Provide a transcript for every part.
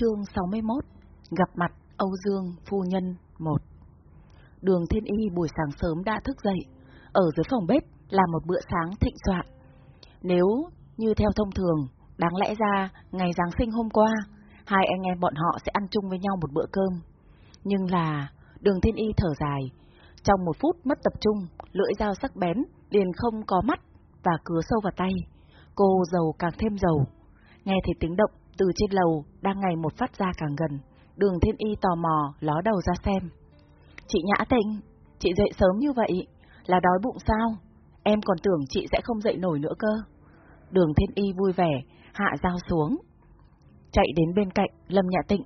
Chương 61 Gặp mặt Âu Dương Phu Nhân 1 Đường Thiên Y buổi sáng sớm đã thức dậy, ở dưới phòng bếp làm một bữa sáng thịnh soạn. Nếu như theo thông thường, đáng lẽ ra ngày Giáng sinh hôm qua, hai anh em bọn họ sẽ ăn chung với nhau một bữa cơm. Nhưng là đường Thiên Y thở dài, trong một phút mất tập trung, lưỡi dao sắc bén liền không có mắt và cứa sâu vào tay. Cô giàu càng thêm giàu, Nghe thấy tiếng động từ trên lầu đang ngày một phát ra càng gần, đường thiên y tò mò ló đầu ra xem. Chị Nhã Tịnh, chị dậy sớm như vậy, là đói bụng sao? Em còn tưởng chị sẽ không dậy nổi nữa cơ. Đường thiên y vui vẻ, hạ dao xuống. Chạy đến bên cạnh Lâm Nhã Tịnh.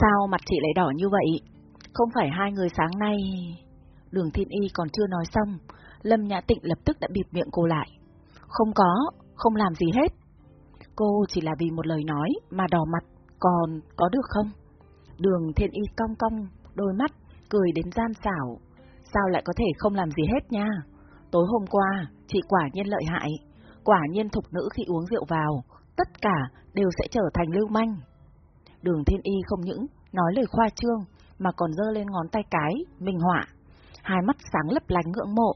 Sao mặt chị lại đỏ như vậy? Không phải hai người sáng nay... Đường thiên y còn chưa nói xong, Lâm Nhã Tịnh lập tức đã bịt miệng cô lại. Không có, không làm gì hết. Cô chỉ là vì một lời nói mà đỏ mặt, còn có được không? Đường thiên y cong cong, đôi mắt, cười đến gian xảo. Sao lại có thể không làm gì hết nha? Tối hôm qua, chị quả nhiên lợi hại. Quả nhiên thục nữ khi uống rượu vào, tất cả đều sẽ trở thành lưu manh. Đường thiên y không những nói lời khoa trương, mà còn dơ lên ngón tay cái, minh họa. Hai mắt sáng lấp lánh ngưỡng mộ.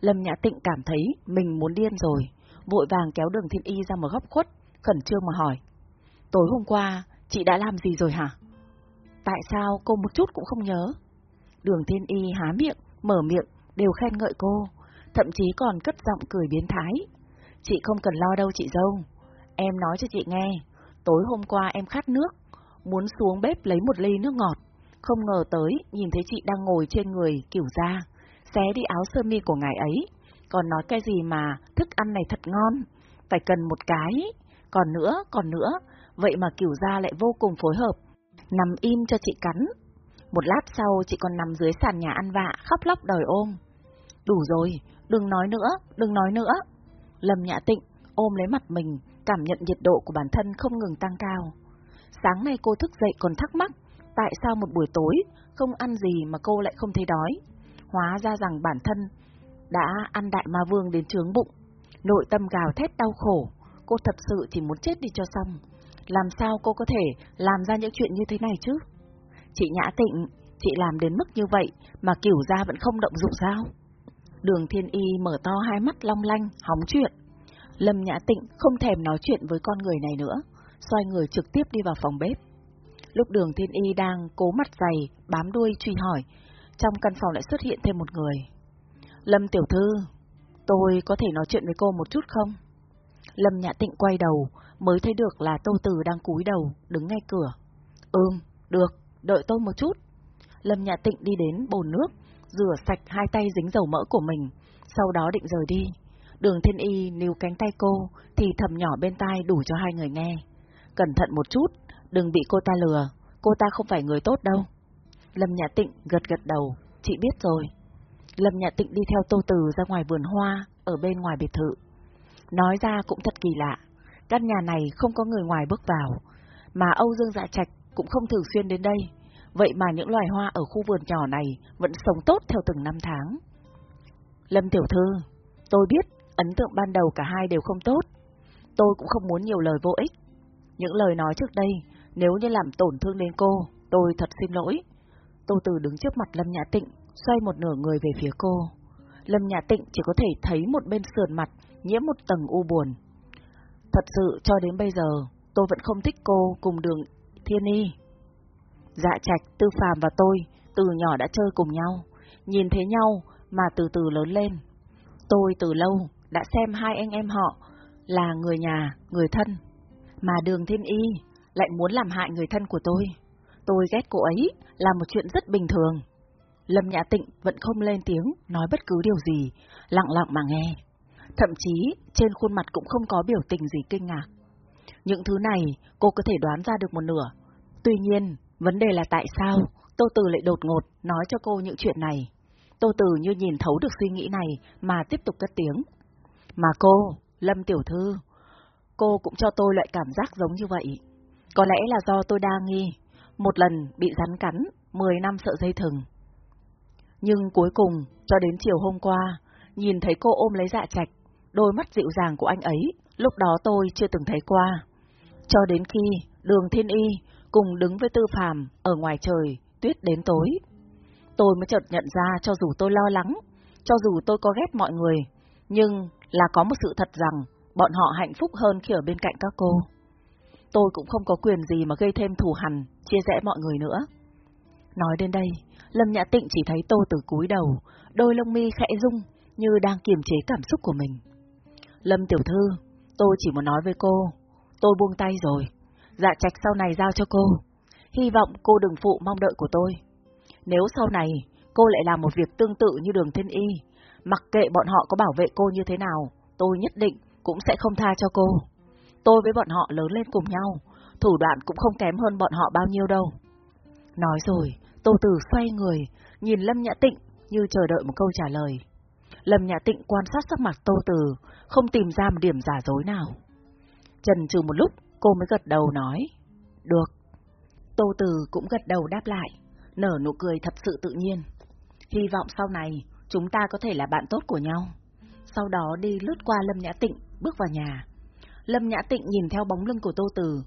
Lâm Nhã Tịnh cảm thấy mình muốn điên rồi, vội vàng kéo đường thiên y ra một góc khuất, khẩn trương mà hỏi. Tối hôm qua, chị đã làm gì rồi hả? Tại sao cô một chút cũng không nhớ? Đường thiên y há miệng, mở miệng, đều khen ngợi cô, thậm chí còn cất giọng cười biến thái. Chị không cần lo đâu chị dâu. Em nói cho chị nghe, tối hôm qua em khát nước, muốn xuống bếp lấy một ly nước ngọt. Không ngờ tới, nhìn thấy chị đang ngồi trên người kiểu ra, xé đi áo sơ mi của ngài ấy, còn nói cái gì mà thức ăn này thật ngon, phải cần một cái, còn nữa, còn nữa, vậy mà kiểu gia lại vô cùng phối hợp, nằm im cho chị cắn. Một lát sau chị còn nằm dưới sàn nhà ăn vạ, khóc lóc đòi ôm. Đủ rồi, đừng nói nữa, đừng nói nữa. Lâm Nhã Tịnh ôm lấy mặt mình, cảm nhận nhiệt độ của bản thân không ngừng tăng cao. Sáng nay cô thức dậy còn thắc mắc, tại sao một buổi tối không ăn gì mà cô lại không thấy đói. Hóa ra rằng bản thân đã ăn đại ma vương đến trướng bụng, nội tâm gào thét đau khổ, cô thật sự chỉ muốn chết đi cho xong. Làm sao cô có thể làm ra những chuyện như thế này chứ? Chị Nhã Tịnh, chị làm đến mức như vậy mà kiểu ra vẫn không động dụng sao? Đường Thiên Y mở to hai mắt long lanh, hóng chuyện. Lâm Nhã Tịnh không thèm nói chuyện với con người này nữa, xoay người trực tiếp đi vào phòng bếp. Lúc đường Thiên Y đang cố mặt dày, bám đuôi truy hỏi, trong căn phòng lại xuất hiện thêm một người. Lâm Tiểu Thư, tôi có thể nói chuyện với cô một chút không? Lâm Nhã Tịnh quay đầu, mới thấy được là Tô Tử đang cúi đầu, đứng ngay cửa. Ừm, được, đợi tôi một chút. Lâm Nhã Tịnh đi đến bồn nước, rửa sạch hai tay dính dầu mỡ của mình, sau đó định rời đi. Đường Thiên Y níu cánh tay cô, thì thầm nhỏ bên tai đủ cho hai người nghe. Cẩn thận một chút, đừng bị cô ta lừa, cô ta không phải người tốt đâu. Lâm Nhã Tịnh gật gật đầu, chị biết rồi. Lâm Nhã Tịnh đi theo Tô Từ ra ngoài vườn hoa, ở bên ngoài biệt thự. Nói ra cũng thật kỳ lạ, căn nhà này không có người ngoài bước vào, mà Âu Dương Dạ Trạch cũng không thường xuyên đến đây, vậy mà những loài hoa ở khu vườn nhỏ này vẫn sống tốt theo từng năm tháng. Lâm Tiểu Thư, tôi biết ấn tượng ban đầu cả hai đều không tốt, tôi cũng không muốn nhiều lời vô ích. Những lời nói trước đây, nếu như làm tổn thương đến cô, tôi thật xin lỗi. Tô Từ đứng trước mặt Lâm Nhã Tịnh, xoay một nửa người về phía cô. Lâm Nhã Tịnh chỉ có thể thấy một bên sườn mặt nhiễm một tầng u buồn. Thật sự cho đến bây giờ, tôi vẫn không thích cô cùng đường thiên y. Dạ trạch, tư phàm và tôi từ nhỏ đã chơi cùng nhau, nhìn thấy nhau mà từ từ lớn lên. Tôi từ lâu đã xem hai anh em họ là người nhà, người thân, mà đường thiên y lại muốn làm hại người thân của tôi. Tôi ghét cô ấy là một chuyện rất bình thường. Lâm Nhã Tịnh vẫn không lên tiếng, nói bất cứ điều gì, lặng lặng mà nghe. Thậm chí, trên khuôn mặt cũng không có biểu tình gì kinh ngạc. Những thứ này, cô có thể đoán ra được một nửa. Tuy nhiên, vấn đề là tại sao Tô Từ lại đột ngột nói cho cô những chuyện này. Tô Từ như nhìn thấu được suy nghĩ này mà tiếp tục cất tiếng. Mà cô, Lâm Tiểu Thư, cô cũng cho tôi loại cảm giác giống như vậy. Có lẽ là do tôi đa nghi, một lần bị rắn cắn, 10 năm sợ dây thừng. Nhưng cuối cùng, cho đến chiều hôm qua, nhìn thấy cô ôm lấy dạ trạch, đôi mắt dịu dàng của anh ấy, lúc đó tôi chưa từng thấy qua. Cho đến khi đường thiên y cùng đứng với Tư Phàm ở ngoài trời, tuyết đến tối. Tôi mới chợt nhận ra cho dù tôi lo lắng, cho dù tôi có ghét mọi người, nhưng là có một sự thật rằng bọn họ hạnh phúc hơn khi ở bên cạnh các cô. Tôi cũng không có quyền gì mà gây thêm thù hằn, chia rẽ mọi người nữa. Nói đến đây, Lâm Nhã Tịnh chỉ thấy Tô Từ cúi đầu, đôi lông mi khẽ rung như đang kiềm chế cảm xúc của mình. Lâm Tiểu Thư, tôi chỉ muốn nói với cô, tôi buông tay rồi, dạ trạch sau này giao cho cô. Hy vọng cô đừng phụ mong đợi của tôi. Nếu sau này cô lại làm một việc tương tự như đường thiên y, mặc kệ bọn họ có bảo vệ cô như thế nào, tôi nhất định cũng sẽ không tha cho cô. Tôi với bọn họ lớn lên cùng nhau, thủ đoạn cũng không kém hơn bọn họ bao nhiêu đâu. Nói rồi, Tô Tử xoay người, nhìn Lâm Nhã Tịnh như chờ đợi một câu trả lời. Lâm Nhã Tịnh quan sát sắc mặt Tô Từ, không tìm ra một điểm giả dối nào. Trần trừ một lúc, cô mới gật đầu nói. Được. Tô Từ cũng gật đầu đáp lại, nở nụ cười thật sự tự nhiên. Hy vọng sau này, chúng ta có thể là bạn tốt của nhau. Sau đó đi lướt qua Lâm Nhã Tịnh, bước vào nhà. Lâm Nhã Tịnh nhìn theo bóng lưng của Tô Từ,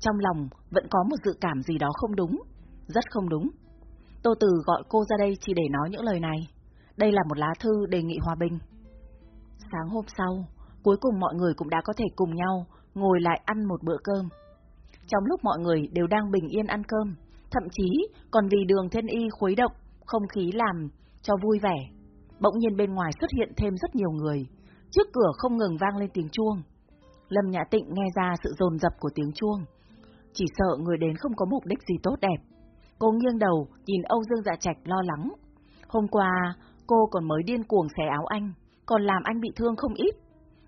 trong lòng vẫn có một dự cảm gì đó không đúng, rất không đúng. Tô Từ gọi cô ra đây chỉ để nói những lời này. Đây là một lá thư đề nghị hòa bình. Sáng hôm sau, cuối cùng mọi người cũng đã có thể cùng nhau ngồi lại ăn một bữa cơm. Trong lúc mọi người đều đang bình yên ăn cơm, thậm chí còn vì đường thiên y khuấy động, không khí làm cho vui vẻ. Bỗng nhiên bên ngoài xuất hiện thêm rất nhiều người, trước cửa không ngừng vang lên tiếng chuông. Lâm Nhã Tịnh nghe ra sự rồn rập của tiếng chuông, chỉ sợ người đến không có mục đích gì tốt đẹp. Cô nghiêng đầu, nhìn Âu Dương Dạ Trạch lo lắng. Hôm qua, cô còn mới điên cuồng xé áo anh, còn làm anh bị thương không ít.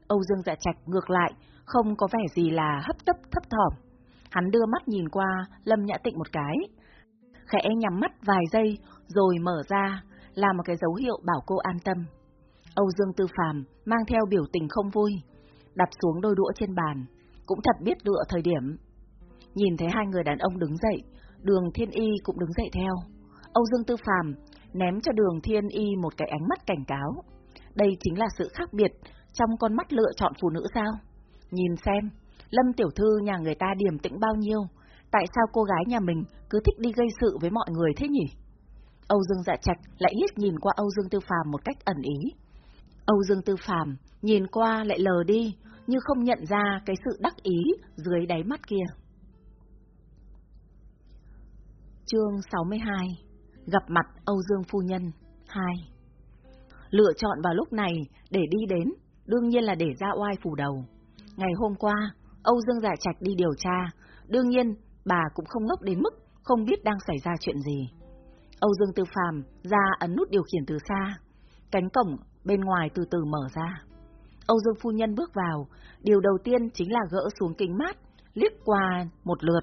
Âu Dương Dạ Trạch ngược lại, không có vẻ gì là hấp tấp thấp thỏm. Hắn đưa mắt nhìn qua Lâm Nhã Tịnh một cái, khẽ nhắm mắt vài giây rồi mở ra, làm một cái dấu hiệu bảo cô an tâm. Âu Dương Tư Phàm mang theo biểu tình không vui, đặt xuống đôi đũa trên bàn, cũng thật biết lựa thời điểm. Nhìn thấy hai người đàn ông đứng dậy, đường thiên y cũng đứng dậy theo. Âu Dương Tư Phàm ném cho đường thiên y một cái ánh mắt cảnh cáo. Đây chính là sự khác biệt trong con mắt lựa chọn phụ nữ sao? Nhìn xem, Lâm Tiểu Thư nhà người ta điềm tĩnh bao nhiêu, tại sao cô gái nhà mình cứ thích đi gây sự với mọi người thế nhỉ? Âu Dương Dạ Trạch lại liếc nhìn qua Âu Dương Tư Phàm một cách ẩn ý. Âu Dương Tư Phàm nhìn qua lại lờ đi, như không nhận ra cái sự đắc ý dưới đáy mắt kia. Chương 62 Gặp mặt Âu Dương Phu Nhân 2 Lựa chọn vào lúc này để đi đến, đương nhiên là để ra oai phủ đầu. Ngày hôm qua, Âu Dương Dạ Trạch đi điều tra, đương nhiên bà cũng không ngốc đến mức không biết đang xảy ra chuyện gì. Âu Dương Tư Phàm ra ấn nút điều khiển từ xa, cánh cổng bên ngoài từ từ mở ra. Âu Dương Phu Nhân bước vào, điều đầu tiên chính là gỡ xuống kính mát, liếc qua một lượt.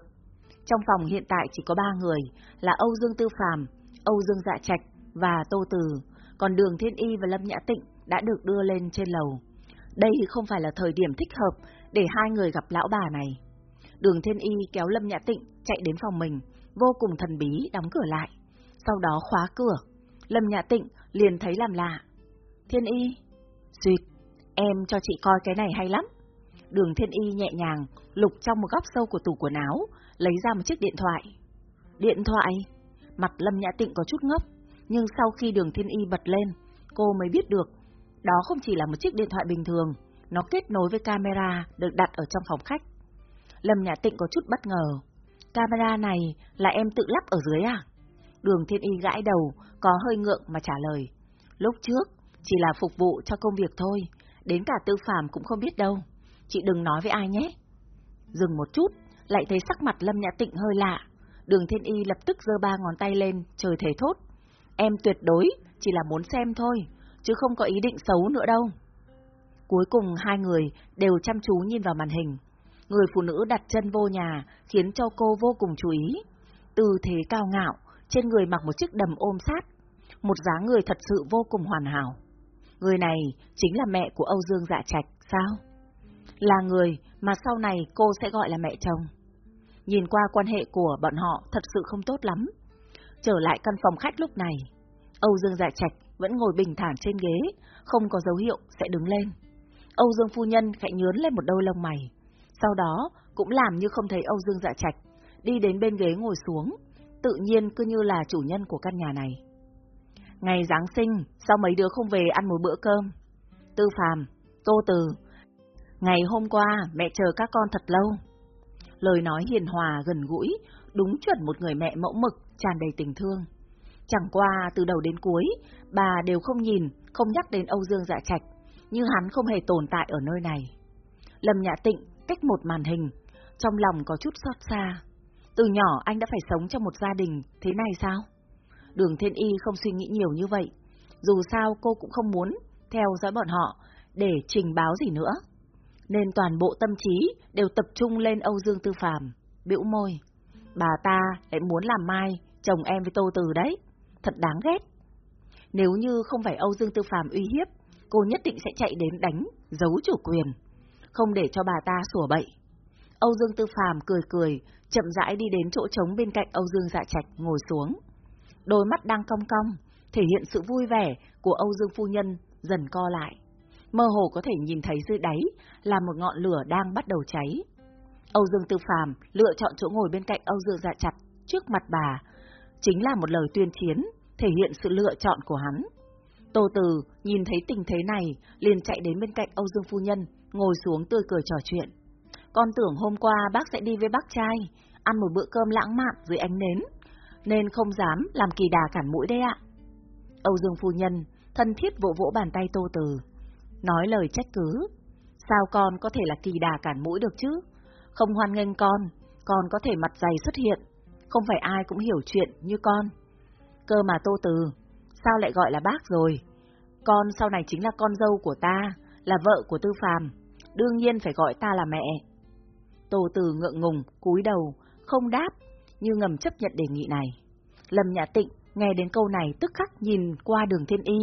Trong phòng hiện tại chỉ có ba người, là Âu Dương Tư Phàm, Âu Dương Dạ Trạch và Tô Từ, còn Đường Thiên Y và Lâm Nhã Tịnh đã được đưa lên trên lầu. Đây không phải là thời điểm thích hợp để hai người gặp lão bà này. Đường Thiên Y kéo Lâm Nhã Tịnh chạy đến phòng mình, vô cùng thần bí đóng cửa lại. Sau đó khóa cửa. Lâm Nhã Tịnh liền thấy làm lạ. Thiên Y, duyệt, em cho chị coi cái này hay lắm. Đường Thiên Y nhẹ nhàng lục trong một góc sâu của tủ quần áo, lấy ra một chiếc điện thoại. Điện thoại? Mặt Lâm Nhã Tịnh có chút ngốc, nhưng sau khi đường Thiên Y bật lên, cô mới biết được đó không chỉ là một chiếc điện thoại bình thường, nó kết nối với camera được đặt ở trong phòng khách. Lâm Nhã Tịnh có chút bất ngờ. Camera này là em tự lắp ở dưới à? Đường Thiên Y gãi đầu, có hơi ngượng mà trả lời. Lúc trước, chỉ là phục vụ cho công việc thôi, đến cả tư phàm cũng không biết đâu. Chị đừng nói với ai nhé. Dừng một chút, lại thấy sắc mặt Lâm Nhã Tịnh hơi lạ. Đường Thiên Y lập tức giơ ba ngón tay lên, trời thể thốt. Em tuyệt đối, chỉ là muốn xem thôi, chứ không có ý định xấu nữa đâu. Cuối cùng hai người đều chăm chú nhìn vào màn hình. Người phụ nữ đặt chân vô nhà khiến cho cô vô cùng chú ý. Tư thế cao ngạo, trên người mặc một chiếc đầm ôm sát, một dáng người thật sự vô cùng hoàn hảo. Người này chính là mẹ của Âu Dương Dạ Trạch, sao? Là người mà sau này cô sẽ gọi là mẹ chồng. Nhìn qua quan hệ của bọn họ thật sự không tốt lắm. Trở lại căn phòng khách lúc này, Âu Dương Dạ Trạch vẫn ngồi bình thản trên ghế, không có dấu hiệu sẽ đứng lên. Âu Dương Phu Nhân khẽ nhướng lên một đôi lông mày. Sau đó cũng làm như không thấy Âu Dương Dạ Trạch, đi đến bên ghế ngồi xuống, tự nhiên cứ như là chủ nhân của căn nhà này. Ngày Giáng sinh, sao mấy đứa không về ăn một bữa cơm? Tư Phàm, Tô Từ, ngày hôm qua mẹ chờ các con thật lâu. Lời nói hiền hòa gần gũi, đúng chuẩn một người mẹ mẫu mực, tràn đầy tình thương. Chẳng qua từ đầu đến cuối, bà đều không nhìn, không nhắc đến Âu Dương Dạ Trạch, như hắn không hề tồn tại ở nơi này. Lâm Nhã Tịnh cách một màn hình, trong lòng có chút xót xa. Từ nhỏ anh đã phải sống trong một gia đình thế này sao? Đường Thiên Y không suy nghĩ nhiều như vậy. Dù sao cô cũng không muốn theo dõi bọn họ để trình báo gì nữa. Nên toàn bộ tâm trí đều tập trung lên Âu Dương Tư Phàm, bĩu môi. Bà ta lại muốn làm mai, chồng em với Tô Từ đấy. Thật đáng ghét. Nếu như không phải Âu Dương Tư Phàm uy hiếp, cô nhất định sẽ chạy đến đánh, giấu chủ quyền. Không để cho bà ta sủa bậy. Âu Dương Tư Phàm cười cười, chậm rãi đi đến chỗ trống bên cạnh Âu Dương Dạ Trạch ngồi xuống. Đôi mắt đang cong cong, thể hiện sự vui vẻ của Âu Dương Phu Nhân dần co lại. Mơ hồ có thể nhìn thấy dưới đáy là một ngọn lửa đang bắt đầu cháy. Âu Dương Tư Phàm lựa chọn chỗ ngồi bên cạnh Âu Dương Dạ Chặt trước mặt bà, chính là một lời tuyên chiến, thể hiện sự lựa chọn của hắn. Tô Từ nhìn thấy tình thế này, liền chạy đến bên cạnh Âu Dương Phu Nhân, ngồi xuống tươi cười trò chuyện. Con tưởng hôm qua bác sẽ đi với bác trai, ăn một bữa cơm lãng mạn dưới ánh nến, nên không dám làm kỳ đà cản mũi đấy ạ. Âu Dương Phu Nhân thân thiết vỗ vỗ bàn tay Tô Từ, nói lời trách cứ. Sao con có thể là kỳ đà cản mũi được chứ? Không hoan nghênh con, con có thể mặt dày xuất hiện, không phải ai cũng hiểu chuyện như con. Cơ mà Tô Từ, sao lại gọi là bác rồi? Con sau này chính là con dâu của ta, là vợ của Tư Phàm, đương nhiên phải gọi ta là mẹ. Tô Từ ngượng ngùng, cúi đầu, không đáp, như ngầm chấp nhận đề nghị này. Lâm Nhã Tịnh nghe đến câu này tức khắc nhìn qua đường thiên y.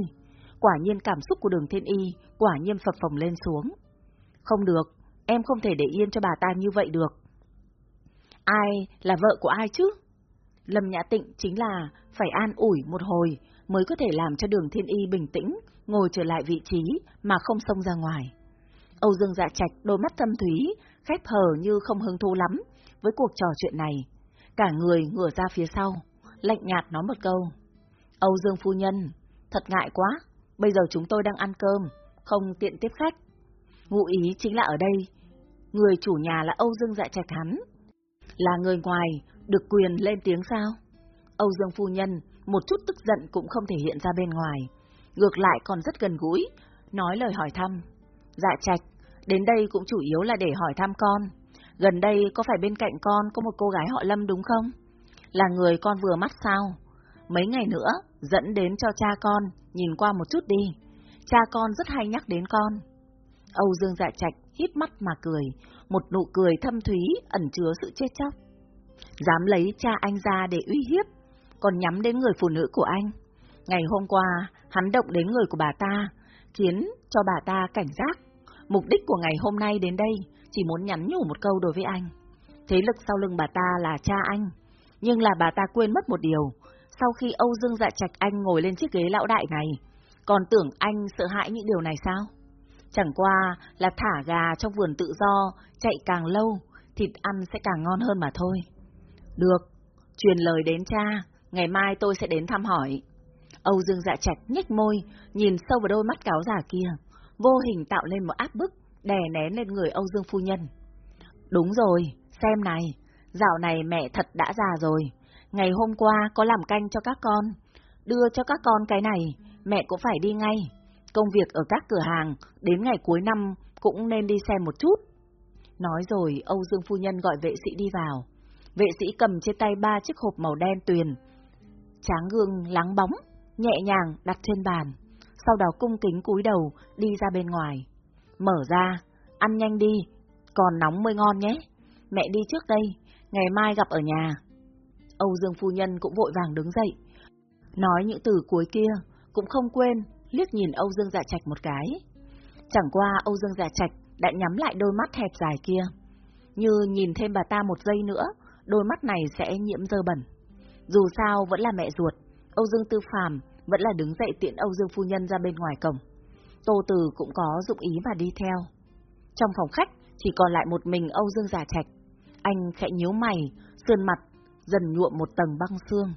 Quả nhiên cảm xúc của đường thiên y, quả nhiên phập phồng lên xuống. Không được, em không thể để yên cho bà ta như vậy được. Ai là vợ của ai chứ? Lâm Nhã Tịnh chính là phải an ủi một hồi mới có thể làm cho đường thiên y bình tĩnh, ngồi trở lại vị trí mà không xông ra ngoài. Âu Dương dạ trạch đôi mắt thâm thúy, khép hờ như không hứng thú lắm với cuộc trò chuyện này. Cả người ngửa ra phía sau, lạnh nhạt nói một câu. Âu Dương phu nhân, thật ngại quá, bây giờ chúng tôi đang ăn cơm, không tiện tiếp khách. Ngụ ý chính là ở đây, người chủ nhà là Âu Dương dạ trạch hắn. Là người ngoài, được quyền lên tiếng sao? Âu Dương phu nhân, một chút tức giận cũng không thể hiện ra bên ngoài. Ngược lại còn rất gần gũi, nói lời hỏi thăm. Dạ trạch, đến đây cũng chủ yếu là để hỏi thăm con. Gần đây có phải bên cạnh con có một cô gái họ Lâm đúng không? Là người con vừa mắt sao? Mấy ngày nữa, dẫn đến cho cha con, nhìn qua một chút đi. Cha con rất hay nhắc đến con. Âu Dương dạ trạch hít mắt mà cười, một nụ cười thâm thúy ẩn chứa sự chết chóc. Dám lấy cha anh ra để uy hiếp, còn nhắm đến người phụ nữ của anh. Ngày hôm qua, hắn động đến người của bà ta, khiến cho bà ta cảnh giác. Mục đích của ngày hôm nay đến đây chỉ muốn nhắn nhủ một câu đối với anh. Thế lực sau lưng bà ta là cha anh, nhưng là bà ta quên mất một điều. Sau khi Âu Dương dạ trạch anh ngồi lên chiếc ghế lão đại này, còn tưởng anh sợ hãi những điều này sao? Chẳng qua là thả gà trong vườn tự do, chạy càng lâu, thịt ăn sẽ càng ngon hơn mà thôi. Được, truyền lời đến cha, ngày mai tôi sẽ đến thăm hỏi. Âu Dương dạ trạch nhếch môi, nhìn sâu vào đôi mắt cáo giả kia, vô hình tạo lên một áp bức, đè nén lên người Âu Dương phu nhân. Đúng rồi, xem này, dạo này mẹ thật đã già rồi. Ngày hôm qua có làm canh cho các con, đưa cho các con cái này, mẹ cũng phải đi ngay. Công việc ở các cửa hàng, đến ngày cuối năm cũng nên đi xem một chút. Nói rồi, Âu Dương phu nhân gọi vệ sĩ đi vào. Vệ sĩ cầm trên tay ba chiếc hộp màu đen tuyền. Tráng gương lắng bóng, nhẹ nhàng đặt trên bàn. Sau đó cung kính cúi đầu, đi ra bên ngoài. Mở ra, ăn nhanh đi, còn nóng mới ngon nhé. Mẹ đi trước đây, ngày mai gặp ở nhà. Âu Dương phu nhân cũng vội vàng đứng dậy. Nói những từ cuối kia, cũng không quên, liếc nhìn Âu Dương Dạ Trạch một cái. Chẳng qua Âu Dương Dạ Trạch đã nhắm lại đôi mắt hẹp dài kia. Như nhìn thêm bà ta một giây nữa, đôi mắt này sẽ nhiễm dơ bẩn. Dù sao vẫn là mẹ ruột, Âu Dương Tư Phàm vẫn là đứng dậy tiện Âu Dương Phu Nhân ra bên ngoài cổng. Tô Từ cũng có dụng ý mà đi theo. Trong phòng khách, chỉ còn lại một mình Âu Dương giả trạch. Anh khẽ nhíu mày, sườn mặt dần nhuộm một tầng băng xương.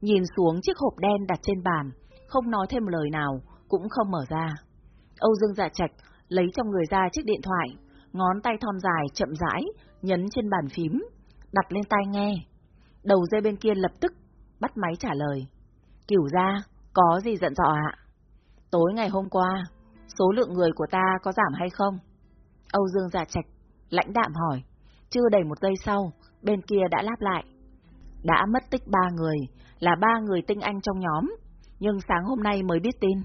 Nhìn xuống chiếc hộp đen đặt trên bàn, không nói thêm lời nào, cũng không mở ra. Âu Dương Dạ Trạch lấy trong người ra chiếc điện thoại, ngón tay thon dài chậm rãi, nhấn trên bàn phím, đặt lên tai nghe. Đầu dây bên kia lập tức bắt máy trả lời. Cửu gia, có gì giận dọ ạ? Tối ngày hôm qua, số lượng người của ta có giảm hay không? Âu Dương Dạ Trạch lãnh đạm hỏi. Chưa đầy một giây sau, bên kia đã láp lại. Đã mất tích ba người, là ba người tinh anh trong nhóm, nhưng sáng hôm nay mới biết tin.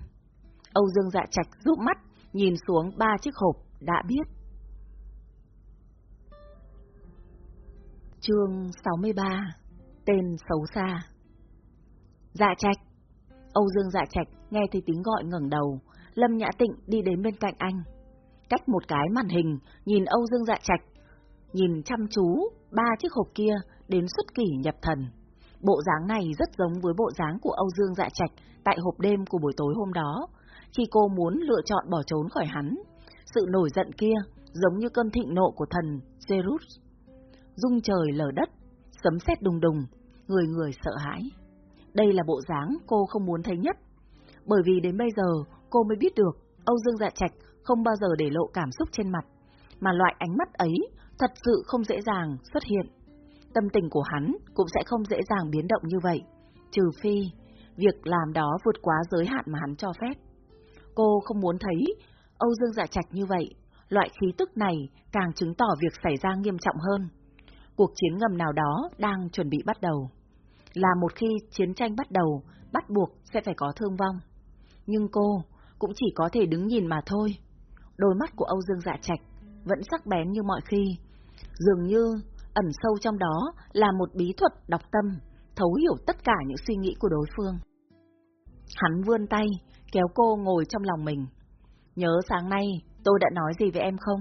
Âu Dương Dạ Trạch rút mắt, nhìn xuống ba chiếc hộp, đã biết. Chương 63 Tên xấu xa Dạ Trạch Âu Dương Dạ Trạch nghe thấy tiếng gọi ngẩng đầu, Lâm Nhã Tịnh đi đến bên cạnh anh. Cách một cái màn hình, nhìn Âu Dương Dạ Trạch, nhìn chăm chú ba chiếc hộp kia đến xuất kỷ nhập thần. Bộ dáng này rất giống với bộ dáng của Âu Dương Dạ Trạch tại hộp đêm của buổi tối hôm đó, khi cô muốn lựa chọn bỏ trốn khỏi hắn. Sự nổi giận kia giống như cơn thịnh nộ của thần Zerus. Rung trời lở đất, sấm sét đùng đùng, người người sợ hãi. Đây là bộ dáng cô không muốn thấy nhất. Bởi vì đến bây giờ cô mới biết được Âu Dương Dạ Trạch không bao giờ để lộ cảm xúc trên mặt, mà loại ánh mắt ấy thật sự không dễ dàng xuất hiện. Tâm tình của hắn cũng sẽ không dễ dàng biến động như vậy, trừ phi việc làm đó vượt quá giới hạn mà hắn cho phép. Cô không muốn thấy Âu Dương Dạ Trạch như vậy, loại khí tức này càng chứng tỏ việc xảy ra nghiêm trọng hơn. Cuộc chiến ngầm nào đó đang chuẩn bị bắt đầu. Là một khi chiến tranh bắt đầu, bắt buộc sẽ phải có thương vong. Nhưng cô cũng chỉ có thể đứng nhìn mà thôi. Đôi mắt của Âu Dương Dạ Trạch vẫn sắc bén như mọi khi. Dường như ẩn sâu trong đó là một bí thuật đọc tâm, thấu hiểu tất cả những suy nghĩ của đối phương. Hắn vươn tay, kéo cô ngồi trong lòng mình. Nhớ sáng nay tôi đã nói gì với em không?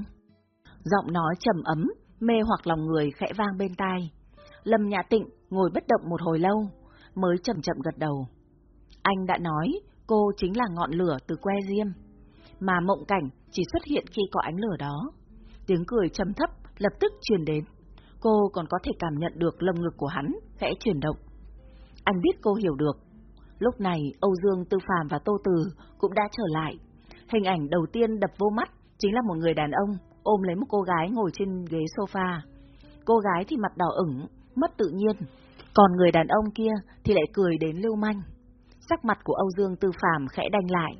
Giọng nói trầm ấm, mê hoặc lòng người khẽ vang bên tai. Lâm Nhã Tịnh ngồi bất động một hồi lâu, mới chậm chậm gật đầu. Anh đã nói cô chính là ngọn lửa từ que diêm, mà mộng cảnh chỉ xuất hiện khi có ánh lửa đó. Tiếng cười trầm thấp lập tức truyền đến. Cô còn có thể cảm nhận được lồng ngực của hắn khẽ chuyển động. Anh biết cô hiểu được. Lúc này Âu Dương Tư Phàm và Tô Từ cũng đã trở lại. Hình ảnh đầu tiên đập vô mắt chính là một người đàn ông ôm lấy một cô gái ngồi trên ghế sofa. Cô gái thì mặt đỏ ửng, mất tự nhiên, còn người đàn ông kia thì lại cười đến lưu manh. Sắc mặt của Âu Dương Tư Phàm khẽ đanh lại.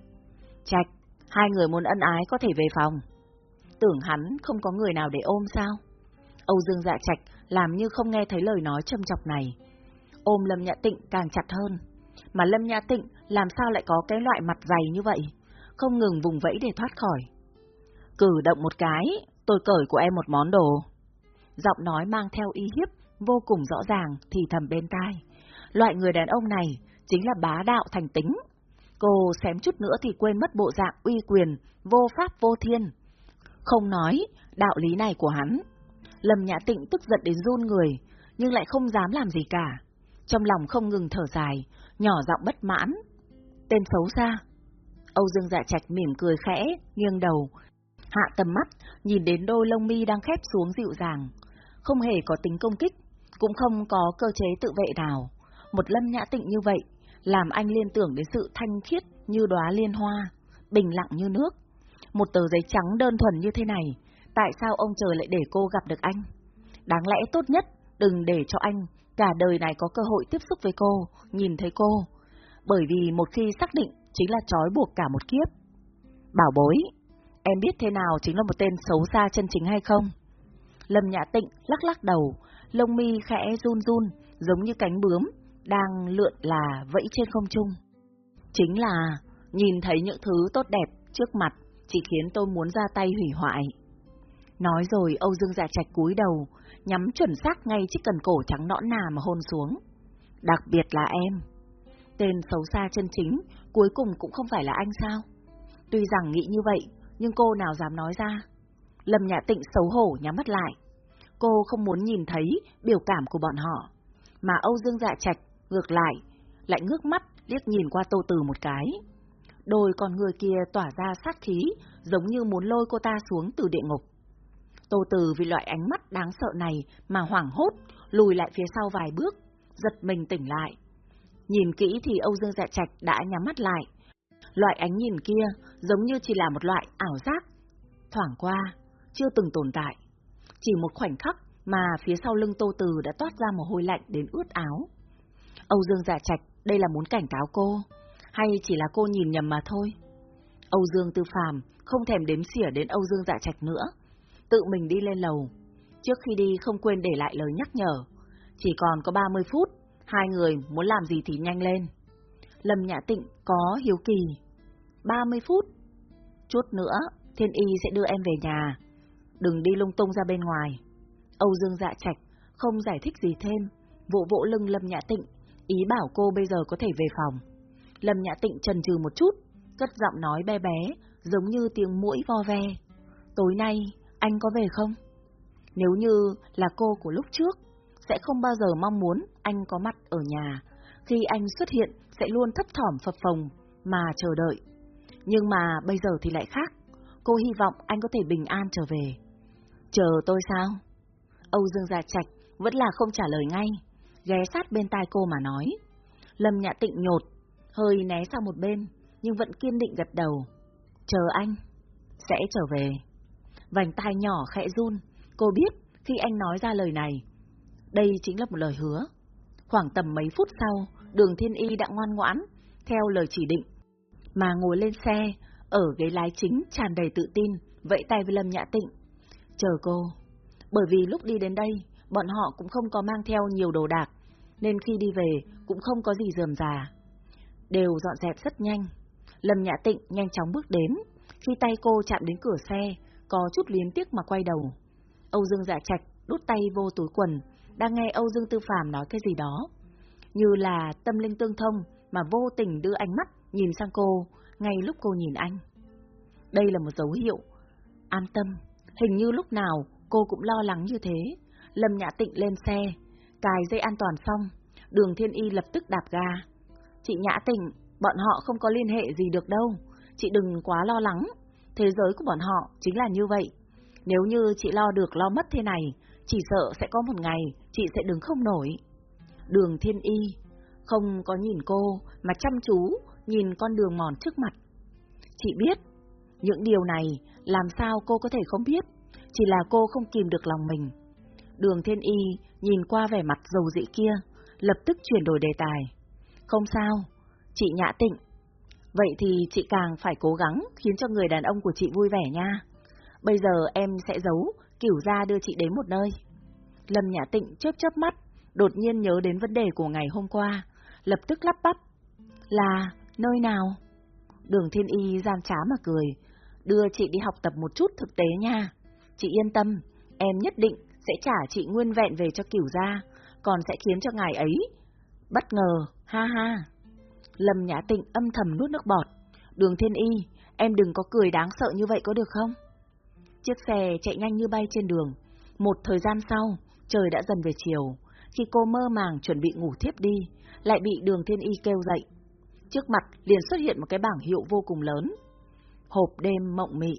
Trạch, hai người muốn ân ái có thể về phòng. Tưởng hắn không có người nào để ôm sao? Âu Dương dạ trạch làm như không nghe thấy lời nói châm chọc này. Ôm Lâm Nhã Tịnh càng chặt hơn. Mà Lâm Nhã Tịnh làm sao lại có cái loại mặt dày như vậy? Không ngừng vùng vẫy để thoát khỏi. Cử động một cái, tôi cởi của em một món đồ. Giọng nói mang theo y hiếp, vô cùng rõ ràng, thì thầm bên tai. Loại người đàn ông này chính là bá đạo thành tính. Cô xém chút nữa thì quên mất bộ dạng uy quyền, vô pháp vô thiên. Không nói, đạo lý này của hắn. Lâm Nhã Tịnh tức giận đến run người, nhưng lại không dám làm gì cả. Trong lòng không ngừng thở dài, nhỏ giọng bất mãn. Tên xấu xa. Âu Dương Dạ Trạch mỉm cười khẽ, nghiêng đầu, hạ tầm mắt, nhìn đến đôi lông mi đang khép xuống dịu dàng. Không hề có tính công kích, cũng không có cơ chế tự vệ nào. Một lâm nhã tịnh như vậy, làm anh liên tưởng đến sự thanh khiết như đóa liên hoa, bình lặng như nước. Một tờ giấy trắng đơn thuần như thế này, tại sao ông trời lại để cô gặp được anh? Đáng lẽ tốt nhất, đừng để cho anh cả đời này có cơ hội tiếp xúc với cô, nhìn thấy cô. Bởi vì một khi xác định chính là trói buộc cả một kiếp. Bảo bối, em biết thế nào chính là một tên xấu xa chân chính hay không? Lâm Nhã Tịnh lắc lắc đầu, lông mi khẽ run run, giống như cánh bướm, đang lượn là vẫy trên không trung. Chính là nhìn thấy những thứ tốt đẹp trước mặt chỉ khiến tôi muốn ra tay hủy hoại. Nói rồi Âu Dương Dạ Trạch cúi đầu, nhắm chuẩn xác ngay chiếc cần cổ trắng nõn nà mà hôn xuống. Đặc biệt là em. Tên xấu xa chân chính, cuối cùng cũng không phải là anh sao? Tuy rằng nghĩ như vậy, nhưng cô nào dám nói ra. Lâm Nhã Tịnh xấu hổ nhắm mắt lại. Cô không muốn nhìn thấy biểu cảm của bọn họ. Mà Âu Dương Dạ Trạch, ngược lại, lại ngước mắt liếc nhìn qua Tô Từ một cái. Đôi con người kia tỏa ra sát khí, giống như muốn lôi cô ta xuống từ địa ngục. Tô Từ vì loại ánh mắt đáng sợ này mà hoảng hốt, lùi lại phía sau vài bước, giật mình tỉnh lại. Nhìn kỹ thì Âu Dương Dạ Trạch đã nhắm mắt lại. Loại ánh nhìn kia giống như chỉ là một loại ảo giác, thoảng qua, chưa từng tồn tại. Chỉ một khoảnh khắc mà phía sau lưng Tô Từ đã toát ra mồ hôi lạnh đến ướt áo. Âu Dương Dạ Trạch, đây là muốn cảnh cáo cô, hay chỉ là cô nhìn nhầm mà thôi? Âu Dương Tư Phàm không thèm đếm xỉa đến Âu Dương Dạ Trạch nữa, tự mình đi lên lầu. Trước khi đi không quên để lại lời nhắc nhở, chỉ còn có 30 phút, hai người muốn làm gì thì nhanh lên. Lâm Nhã Tịnh có hiếu kỳ. 30 phút. Chút nữa, Thiên Y sẽ đưa em về nhà. Đừng đi lung tung ra bên ngoài. Âu Dương dạ trạch, không giải thích gì thêm, vỗ vỗ lưng Lâm Nhã Tịnh, ý bảo cô bây giờ có thể về phòng. Lâm Nhã Tịnh trần trừ một chút, cất giọng nói bé bé, giống như tiếng mũi vo ve. Tối nay, anh có về không? Nếu như là cô của lúc trước, sẽ không bao giờ mong muốn anh có mặt ở nhà. Khi anh xuất hiện, sẽ luôn thấp thỏm phập phồng mà chờ đợi. Nhưng mà bây giờ thì lại khác. Cô hy vọng anh có thể bình an trở về. Chờ tôi sao? Âu Dương Gia Trạch vẫn là không trả lời ngay, ghé sát bên tai cô mà nói. Lâm Nhã Tịnh nhột, hơi né sang một bên, nhưng vẫn kiên định gật đầu. Chờ anh, sẽ trở về. Vành tai nhỏ khẽ run, cô biết khi anh nói ra lời này, đây chính là một lời hứa. Khoảng tầm mấy phút sau, đường thiên y đã ngoan ngoãn, theo lời chỉ định, mà ngồi lên xe, ở ghế lái chính tràn đầy tự tin, vẫy tay với Lâm Nhã Tịnh. Chờ cô. Bởi vì lúc đi đến đây, bọn họ cũng không có mang theo nhiều đồ đạc, nên khi đi về cũng không có gì dườm già. Đều dọn dẹp rất nhanh. Lâm Nhã Tịnh nhanh chóng bước đến, khi tay cô chạm đến cửa xe, có chút liến tiếc mà quay đầu. Âu Dương dạ trạch đút tay vô túi quần, đang nghe Âu Dương Tư Phàm nói cái gì đó. Như là tâm linh tương thông mà vô tình đưa ánh mắt nhìn sang cô, ngay lúc cô nhìn anh. Đây là một dấu hiệu. An tâm, hình như lúc nào cô cũng lo lắng như thế. Lâm Nhã Tịnh lên xe, cài dây an toàn xong, đường Thiên Y lập tức đạp ga. Chị Nhã Tịnh, bọn họ không có liên hệ gì được đâu, chị đừng quá lo lắng. Thế giới của bọn họ chính là như vậy. Nếu như chị lo được lo mất thế này, chỉ sợ sẽ có một ngày chị sẽ đứng không nổi. Đường Thiên Y không có nhìn cô mà chăm chú nhìn con đường mòn trước mặt. Chị biết, những điều này làm sao cô có thể không biết, chỉ là cô không kìm được lòng mình. Đường Thiên Y nhìn qua vẻ mặt dầu dĩ kia, lập tức chuyển đổi đề tài. Không sao, chị Nhã Tịnh. Vậy thì chị càng phải cố gắng khiến cho người đàn ông của chị vui vẻ nha. Bây giờ em sẽ giấu, kiểu ra đưa chị đến một nơi. Lâm Nhã Tịnh chớp chớp mắt, đột nhiên nhớ đến vấn đề của ngày hôm qua, lập tức lắp bắp. Là, nơi nào? Đường Thiên Y gian trá mà cười, đưa chị đi học tập một chút thực tế nha. Chị yên tâm, em nhất định sẽ trả chị nguyên vẹn về cho cửu gia, còn sẽ khiến cho ngài ấy bất ngờ, ha ha. Lâm Nhã Tịnh âm thầm nuốt nước bọt. Đường Thiên Y, em đừng có cười đáng sợ như vậy có được không? Chiếc xe chạy nhanh như bay trên đường. Một thời gian sau, trời đã dần về chiều. Khi cô mơ màng chuẩn bị ngủ thiếp đi, lại bị đường Thiên Y kêu dậy. Trước mặt liền xuất hiện một cái bảng hiệu vô cùng lớn. Hộp đêm mộng mị.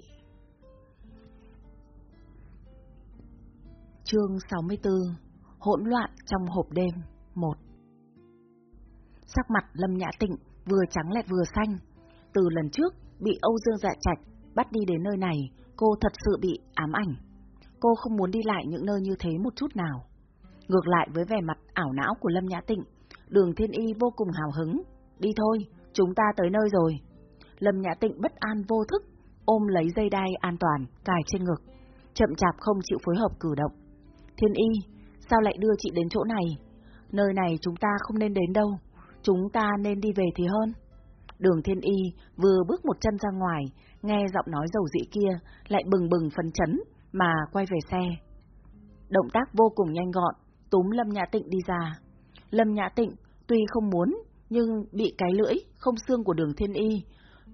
Chương 64 Hỗn loạn trong hộp đêm 1 Sắc mặt Lâm Nhã Tịnh vừa trắng lại vừa xanh. Từ lần trước bị Âu Dương Dạ Trạch bắt đi đến nơi này, cô thật sự bị ám ảnh. Cô không muốn đi lại những nơi như thế một chút nào. Ngược lại với vẻ mặt ảo não của Lâm Nhã Tịnh, đường thiên y vô cùng hào hứng. Đi thôi, chúng ta tới nơi rồi. Lâm Nhã Tịnh bất an vô thức, ôm lấy dây đai an toàn, cài trên ngực. Chậm chạp không chịu phối hợp cử động. Thiên y, sao lại đưa chị đến chỗ này? Nơi này chúng ta không nên đến đâu, chúng ta nên đi về thì hơn. Đường Thiên Y vừa bước một chân ra ngoài, nghe giọng nói dầu dĩ kia, lại bừng bừng phấn chấn, mà quay về xe. Động tác vô cùng nhanh gọn, túm Lâm Nhã Tịnh đi ra. Lâm Nhã Tịnh tuy không muốn, nhưng bị cái lưỡi, không xương của đường Thiên Y,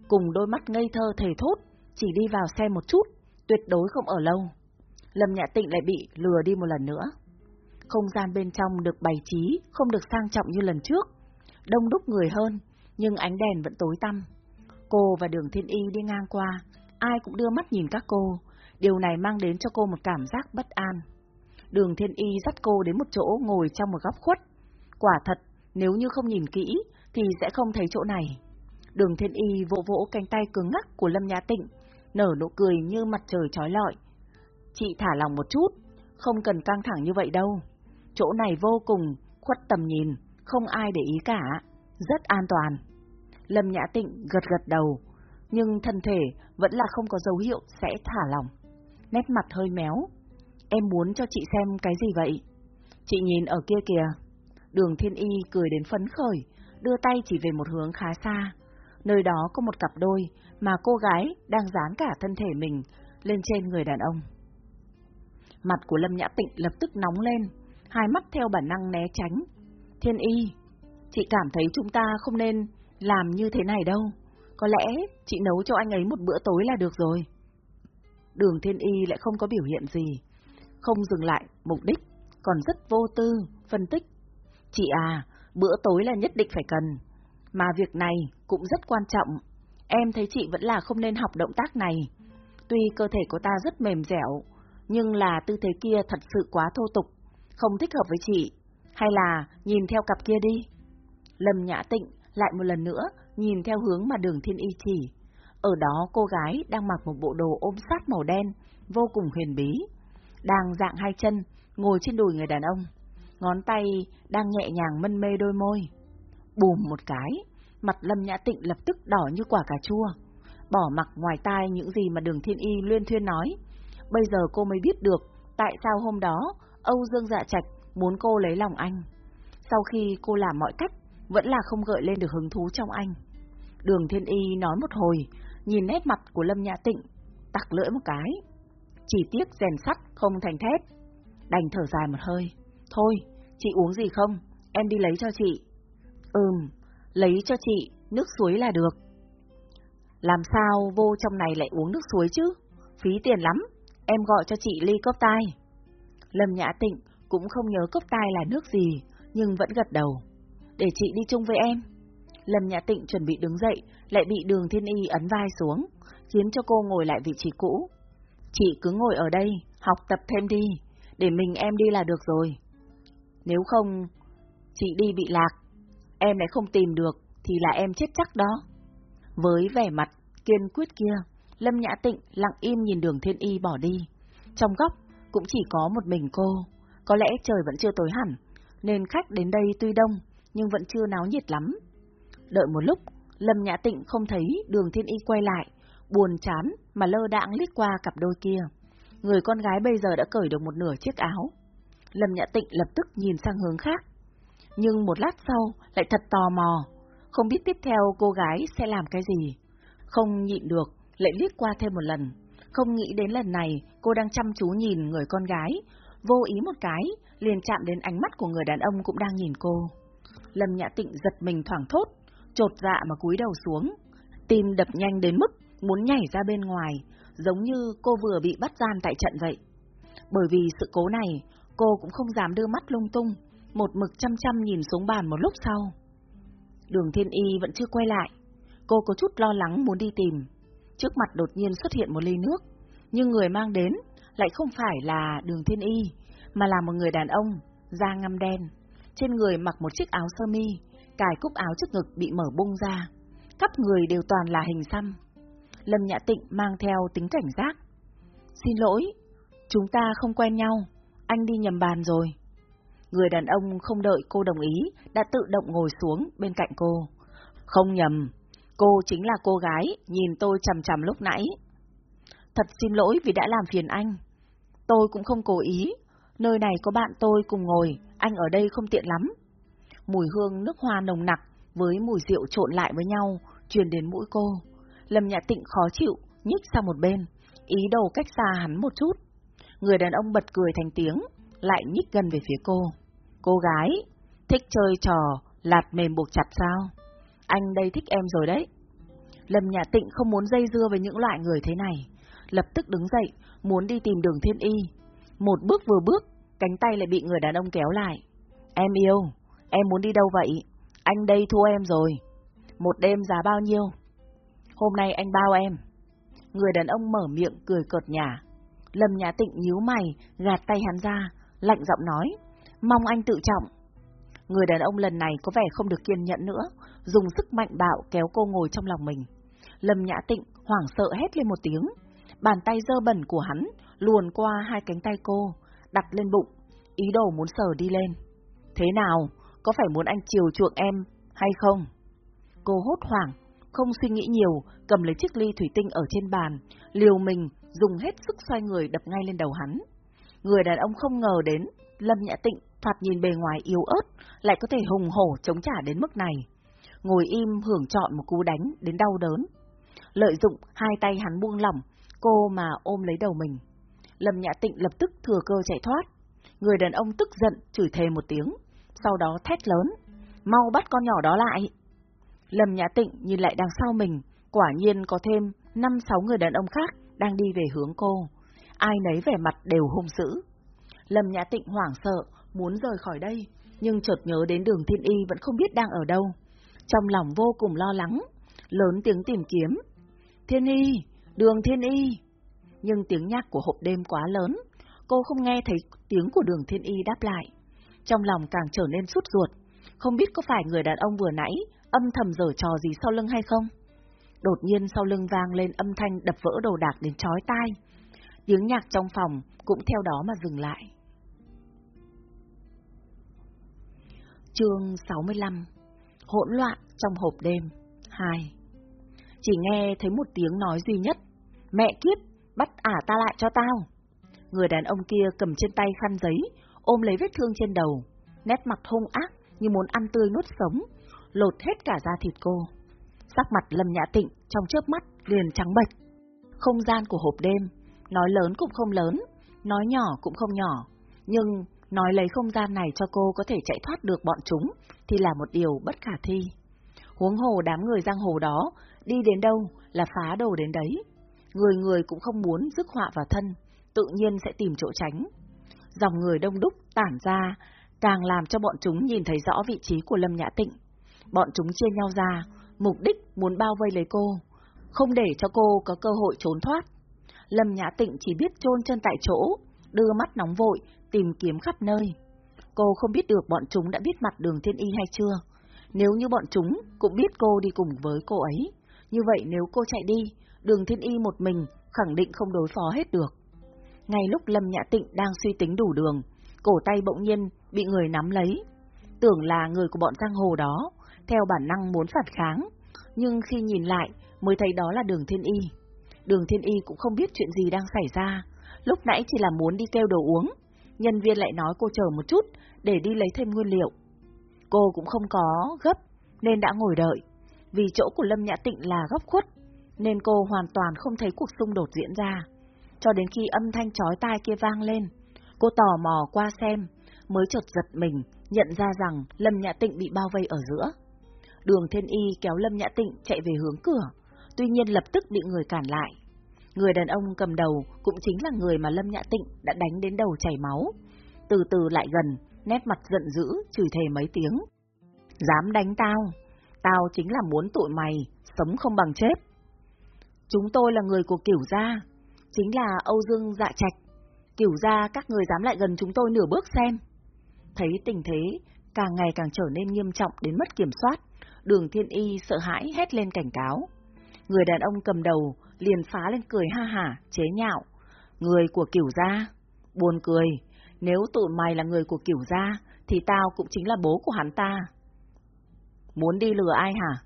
cùng đôi mắt ngây thơ thề thốt, chỉ đi vào xe một chút, tuyệt đối không ở lâu. Lâm Nhã Tịnh lại bị lừa đi một lần nữa. Không gian bên trong được bày trí, không được sang trọng như lần trước. Đông đúc người hơn, nhưng ánh đèn vẫn tối tăm. Cô và đường Thiên Y đi ngang qua, ai cũng đưa mắt nhìn các cô, Điều này mang đến cho cô một cảm giác bất an. Đường Thiên Y dắt cô đến một chỗ ngồi trong một góc khuất. Quả thật, nếu như không nhìn kỹ, thì sẽ không thấy chỗ này. Đường Thiên Y vỗ vỗ cánh tay cứng ngắc của Lâm Nhã Tịnh, nở nụ cười như mặt trời trói lọi. Chị thả lòng một chút, không cần căng thẳng như vậy đâu. Chỗ này vô cùng khuất tầm nhìn, không ai để ý cả, rất an toàn. Lâm Nhã Tịnh gật gật đầu, nhưng thân thể vẫn là không có dấu hiệu sẽ thả lòng. Nét mặt hơi méo. Em muốn cho chị xem cái gì vậy? Chị nhìn ở kia kìa. Đường Thiên Y cười đến phấn khởi, đưa tay chỉ về một hướng khá xa. Nơi đó có một cặp đôi mà cô gái đang dán cả thân thể mình lên trên người đàn ông. Mặt của Lâm Nhã Tịnh lập tức nóng lên, hai mắt theo bản năng né tránh. Thiên Y, chị cảm thấy chúng ta không nên làm như thế này đâu. Có lẽ chị nấu cho anh ấy một bữa tối là được rồi. Đường Thiên Y lại không có biểu hiện gì, không dừng lại mục đích, còn rất vô tư, phân tích. Chị à, bữa tối là nhất định phải cần, mà việc này cũng rất quan trọng. Em thấy chị vẫn là không nên học động tác này. Tuy cơ thể của ta rất mềm dẻo, nhưng là tư thế kia thật sự quá thô tục, không thích hợp với chị. Hay là nhìn theo cặp kia đi. Lâm Nhã Tịnh lại một lần nữa nhìn theo hướng mà đường thiên y chỉ. Ở đó cô gái đang mặc một bộ đồ ôm sát màu đen, vô cùng huyền bí. Đang dạng hai chân, ngồi trên đùi người đàn ông. Ngón tay đang nhẹ nhàng mân mê đôi môi. Bùm một cái, mặt Lâm Nhã Tịnh lập tức đỏ như quả cà chua. Bỏ mặc ngoài tai những gì mà đường thiên y luyên thuyên nói. Bây giờ cô mới biết được tại sao hôm đó Âu Dương Dạ Trạch muốn cô lấy lòng anh. Sau khi cô làm mọi cách, vẫn là không gợi lên được hứng thú trong anh. Đường Thiên Y nói một hồi, nhìn nét mặt của Lâm Nhã Tịnh, tặc lưỡi một cái. Chỉ tiếc rèn sắt không thành thép. Đành thở dài một hơi. Thôi, chị uống gì không? Em đi lấy cho chị. Ừm, lấy cho chị, nước suối là được. Làm sao vô trong này lại uống nước suối chứ? Phí tiền lắm, em gọi cho chị ly cốc tai. Lâm Nhã Tịnh cũng không nhớ cốc tai là nước gì, nhưng vẫn gật đầu. Để chị đi chung với em. Lâm Nhã Tịnh chuẩn bị đứng dậy, lại bị đường thiên y ấn vai xuống, khiến cho cô ngồi lại vị trí cũ. Chị cứ ngồi ở đây, học tập thêm đi, để mình em đi là được rồi. Nếu không, chị đi bị lạc, em lại không tìm được, thì là em chết chắc đó. Với vẻ mặt kiên quyết kia, Lâm Nhã Tịnh lặng im nhìn đường thiên y bỏ đi. Trong góc cũng chỉ có một mình cô, có lẽ trời vẫn chưa tối hẳn, nên khách đến đây tuy đông, nhưng vẫn chưa náo nhiệt lắm. Đợi một lúc, Lâm Nhã Tịnh không thấy đường thiên y quay lại, buồn chán mà lơ đãng liếc qua cặp đôi kia. Người con gái bây giờ đã cởi được một nửa chiếc áo. Lâm Nhã Tịnh lập tức nhìn sang hướng khác. Nhưng một lát sau lại thật tò mò, không biết tiếp theo cô gái sẽ làm cái gì. Không nhịn được, lại liếc qua thêm một lần. Không nghĩ đến lần này cô đang chăm chú nhìn người con gái, vô ý một cái, liền chạm đến ánh mắt của người đàn ông cũng đang nhìn cô. Lâm Nhã Tịnh giật mình thoảng thốt, trột dạ mà cúi đầu xuống. Tim đập nhanh đến mức muốn nhảy ra bên ngoài, giống như cô vừa bị bắt gian tại trận vậy. Bởi vì sự cố này, cô cũng không dám đưa mắt lung tung, một mực chăm chăm nhìn xuống bàn một lúc sau. Đường Thiên Y vẫn chưa quay lại, cô có chút lo lắng muốn đi tìm. Trước mặt đột nhiên xuất hiện một ly nước, nhưng người mang đến lại không phải là Đường Thiên Y, mà là một người đàn ông, da ngăm đen, trên người mặc một chiếc áo sơ mi, cài cúc áo trước ngực bị mở bung ra, khắp người đều toàn là hình xăm. Lâm Nhã Tịnh mang theo tính cảnh giác. Xin lỗi, chúng ta không quen nhau, anh đi nhầm bàn rồi. Người đàn ông không đợi cô đồng ý, đã tự động ngồi xuống bên cạnh cô. Không nhầm, cô chính là cô gái nhìn tôi chầm chầm lúc nãy. Thật xin lỗi vì đã làm phiền anh. Tôi cũng không cố ý, nơi này có bạn tôi cùng ngồi, anh ở đây không tiện lắm. Mùi hương nước hoa nồng nặc với mùi rượu trộn lại với nhau, truyền đến mũi cô. Lâm Nhã Tịnh khó chịu, nhích sang một bên, ý đồ cách xa hắn một chút. Người đàn ông bật cười thành tiếng, lại nhích gần về phía cô. Cô gái, thích chơi trò, lạt mềm buộc chặt sao? Anh đây thích em rồi đấy. Lâm Nhã Tịnh không muốn dây dưa với những loại người thế này. Lập tức đứng dậy, muốn đi tìm đường thiên y. Một bước vừa bước, cánh tay lại bị người đàn ông kéo lại. Em yêu, em muốn đi đâu vậy? Anh đây thua em rồi. Một đêm giá bao nhiêu? Hôm nay anh bao em. Người đàn ông mở miệng cười cợt nhả. Lâm Nhã Tịnh nhíu mày, gạt tay hắn ra, lạnh giọng nói, mong anh tự trọng. Người đàn ông lần này có vẻ không được kiên nhẫn nữa, dùng sức mạnh bạo kéo cô ngồi trong lòng mình. Lâm Nhã Tịnh hoảng sợ hét lên một tiếng, bàn tay dơ bẩn của hắn luồn qua hai cánh tay cô, đặt lên bụng, ý đồ muốn sờ đi lên. Thế nào, có phải muốn anh chiều chuộng em hay không? Cô hốt hoảng, không suy nghĩ nhiều, cầm lấy chiếc ly thủy tinh ở trên bàn, liều mình, dùng hết sức xoay người đập ngay lên đầu hắn. Người đàn ông không ngờ đến, Lâm Nhã Tịnh thoạt nhìn bề ngoài yếu ớt, lại có thể hùng hổ chống trả đến mức này. Ngồi im hưởng chọn một cú đánh đến đau đớn. Lợi dụng hai tay hắn buông lỏng, cô mà ôm lấy đầu mình. Lâm Nhã Tịnh lập tức thừa cơ chạy thoát. Người đàn ông tức giận chửi thề một tiếng, sau đó thét lớn. Mau bắt con nhỏ đó lại. Lâm Nhã Tịnh nhìn lại đằng sau mình, quả nhiên có thêm năm sáu người đàn ông khác đang đi về hướng cô. Ai nấy vẻ mặt đều hung dữ. Lâm Nhã Tịnh hoảng sợ, muốn rời khỏi đây, nhưng chợt nhớ đến đường Thiên Y vẫn không biết đang ở đâu. Trong lòng vô cùng lo lắng, lớn tiếng tìm kiếm. Thiên Y, đường Thiên Y. Nhưng tiếng nhạc của hộp đêm quá lớn, cô không nghe thấy tiếng của đường Thiên Y đáp lại. Trong lòng càng trở nên sút ruột, không biết có phải người đàn ông vừa nãy âm thầm dở trò gì sau lưng hay không? Đột nhiên sau lưng vang lên âm thanh đập vỡ đồ đạc đến chói tai. Tiếng nhạc trong phòng cũng theo đó mà dừng lại. Chương 65 Hỗn loạn trong hộp đêm 2 chỉ nghe thấy một tiếng nói duy nhất. Mẹ kiếp, bắt ả ta lại cho tao. Người đàn ông kia cầm trên tay khăn giấy Ôm lấy vết thương trên đầu Nét mặt hung ác như muốn ăn tươi nuốt sống Lột hết cả da thịt cô. Sắc mặt Lâm Nhã Tịnh trong chớp mắt liền trắng bệch. Không gian của hộp đêm Nói lớn cũng không lớn Nói nhỏ cũng không nhỏ Nhưng nói lấy không gian này cho cô có thể chạy thoát được bọn chúng, thì là một điều bất khả thi. Huống hồ đám người giang hồ đó, đi đến đâu là phá đồ đến đấy. Người người cũng không muốn rước họa vào thân, tự nhiên sẽ tìm chỗ tránh. Dòng người đông đúc tản ra, càng làm cho bọn chúng nhìn thấy rõ vị trí của Lâm Nhã Tịnh. Bọn chúng chia nhau ra, mục đích muốn bao vây lấy cô, không để cho cô có cơ hội trốn thoát. Lâm Nhã Tịnh chỉ biết chôn chân tại chỗ, đưa mắt nóng vội, tìm kiếm khắp nơi. Cô không biết được bọn chúng đã biết mặt đường thiên y hay chưa. Nếu như bọn chúng cũng biết cô đi cùng với cô ấy, như vậy nếu cô chạy đi, đường thiên y một mình khẳng định không đối phó hết được. Ngay lúc Lâm Nhã Tịnh đang suy tính đủ đường, cổ tay bỗng nhiên bị người nắm lấy. Tưởng là người của bọn giang hồ đó, theo bản năng muốn phản kháng, nhưng khi nhìn lại mới thấy đó là đường thiên y. Đường thiên y cũng không biết chuyện gì đang xảy ra, lúc nãy chỉ là muốn đi kêu đồ uống, nhân viên lại nói cô chờ một chút để đi lấy thêm nguyên liệu. Cô cũng không có gấp, nên đã ngồi đợi. Vì chỗ của Lâm Nhã Tịnh là góc khuất, nên cô hoàn toàn không thấy cuộc xung đột diễn ra. Cho đến khi âm thanh chói tai kia vang lên, cô tò mò qua xem, mới chợt giật mình, nhận ra rằng Lâm Nhã Tịnh bị bao vây ở giữa. Đường Thiên Y kéo Lâm Nhã Tịnh chạy về hướng cửa, tuy nhiên lập tức bị người cản lại. Người đàn ông cầm đầu cũng chính là người mà Lâm Nhã Tịnh đã đánh đến đầu chảy máu. Từ từ lại gần, nét mặt giận dữ, chửi thề mấy tiếng. Dám đánh tao, tao chính là muốn tụi mày, sống không bằng chết. Chúng tôi là người của kiểu gia, chính là Âu Dương Dạ Trạch. Kiểu gia các người dám lại gần chúng tôi nửa bước xem. Thấy tình thế càng ngày càng trở nên nghiêm trọng đến mất kiểm soát, đường thiên y sợ hãi hét lên cảnh cáo. Người đàn ông cầm đầu liền phá lên cười ha hả, chế nhạo. Người của kiểu gia? Buồn cười, nếu tụi mày là người của kiểu gia, thì tao cũng chính là bố của hắn ta. Muốn đi lừa ai hả?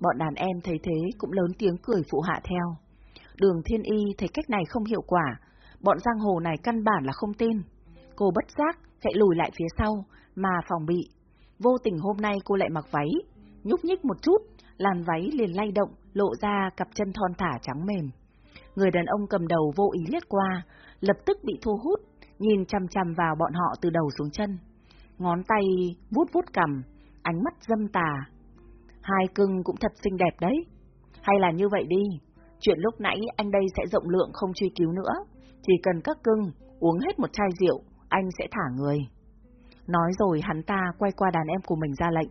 Bọn đàn em thấy thế cũng lớn tiếng cười phụ hạ theo. Đường thiên y thấy cách này không hiệu quả, bọn giang hồ này căn bản là không tin. Cô bất giác, chạy lùi lại phía sau, mà phòng bị. Vô tình hôm nay cô lại mặc váy, nhúc nhích một chút, làn váy liền lay động, lộ ra cặp chân thon thả trắng mềm. Người đàn ông cầm đầu vô ý liếc qua, lập tức bị thu hút, nhìn chăm chăm vào bọn họ từ đầu xuống chân. Ngón tay vuốt vuốt cầm, ánh mắt dâm tà. Hai cưng cũng thật xinh đẹp đấy. Hay là như vậy đi, chuyện lúc nãy anh đây sẽ rộng lượng không truy cứu nữa. Chỉ cần các cưng uống hết một chai rượu, anh sẽ thả người. Nói rồi hắn ta quay qua đàn em của mình ra lệnh.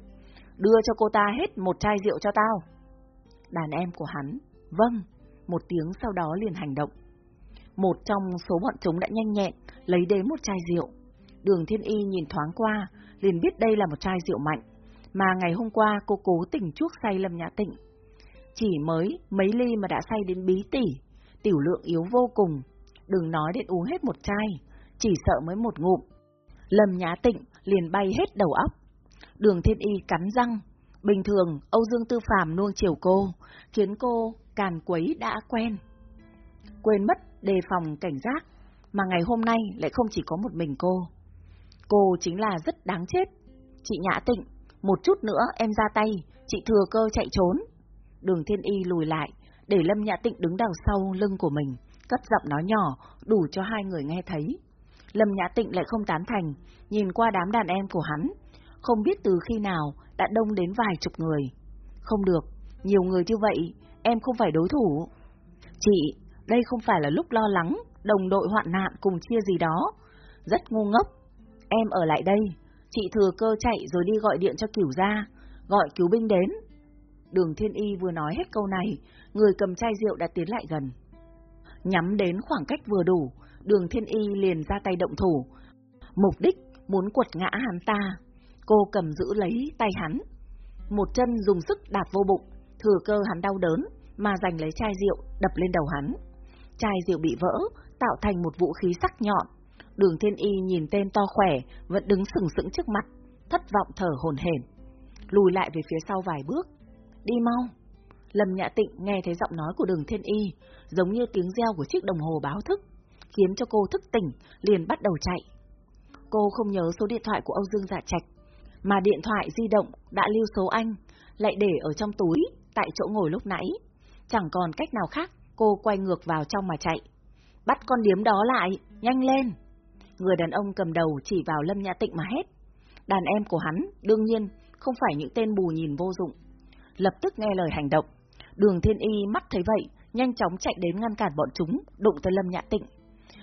Đưa cho cô ta hết một chai rượu cho tao. Đàn em của hắn, vâng, một tiếng sau đó liền hành động. Một trong số bọn chúng đã nhanh nhẹn, lấy đến một chai rượu. Đường Thiên Y nhìn thoáng qua, liền biết đây là một chai rượu mạnh, mà ngày hôm qua cô cố tình chuốc say Lâm Nhã Tịnh. Chỉ mới mấy ly mà đã say đến bí tỉ, tiểu lượng yếu vô cùng, đừng nói đến uống hết một chai, chỉ sợ mới một ngụm. Lâm Nhã Tịnh liền bay hết đầu óc. Đường Thiên Y cắn răng, bình thường Âu Dương Tư Phàm nuông chiều cô, khiến cô càn quấy đã quen. Quên mất đề phòng cảnh giác, mà ngày hôm nay lại không chỉ có một mình cô. Cô chính là rất đáng chết. Chị Nhã Tịnh, một chút nữa em ra tay, chị thừa cơ chạy trốn. Đường Thiên Y lùi lại, để Lâm Nhã Tịnh đứng đằng sau lưng của mình, cất giọng nói nhỏ, đủ cho hai người nghe thấy. Lâm Nhã Tịnh lại không tán thành, nhìn qua đám đàn em của hắn, không biết từ khi nào đã đông đến vài chục người. Không được, nhiều người như vậy, em không phải đối thủ. Chị, đây không phải là lúc lo lắng, đồng đội hoạn nạn cùng chia gì đó. Rất ngu ngốc. Em ở lại đây, chị thừa cơ chạy rồi đi gọi điện cho cửu gia, gọi cứu binh đến. Đường Thiên Y vừa nói hết câu này, người cầm chai rượu đã tiến lại gần. Nhắm đến khoảng cách vừa đủ, đường Thiên Y liền ra tay động thủ. Mục đích muốn quật ngã hắn ta. Cô cầm giữ lấy tay hắn. Một chân dùng sức đạp vô bụng, thừa cơ hắn đau đớn, mà giành lấy chai rượu đập lên đầu hắn. Chai rượu bị vỡ, tạo thành một vũ khí sắc nhọn. Đường Thiên Y nhìn tên to khỏe, vẫn đứng sừng sững trước mặt, thất vọng thở hồn hển. Lùi lại về phía sau vài bước. Đi mau. Lâm Nhã Tịnh nghe thấy giọng nói của đường Thiên Y, giống như tiếng reo của chiếc đồng hồ báo thức, khiến cho cô thức tỉnh, liền bắt đầu chạy. Cô không nhớ số điện thoại của Âu Dương Dạ Trạch, mà điện thoại di động đã lưu số anh, lại để ở trong túi, tại chỗ ngồi lúc nãy. Chẳng còn cách nào khác, cô quay ngược vào trong mà chạy. Bắt con điếm đó lại, nhanh lên! Người đàn ông cầm đầu chỉ vào Lâm Nhã Tịnh mà hét. Đàn em của hắn, đương nhiên, không phải những tên bù nhìn vô dụng. Lập tức nghe lời hành động. Đường Thiên Y mắt thấy vậy, nhanh chóng chạy đến ngăn cản bọn chúng, đụng tới Lâm Nhã Tịnh.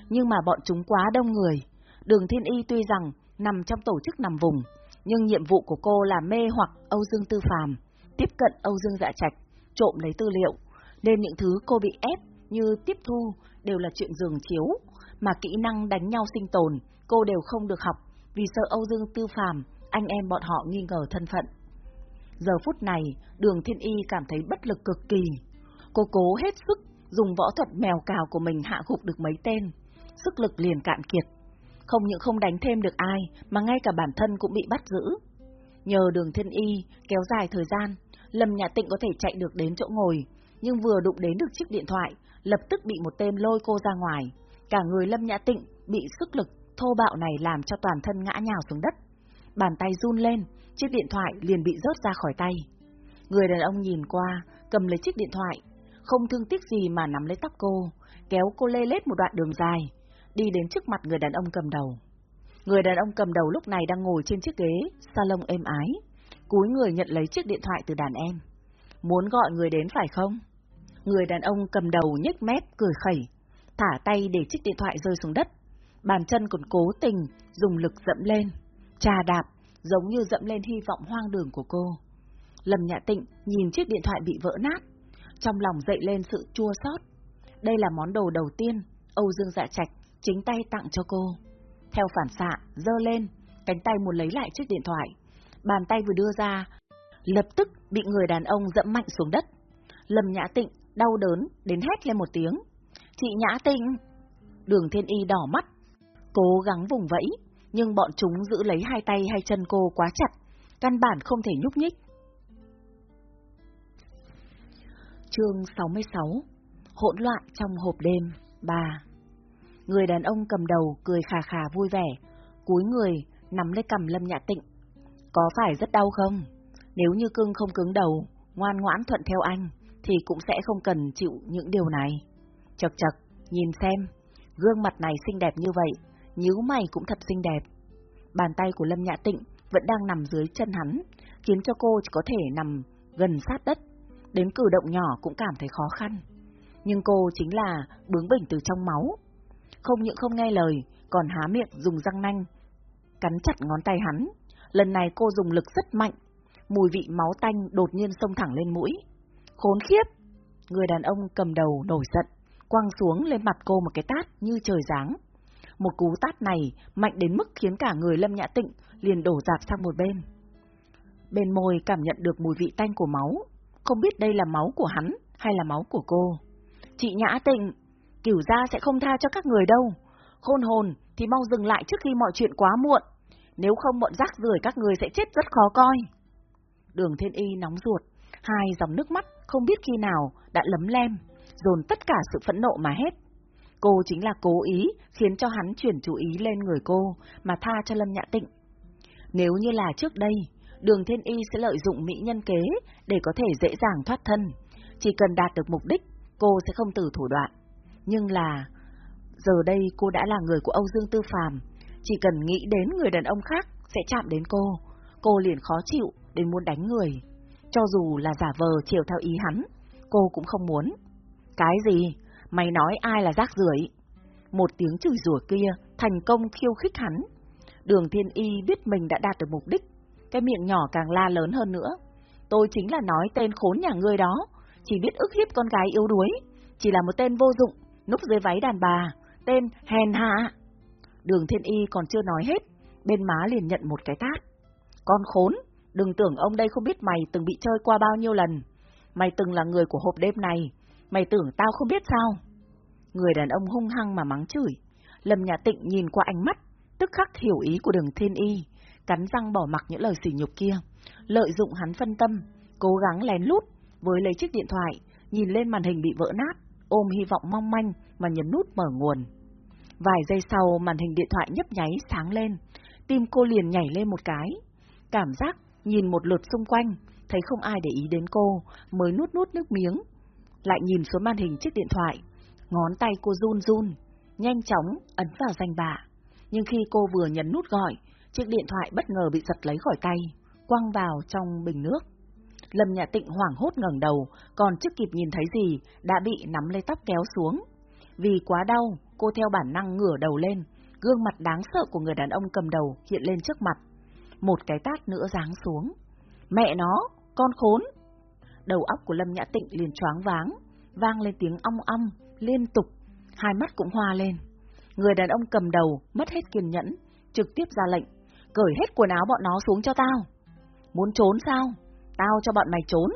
Nhưng mà bọn chúng quá đông người. Đường Thiên Y tuy rằng nằm trong tổ chức nằm vùng, nhưng nhiệm vụ của cô là mê hoặc Âu Dương Tư Phàm, tiếp cận Âu Dương Dạ Trạch, trộm lấy tư liệu, nên những thứ cô bị ép như tiếp thu đều là chuyện giường chiếu, mà kỹ năng đánh nhau sinh tồn cô đều không được học vì sợ Âu Dương Tư Phàm, anh em bọn họ nghi ngờ thân phận. Giờ phút này, đường thiên y cảm thấy bất lực cực kỳ. Cô cố hết sức dùng võ thuật mèo cào của mình hạ gục được mấy tên. Sức lực liền cạn kiệt. Không những không đánh thêm được ai, mà ngay cả bản thân cũng bị bắt giữ. Nhờ đường thiên y kéo dài thời gian, Lâm Nhà Tịnh có thể chạy được đến chỗ ngồi, nhưng vừa đụng đến được chiếc điện thoại, lập tức bị một tên lôi cô ra ngoài. Cả người Lâm Nhã Tịnh bị sức lực thô bạo này làm cho toàn thân ngã nhào xuống đất. Bàn tay run lên, chiếc điện thoại liền bị rớt ra khỏi tay. Người đàn ông nhìn qua, cầm lấy chiếc điện thoại, không thương tiếc gì mà nắm lấy tóc cô, kéo cô lê lết một đoạn đường dài, đi đến trước mặt người đàn ông cầm đầu. Người đàn ông cầm đầu lúc này đang ngồi trên chiếc ghế, salon êm ái, cúi người nhận lấy chiếc điện thoại từ đàn em. Muốn gọi người đến phải không? Người đàn ông cầm đầu nhếch mép, cười khẩy, thả tay để chiếc điện thoại rơi xuống đất. Bàn chân còn cố tình, dùng lực dẫm lên, trà đạp, giống như dẫm lên hy vọng hoang đường của cô. Lâm Nhã Tịnh nhìn chiếc điện thoại bị vỡ nát, trong lòng dậy lên sự chua xót. Đây là món đồ đầu tiên Âu Dương Dạ Trạch chính tay tặng cho cô. Theo phản xạ, dơ lên, cánh tay muốn lấy lại chiếc điện thoại. Bàn tay vừa đưa ra, lập tức bị người đàn ông dẫm mạnh xuống đất. Lâm Nhã Tịnh đau đớn đến hét lên một tiếng. Chị Nhã tinh Đường Thiên Y đỏ mắt, cố gắng vùng vẫy, nhưng bọn chúng giữ lấy hai tay hay chân cô quá chặt, căn bản không thể nhúc nhích. Chương 66 Hỗn loạn trong hộp đêm 3 Người đàn ông cầm đầu cười khà khà vui vẻ, cúi người, nắm lấy cầm Lâm Nhã Tịnh. Có phải rất đau không? Nếu như cưng không cứng đầu, ngoan ngoãn thuận theo anh, thì cũng sẽ không cần chịu những điều này. Chật chật, nhìn xem, gương mặt này xinh đẹp như vậy, nhíu mày cũng thật xinh đẹp. Bàn tay của Lâm Nhã Tịnh vẫn đang nằm dưới chân hắn, khiến cho cô chỉ có thể nằm gần sát đất, đến cử động nhỏ cũng cảm thấy khó khăn. Nhưng cô chính là bướng bỉnh từ trong máu. Không những không nghe lời, còn há miệng dùng răng nanh, cắn chặt ngón tay hắn. Lần này cô dùng lực rất mạnh, mùi vị máu tanh đột nhiên xông thẳng lên mũi. Khốn khiếp! Người đàn ông cầm đầu nổi giận, quăng xuống lên mặt cô một cái tát như trời giáng. Một cú tát này mạnh đến mức khiến cả người Lâm Nhã Tịnh liền đổ dạp sang một bên. Bên môi cảm nhận được mùi vị tanh của máu, không biết đây là máu của hắn hay là máu của cô. Chị Nhã Tịnh, cửu gia sẽ không tha cho các người đâu. Khôn hồn thì mau dừng lại trước khi mọi chuyện quá muộn. Nếu không bọn rác rưởi các người sẽ chết rất khó coi. Đường Thiên Y nóng ruột, hai dòng nước mắt không biết khi nào đã lấm lem, dồn tất cả sự phẫn nộ mà hết. Cô chính là cố ý khiến cho hắn chuyển chú ý lên người cô mà tha cho Lâm Nhã Tịnh. Nếu như là trước đây, đường Thiên Y sẽ lợi dụng mỹ nhân kế để có thể dễ dàng thoát thân. Chỉ cần đạt được mục đích, cô sẽ không từ thủ đoạn. Nhưng là, giờ đây cô đã là người của Âu Dương Tư Phàm, chỉ cần nghĩ đến người đàn ông khác sẽ chạm đến cô, cô liền khó chịu đến muốn đánh người. Cho dù là giả vờ chiều theo ý hắn, cô cũng không muốn. Cái gì? Mày nói ai là rác rưởi? Một tiếng chửi rủa kia thành công khiêu khích hắn. Đường Thiên Y biết mình đã đạt được mục đích, cái miệng nhỏ càng la lớn hơn nữa. Tôi chính là nói tên khốn nhà ngươi đó, chỉ biết ức hiếp con gái yếu đuối, chỉ là một tên vô dụng, núp dưới váy đàn bà, tên hèn hạ. Đường Thiên Y còn chưa nói hết, bên má liền nhận một cái tát. Con khốn, đừng tưởng ông đây không biết mày từng bị chơi qua bao nhiêu lần. Mày từng là người của hộp đêm này, mày tưởng tao không biết sao? Người đàn ông hung hăng mà mắng chửi. Lâm Nhà Tịnh nhìn qua ánh mắt, tức khắc hiểu ý của đường Thiên Y, cắn răng bỏ mặc những lời sỉ nhục kia, lợi dụng hắn phân tâm, cố gắng lén lút, với lấy chiếc điện thoại, nhìn lên màn hình bị vỡ nát, ôm hy vọng mong manh mà nhấn nút mở nguồn. Vài giây sau màn hình điện thoại nhấp nháy sáng lên, tim cô liền nhảy lên một cái. Cảm giác nhìn một lượt xung quanh, thấy không ai để ý đến cô, mới nuốt nuốt nước miếng. Lại nhìn xuống màn hình chiếc điện thoại, ngón tay cô run run, nhanh chóng ấn vào danh bạ. Nhưng khi cô vừa nhấn nút gọi, chiếc điện thoại bất ngờ bị giật lấy khỏi tay, quăng vào trong bình nước. Lâm Nhà Tịnh hoảng hốt ngẩng đầu, còn chưa kịp nhìn thấy gì, đã bị nắm lấy tóc kéo xuống. Vì quá đau, cô theo bản năng ngửa đầu lên, gương mặt đáng sợ của người đàn ông cầm đầu hiện lên trước mặt. Một cái tát nữa giáng xuống. Mẹ nó, con khốn! Đầu óc của Lâm Nhã Tịnh liền choáng váng, vang lên tiếng ong ong, liên tục, hai mắt cũng hoa lên. Người đàn ông cầm đầu mất hết kiên nhẫn, trực tiếp ra lệnh, cởi hết quần áo bọn nó xuống cho tao. Muốn trốn sao? Tao cho bọn mày trốn.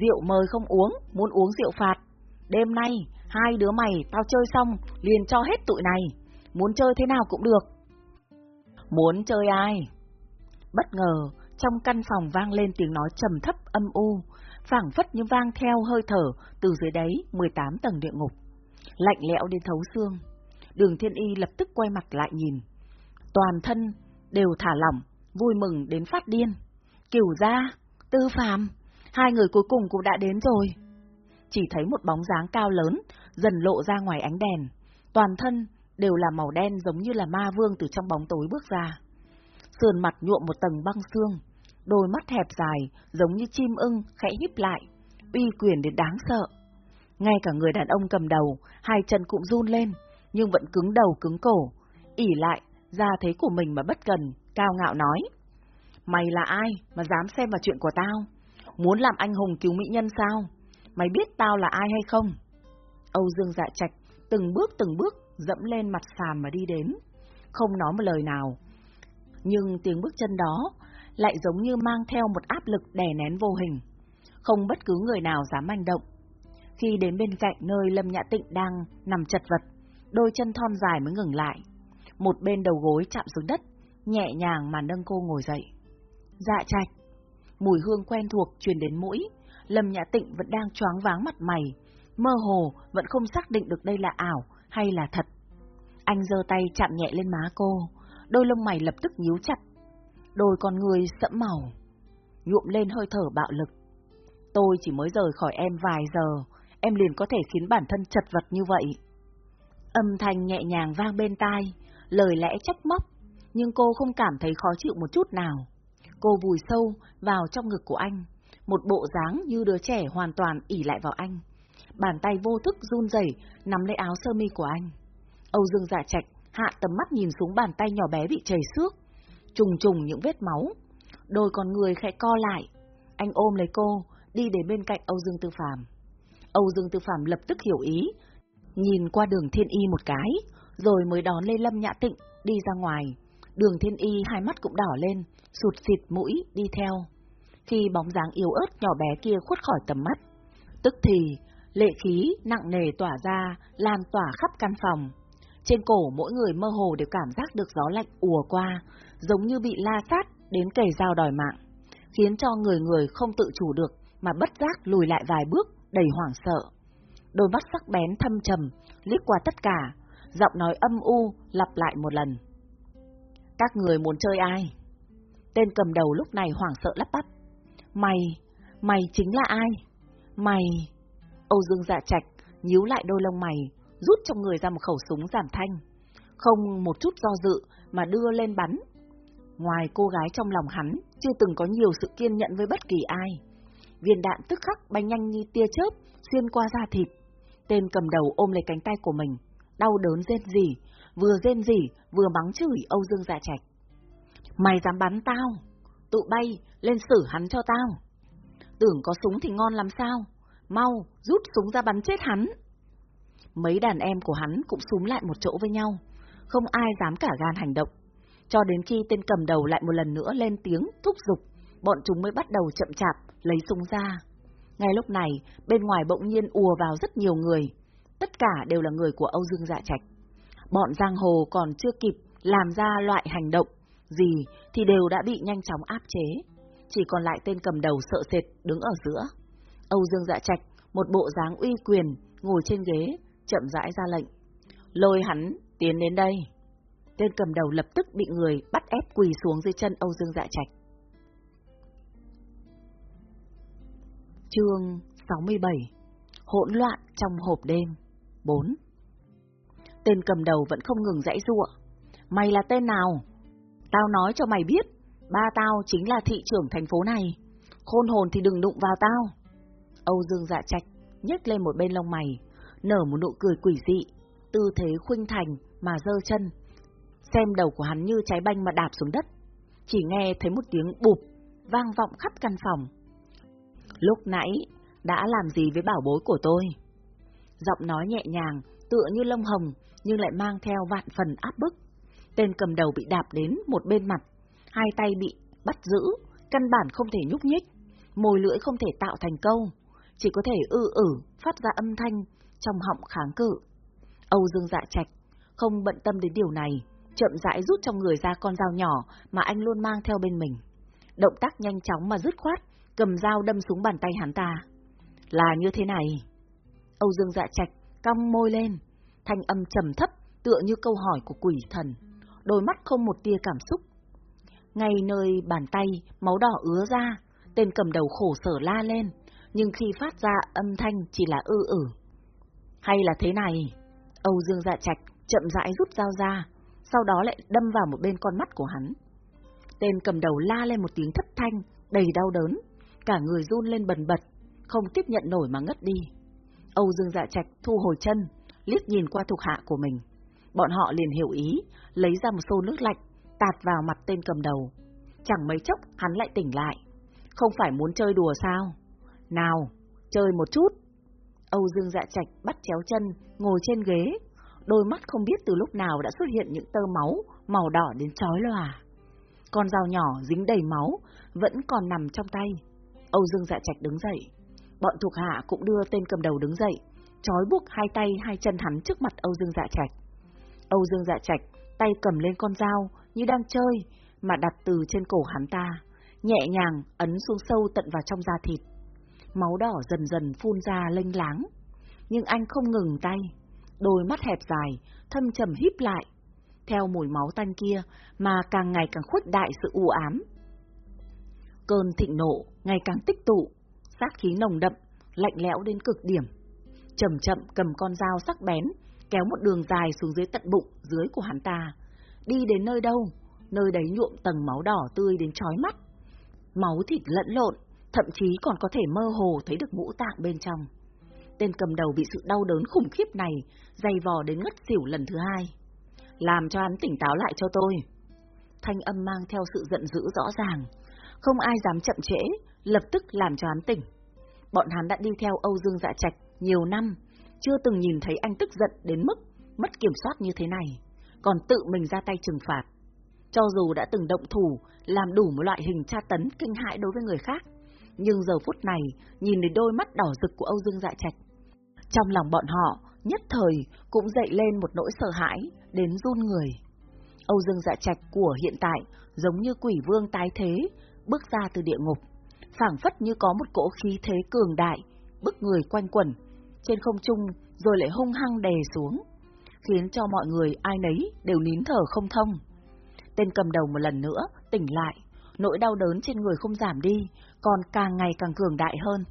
Rượu mời không uống, muốn uống rượu phạt. Đêm nay, hai đứa mày tao chơi xong, liền cho hết tụi này. Muốn chơi thế nào cũng được. Muốn chơi ai? Bất ngờ, trong căn phòng vang lên tiếng nói trầm thấp âm u, phảng phất như vang theo hơi thở từ dưới đáy 18 tầng địa ngục. Lạnh lẽo đến thấu xương. Đường Thiên Y lập tức quay mặt lại nhìn. Toàn thân đều thả lỏng, vui mừng đến phát điên. Cửu ra, tư phàm, hai người cuối cùng cũng đã đến rồi. Chỉ thấy một bóng dáng cao lớn, dần lộ ra ngoài ánh đèn. Toàn thân đều là màu đen giống như là ma vương từ trong bóng tối bước ra. Sườn mặt nhuộm một tầng băng xương, đôi mắt hẹp dài, giống như chim ưng, khẽ híp lại, uy quyền đến đáng sợ. Ngay cả người đàn ông cầm đầu, hai chân cũng run lên, nhưng vẫn cứng đầu cứng cổ, ỉ lại, ra thế của mình mà bất cần, cao ngạo nói. Mày là ai mà dám xem vào chuyện của tao? Muốn làm anh hùng cứu mỹ nhân sao? Mày biết tao là ai hay không? Âu Dương dạ trạch, từng bước từng bước, dẫm lên mặt sàn mà đi đến. Không nói một lời nào. Nhưng tiếng bước chân đó lại giống như mang theo một áp lực đè nén vô hình. Không bất cứ người nào dám manh động. Khi đến bên cạnh nơi Lâm Nhã Tịnh đang nằm chật vật, đôi chân thon dài mới ngừng lại. Một bên đầu gối chạm xuống đất, nhẹ nhàng mà nâng cô ngồi dậy. Dạ trạch. Mùi hương quen thuộc truyền đến mũi, Lâm Nhã Tịnh vẫn đang choáng váng mặt mày, mơ hồ vẫn không xác định được đây là ảo hay là thật. Anh giơ tay chạm nhẹ lên má cô, đôi lông mày lập tức nhíu chặt, đôi con người sẫm màu, nhuộm lên hơi thở bạo lực. Tôi chỉ mới rời khỏi em vài giờ, em liền có thể khiến bản thân chật vật như vậy. Âm thanh nhẹ nhàng vang bên tai, lời lẽ trách móc, nhưng cô không cảm thấy khó chịu một chút nào. Cô vùi sâu vào trong ngực của anh, một bộ dáng như đứa trẻ hoàn toàn ỉ lại vào anh. Bàn tay vô thức run rẩy nắm lấy áo sơ mi của anh. Âu Dương Dạ Trạch hạ tầm mắt nhìn xuống bàn tay nhỏ bé bị chảy xước, trùng trùng những vết máu. Đôi con người khẽ co lại. Anh ôm lấy cô, đi đến bên cạnh Âu Dương Tư Phạm. Âu Dương Tư Phạm lập tức hiểu ý, nhìn qua đường thiên y một cái, rồi mới đón Lê Lâm Nhã Tịnh đi ra ngoài. Đường thiên y hai mắt cũng đỏ lên, sụt xịt mũi đi theo. Khi bóng dáng yếu ớt nhỏ bé kia khuất khỏi tầm mắt, tức thì lệ khí nặng nề tỏa ra, lan tỏa khắp căn phòng. Trên cổ mỗi người mơ hồ đều cảm giác được gió lạnh ùa qua, giống như bị la sát đến kề dao đòi mạng, khiến cho người người không tự chủ được mà bất giác lùi lại vài bước đầy hoảng sợ. Đôi mắt sắc bén thâm trầm, liếc qua tất cả, giọng nói âm u lặp lại một lần. Các người muốn chơi ai? Tên cầm đầu lúc này hoảng sợ lắp bắp. Mày, mày chính là ai? Mày... Âu Dương dạ trạch, nhíu lại đôi lông mày, rút trong người ra một khẩu súng giảm thanh. Không một chút do dự mà đưa lên bắn. Ngoài cô gái trong lòng hắn, chưa từng có nhiều sự kiên nhẫn với bất kỳ ai. Viên đạn tức khắc bay nhanh như tia chớp, xuyên qua da thịt. Tên cầm đầu ôm lấy cánh tay của mình, đau đớn rên rỉ, vừa rên rỉ vừa mắng chửi Âu Dương Dạ Trạch. Mày dám bắn tao? Tụ bay, lên xử hắn cho tao. Tưởng có súng thì ngon làm sao? Mau, rút súng ra bắn chết hắn. Mấy đàn em của hắn cũng súng lại một chỗ với nhau, không ai dám cả gan hành động. Cho đến khi tên cầm đầu lại một lần nữa lên tiếng thúc giục, bọn chúng mới bắt đầu chậm chạp lấy súng ra. Ngay lúc này, bên ngoài bỗng nhiên ùa vào rất nhiều người. Tất cả đều là người của Âu Dương Dạ Trạch. Bọn giang hồ còn chưa kịp làm ra loại hành động gì thì đều đã bị nhanh chóng áp chế. Chỉ còn lại tên cầm đầu sợ sệt đứng ở giữa. Âu Dương Dạ Trạch, một bộ dáng uy quyền, ngồi trên ghế, chậm rãi ra lệnh. Lôi hắn, tiến đến đây. Tên cầm đầu lập tức bị người bắt ép quỳ xuống dưới chân Âu Dương Dạ Trạch. Chương 67 Hỗn loạn trong hộp đêm 4 Tên cầm đầu vẫn không ngừng dãy giụa. Mày là tên nào? Tao nói cho mày biết, ba tao chính là thị trưởng thành phố này. Khôn hồn thì đừng đụng vào tao. Âu Dương dạ trạch, nhếch lên một bên lông mày, nở một nụ cười quỷ dị, tư thế khuynh thành mà dơ chân. Xem đầu của hắn như trái banh mà đạp xuống đất. Chỉ nghe thấy một tiếng bụp, vang vọng khắp căn phòng. Lúc nãy, đã làm gì với bảo bối của tôi? Giọng nói nhẹ nhàng, tựa như lông hồng, nhưng lại mang theo vạn phần áp bức. Tên cầm đầu bị đạp đến một bên mặt, hai tay bị bắt giữ, căn bản không thể nhúc nhích, môi lưỡi không thể tạo thành câu, chỉ có thể ư ử, phát ra âm thanh trong họng kháng cự. Âu Dương dạ trạch, không bận tâm đến điều này, chậm rãi rút trong người ra con dao nhỏ mà anh luôn mang theo bên mình. Động tác nhanh chóng mà dứt khoát, cầm dao đâm xuống bàn tay hắn ta. Là như thế này. Âu Dương dạ trạch, cong môi lên, thanh âm trầm thấp, tựa như câu hỏi của quỷ thần, đôi mắt không một tia cảm xúc. Ngay nơi bàn tay, máu đỏ ứa ra, tên cầm đầu khổ sở la lên, nhưng khi phát ra âm thanh chỉ là ư ử. Hay là thế này? Âu Dương dạ trạch chậm rãi rút dao ra, sau đó lại đâm vào một bên con mắt của hắn. Tên cầm đầu la lên một tiếng thất thanh, đầy đau đớn, cả người run lên bần bật, không tiếp nhận nổi mà ngất đi. Âu Dương Dạ Trạch thu hồi chân, liếc nhìn qua thuộc hạ của mình. Bọn họ liền hiểu ý, lấy ra một xô nước lạnh, tạt vào mặt tên cầm đầu. Chẳng mấy chốc hắn lại tỉnh lại. Không phải muốn chơi đùa sao? Nào, chơi một chút. Âu Dương Dạ Trạch bắt chéo chân, ngồi trên ghế. Đôi mắt không biết từ lúc nào đã xuất hiện những tơ máu màu đỏ đến chói lòa. Con dao nhỏ dính đầy máu, vẫn còn nằm trong tay. Âu Dương Dạ Trạch đứng dậy. Bọn thuộc hạ cũng đưa tên cầm đầu đứng dậy, trói buộc hai tay hai chân hắn trước mặt Âu Dương Dạ Trạch. Âu Dương Dạ Trạch tay cầm lên con dao như đang chơi, mà đặt từ trên cổ hắn ta, nhẹ nhàng ấn xuống sâu tận vào trong da thịt. Máu đỏ dần dần phun ra lênh láng, nhưng anh không ngừng tay, đôi mắt hẹp dài, thâm trầm híp lại, theo mùi máu tanh kia mà càng ngày càng khuếch đại sự u ám. Cơn thịnh nộ ngày càng tích tụ, sát khí nồng đậm, lạnh lẽo đến cực điểm. Chậm chậm cầm con dao sắc bén, kéo một đường dài xuống dưới tận bụng dưới của hắn ta. Đi đến nơi đâu, nơi đấy nhuộm tầng máu đỏ tươi đến chói mắt. Máu thịt lẫn lộn, thậm chí còn có thể mơ hồ thấy được ngũ tạng bên trong. Tên cầm đầu bị sự đau đớn khủng khiếp này dày vò đến ngất xỉu lần thứ hai. Làm cho hắn tỉnh táo lại cho tôi. Thanh âm mang theo sự giận dữ rõ ràng. Không ai dám chậm trễ, lập tức làm cho hắn tỉnh. Bọn hắn đã đi theo Âu Dương Dạ Trạch nhiều năm, chưa từng nhìn thấy anh tức giận đến mức mất kiểm soát như thế này, còn tự mình ra tay trừng phạt. Cho dù đã từng động thủ, làm đủ một loại hình tra tấn kinh hại đối với người khác, nhưng giờ phút này, nhìn đến đôi mắt đỏ rực của Âu Dương Dạ Trạch, trong lòng bọn họ nhất thời cũng dậy lên một nỗi sợ hãi đến run người. Âu Dương Dạ Trạch của hiện tại giống như quỷ vương tái thế, bước ra từ địa ngục, phảng phất như có một cỗ khí thế cường đại, bức người quanh quẩn trên không trung rồi lại hung hăng đè xuống, khiến cho mọi người ai nấy đều nín thở không thông. Tên cầm đầu một lần nữa tỉnh lại, nỗi đau đớn trên người không giảm đi, còn càng ngày càng cường đại hơn.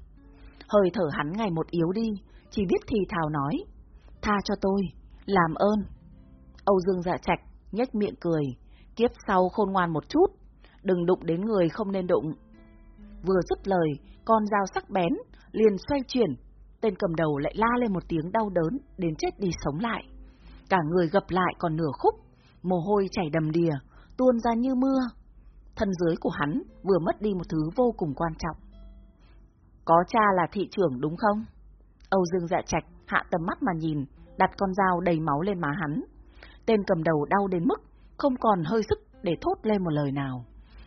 Hơi thở hắn ngày một yếu đi, chỉ biết thì thào nói, tha cho tôi, làm ơn. Âu Dương dạ trạch, nhếch miệng cười, kiếp sau khôn ngoan một chút, đừng đụng đến người không nên đụng. Vừa dứt lời, con dao sắc bén, liền xoay chuyển, tên cầm đầu lại la lên một tiếng đau đớn, đến chết đi sống lại. Cả người gập lại còn nửa khúc, mồ hôi chảy đầm đìa, tuôn ra như mưa. Thân dưới của hắn vừa mất đi một thứ vô cùng quan trọng. Có cha là thị trưởng đúng không? Âu Dương dạ trạch hạ tầm mắt mà nhìn, đặt con dao đầy máu lên má hắn. Tên cầm đầu đau đến mức không còn hơi sức để thốt lên một lời nào.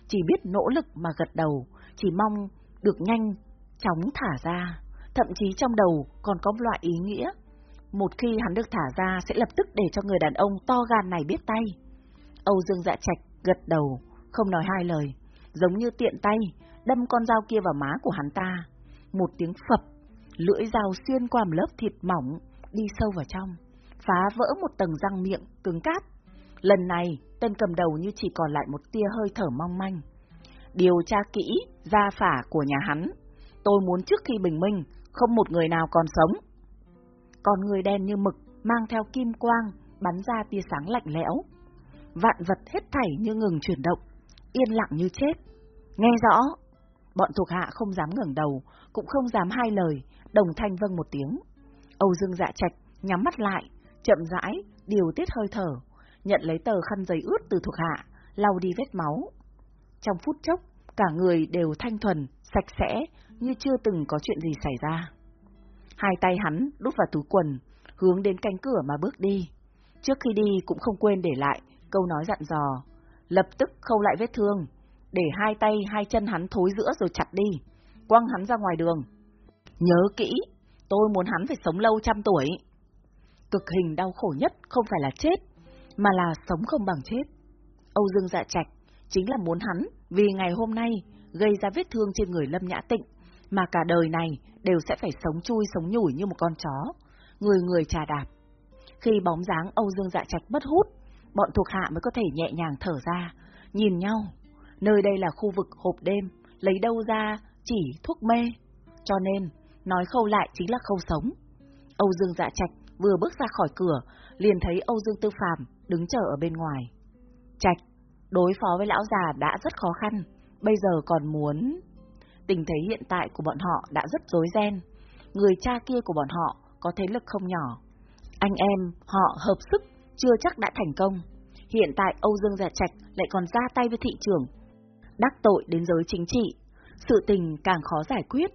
Chỉ biết nỗ lực mà gật đầu, chỉ mong được nhanh, chóng thả ra. Thậm chí trong đầu còn có loại ý nghĩa. Một khi hắn được thả ra sẽ lập tức để cho người đàn ông to gan này biết tay. Âu Dương dạ trạch gật đầu, không nói hai lời, giống như tiện tay, đâm con dao kia vào má của hắn ta. Một tiếng phập, lưỡi dao xuyên qua một lớp thịt mỏng, đi sâu vào trong, phá vỡ một tầng răng miệng cứng cáp. Lần này, tên cầm đầu như chỉ còn lại một tia hơi thở mong manh. Điều tra kỹ gia phả của nhà hắn. Tôi muốn trước khi bình minh, không một người nào còn sống. Còn người đen như mực, mang theo kim quang, bắn ra tia sáng lạnh lẽo. Vạn vật hết thảy như ngừng chuyển động, yên lặng như chết. Nghe rõ, bọn thuộc hạ không dám ngẩng đầu, cũng không dám hai lời, đồng thanh vâng một tiếng. Âu Dương dạ trạch, nhắm mắt lại, chậm rãi, điều tiết hơi thở, nhận lấy tờ khăn giấy ướt từ thuộc hạ, lau đi vết máu. Trong phút chốc, cả người đều thanh thuần, sạch sẽ, như chưa từng có chuyện gì xảy ra. Hai tay hắn đút vào túi quần, hướng đến cánh cửa mà bước đi. Trước khi đi cũng không quên để lại câu nói dặn dò, lập tức khâu lại vết thương, để hai tay hai chân hắn thối giữa rồi chặt đi, quăng hắn ra ngoài đường. Nhớ kỹ, tôi muốn hắn phải sống lâu trăm tuổi. Cực hình đau khổ nhất không phải là chết, mà là sống không bằng chết. Âu Dương dạ trạch chính là muốn hắn vì ngày hôm nay gây ra vết thương trên người Lâm Nhã Tịnh, mà cả đời này đều sẽ phải sống chui sống nhủi như một con chó, người người trà đạp. Khi bóng dáng Âu Dương dạ trạch mất hút, bọn thuộc hạ mới có thể nhẹ nhàng thở ra, nhìn nhau. Nơi đây là khu vực hộp đêm, lấy đâu ra chỉ thuốc mê. Cho nên, nói khâu lại chính là khâu sống. Âu Dương dạ trạch vừa bước ra khỏi cửa, liền thấy Âu Dương Tư Phàm đứng chờ ở bên ngoài. Trạch, đối phó với lão già đã rất khó khăn, bây giờ còn muốn... Tình thế hiện tại của bọn họ đã rất rối ren. Người cha kia của bọn họ có thế lực không nhỏ. Anh em, họ hợp sức, chưa chắc đã thành công. Hiện tại Âu Dương Dạ Trạch lại còn ra tay với thị trường. Đắc tội đến giới chính trị, sự tình càng khó giải quyết.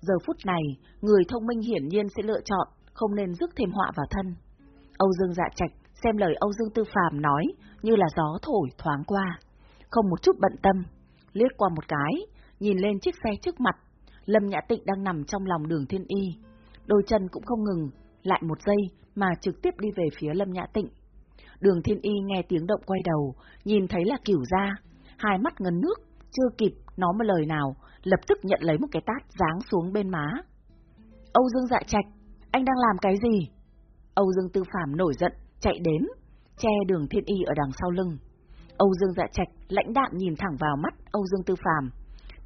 Giờ phút này, người thông minh hiển nhiên sẽ lựa chọn không nên rước thêm họa vào thân. Âu Dương Dạ Trạch xem lời Âu Dương Tư Phàm nói như là gió thổi thoáng qua, không một chút bận tâm, liếc qua một cái, nhìn lên chiếc xe trước mặt, Lâm Nhã Tịnh đang nằm trong lòng đường thiên y, đôi chân cũng không ngừng, lại một giây mà trực tiếp đi về phía Lâm Nhã Tịnh. Đường thiên y nghe tiếng động quay đầu, nhìn thấy là cửu gia, hai mắt ngấn nước, chưa kịp nói một lời nào, lập tức nhận lấy một cái tát giáng xuống bên má. Âu Dương dạ trạch, anh đang làm cái gì? Âu Dương Tư Phạm nổi giận, chạy đến, che đường thiên y ở đằng sau lưng. Âu Dương dạ trạch lãnh đạm nhìn thẳng vào mắt Âu Dương Tư Phạm,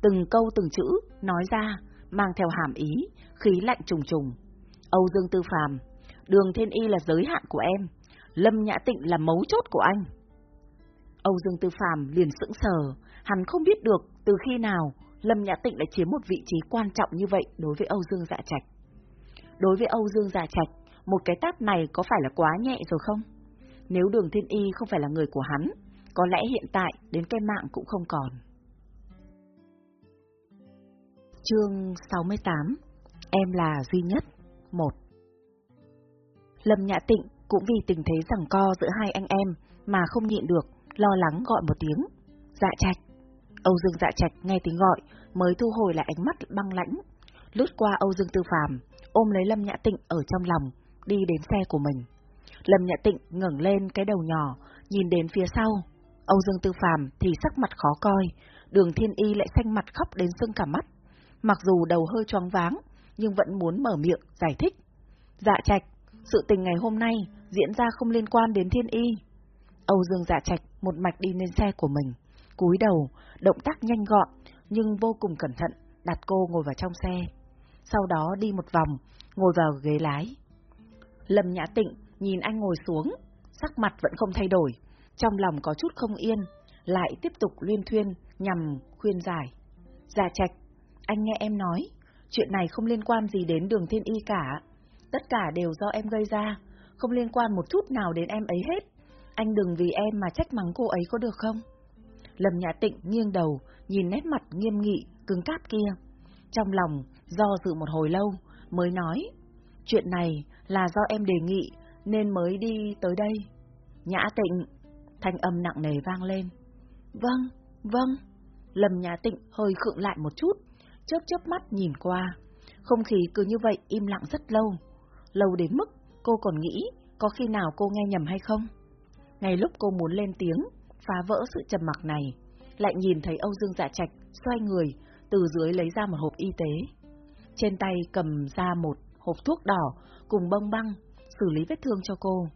từng câu từng chữ nói ra, mang theo hàm ý, khí lạnh trùng trùng. Âu Dương Tư Phạm, đường thiên y là giới hạn của em, Lâm Nhã Tịnh là mấu chốt của anh. Âu Dương Tư Phạm liền sững sờ, hắn không biết được từ khi nào Lâm Nhã Tịnh lại chiếm một vị trí quan trọng như vậy đối với Âu Dương Dạ Trạch. Đối với Âu Dương Dạ Trạch, một cái tát này có phải là quá nhẹ rồi không? Nếu đường thiên y không phải là người của hắn, có lẽ hiện tại đến cái mạng cũng không còn. Chương 68 Em là duy nhất 1 Lâm Nhã Tịnh cũng vì tình thế rằng co giữa hai anh em mà không nhịn được, lo lắng gọi một tiếng. Dạ trạch. Âu Dương dạ trạch nghe tiếng gọi, mới thu hồi lại ánh mắt băng lãnh. Lướt qua Âu Dương Tư Phàm, ôm lấy Lâm Nhã Tịnh ở trong lòng, đi đến xe của mình. Lâm Nhã Tịnh ngẩng lên cái đầu nhỏ, nhìn đến phía sau. Âu Dương Tư Phàm thì sắc mặt khó coi, đường thiên y lại xanh mặt khóc đến sưng cả mắt. Mặc dù đầu hơi choáng váng, nhưng vẫn muốn mở miệng, giải thích. Dạ trạch, sự tình ngày hôm nay diễn ra không liên quan đến thiên y. Âu Dương dạ trạch một mạch đi lên xe của mình, cúi đầu, động tác nhanh gọn, nhưng vô cùng cẩn thận, đặt cô ngồi vào trong xe. Sau đó đi một vòng, ngồi vào ghế lái. Lâm Nhã Tịnh nhìn anh ngồi xuống, sắc mặt vẫn không thay đổi, trong lòng có chút không yên, lại tiếp tục luyên thuyên nhằm khuyên giải. Dạ trạch, anh nghe em nói, chuyện này không liên quan gì đến đường thiên y cả, tất cả đều do em gây ra, không liên quan một chút nào đến em ấy hết. Anh đừng vì em mà trách mắng cô ấy có được không? Lâm Nhã Tịnh nghiêng đầu, nhìn nét mặt nghiêm nghị, cứng cáp kia. Trong lòng, do dự một hồi lâu, mới nói, chuyện này là do em đề nghị, nên mới đi tới đây. Nhã Tịnh, thanh âm nặng nề vang lên. Vâng, vâng. Lâm Nhã Tịnh hơi khựng lại một chút, chớp chớp mắt nhìn qua. Không khí cứ như vậy im lặng rất lâu. Lâu đến mức cô còn nghĩ có khi nào cô nghe nhầm hay không? Ngay lúc cô muốn lên tiếng, phá vỡ sự trầm mặc này, lại nhìn thấy Âu Dương Dạ Trạch xoay người, từ dưới lấy ra một hộp y tế. Trên tay cầm ra một hộp thuốc đỏ cùng bông băng, xử lý vết thương cho cô.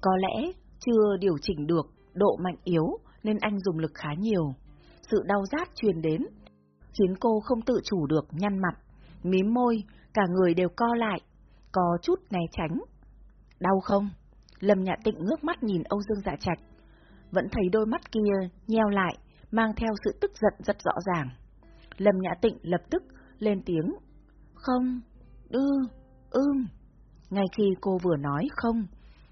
Có lẽ chưa điều chỉnh được độ mạnh yếu nên anh dùng lực khá nhiều. Sự đau rát truyền đến, khiến cô không tự chủ được nhăn mặt, mím môi, cả người đều co lại, có chút né tránh. Đau không? Lâm Nhã Tịnh ngước mắt nhìn Âu Dương Dạ Trạch, vẫn thấy đôi mắt kia nheo lại, mang theo sự tức giận rất rõ ràng. Lâm Nhã Tịnh lập tức lên tiếng, không, ư, ưm. Ngay khi cô vừa nói không,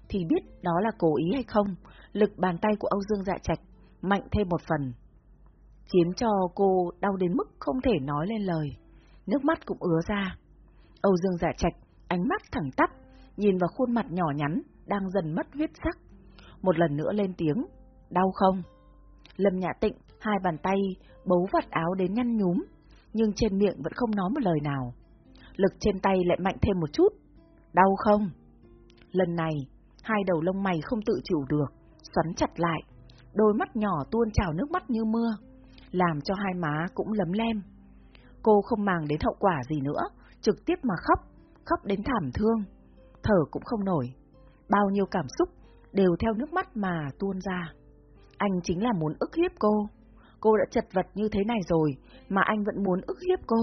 thì biết đó là cố ý hay không, lực bàn tay của Âu Dương Dạ Trạch mạnh thêm một phần, khiến cho cô đau đến mức không thể nói lên lời, nước mắt cũng ứa ra. Âu Dương Dạ Trạch ánh mắt thẳng tắp, nhìn vào khuôn mặt nhỏ nhắn đang dần mất huyết sắc, một lần nữa lên tiếng, đau không? Lâm Nhã Tịnh hai bàn tay bấu vặt áo đến nhăn nhúm, nhưng trên miệng vẫn không nói một lời nào. Lực trên tay lại mạnh thêm một chút. Đau không? Lần này, hai đầu lông mày không tự chịu được, xoắn chặt lại, đôi mắt nhỏ tuôn trào nước mắt như mưa, làm cho hai má cũng lấm lem. Cô không màng đến hậu quả gì nữa, trực tiếp mà khóc, khóc đến thảm thương, thở cũng không nổi. Bao nhiêu cảm xúc đều theo nước mắt mà tuôn ra. Anh chính là muốn ức hiếp cô. Cô đã chật vật như thế này rồi, mà anh vẫn muốn ức hiếp cô.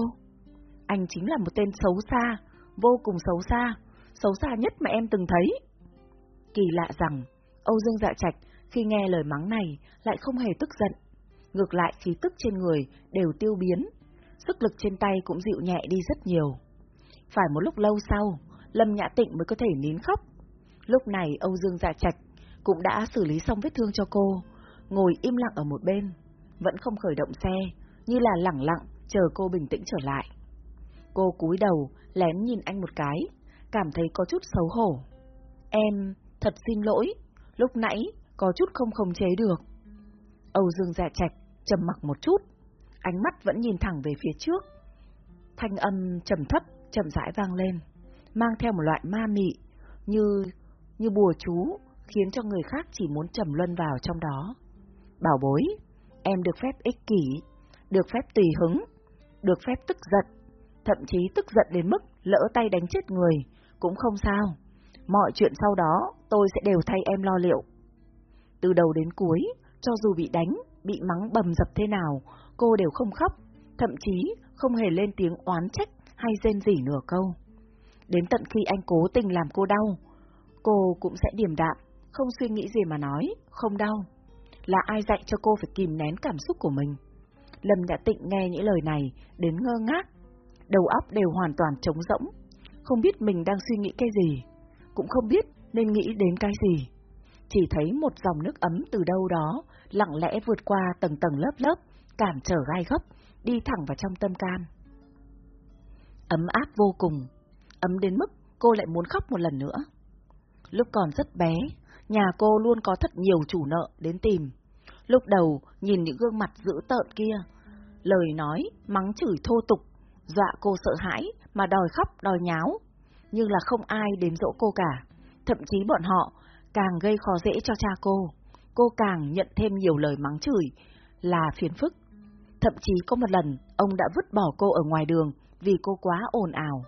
Anh chính là một tên xấu xa, vô cùng xấu xa, xấu xa nhất mà em từng thấy. Kỳ lạ rằng, Âu Dương Dạ Trạch khi nghe lời mắng này lại không hề tức giận. Ngược lại khí tức trên người đều tiêu biến, sức lực trên tay cũng dịu nhẹ đi rất nhiều. Phải một lúc lâu sau, Lâm Nhã Tịnh mới có thể nín khóc. Lúc này Âu Dương Dạ Trạch cũng đã xử lý xong vết thương cho cô, ngồi im lặng ở một bên, vẫn không khởi động xe, như là lẳng lặng chờ cô bình tĩnh trở lại. Cô cúi đầu, lén nhìn anh một cái, cảm thấy có chút xấu hổ. Em, thật xin lỗi, lúc nãy có chút không khống chế được. Âu Dương dạ trạch, trầm mặc một chút, ánh mắt vẫn nhìn thẳng về phía trước. Thanh âm trầm thấp, chậm rãi vang lên, mang theo một loại ma mị, như như bùa chú, khiến cho người khác chỉ muốn trầm luân vào trong đó. Bảo bối, em được phép ích kỷ, được phép tùy hứng, được phép tức giận, thậm chí tức giận đến mức lỡ tay đánh chết người, cũng không sao. Mọi chuyện sau đó tôi sẽ đều thay em lo liệu. Từ đầu đến cuối, cho dù bị đánh, bị mắng bầm dập thế nào, cô đều không khóc, thậm chí không hề lên tiếng oán trách hay rên rỉ nửa câu. Đến tận khi anh cố tình làm cô đau, cô cũng sẽ điềm đạm, không suy nghĩ gì mà nói, không đau. Là ai dạy cho cô phải kìm nén cảm xúc của mình? Lâm đã tịnh nghe những lời này, đến ngơ ngác. Đầu óc đều hoàn toàn trống rỗng, không biết mình đang suy nghĩ cái gì, cũng không biết nên nghĩ đến cái gì. Chỉ thấy một dòng nước ấm từ đâu đó, lặng lẽ vượt qua tầng tầng lớp lớp, cản trở gai góc, đi thẳng vào trong tâm can. Ấm áp vô cùng, ấm đến mức cô lại muốn khóc một lần nữa. Lúc còn rất bé, nhà cô luôn có thật nhiều chủ nợ đến tìm. Lúc đầu, nhìn những gương mặt dữ tợn kia, lời nói, mắng chửi thô tục, dọa cô sợ hãi mà đòi khóc đòi nháo. Nhưng là không ai đến dỗ cô cả, thậm chí bọn họ càng gây khó dễ cho cha cô. Cô càng nhận thêm nhiều lời mắng chửi, là phiền phức. Thậm chí có một lần, ông đã vứt bỏ cô ở ngoài đường vì cô quá ồn ào.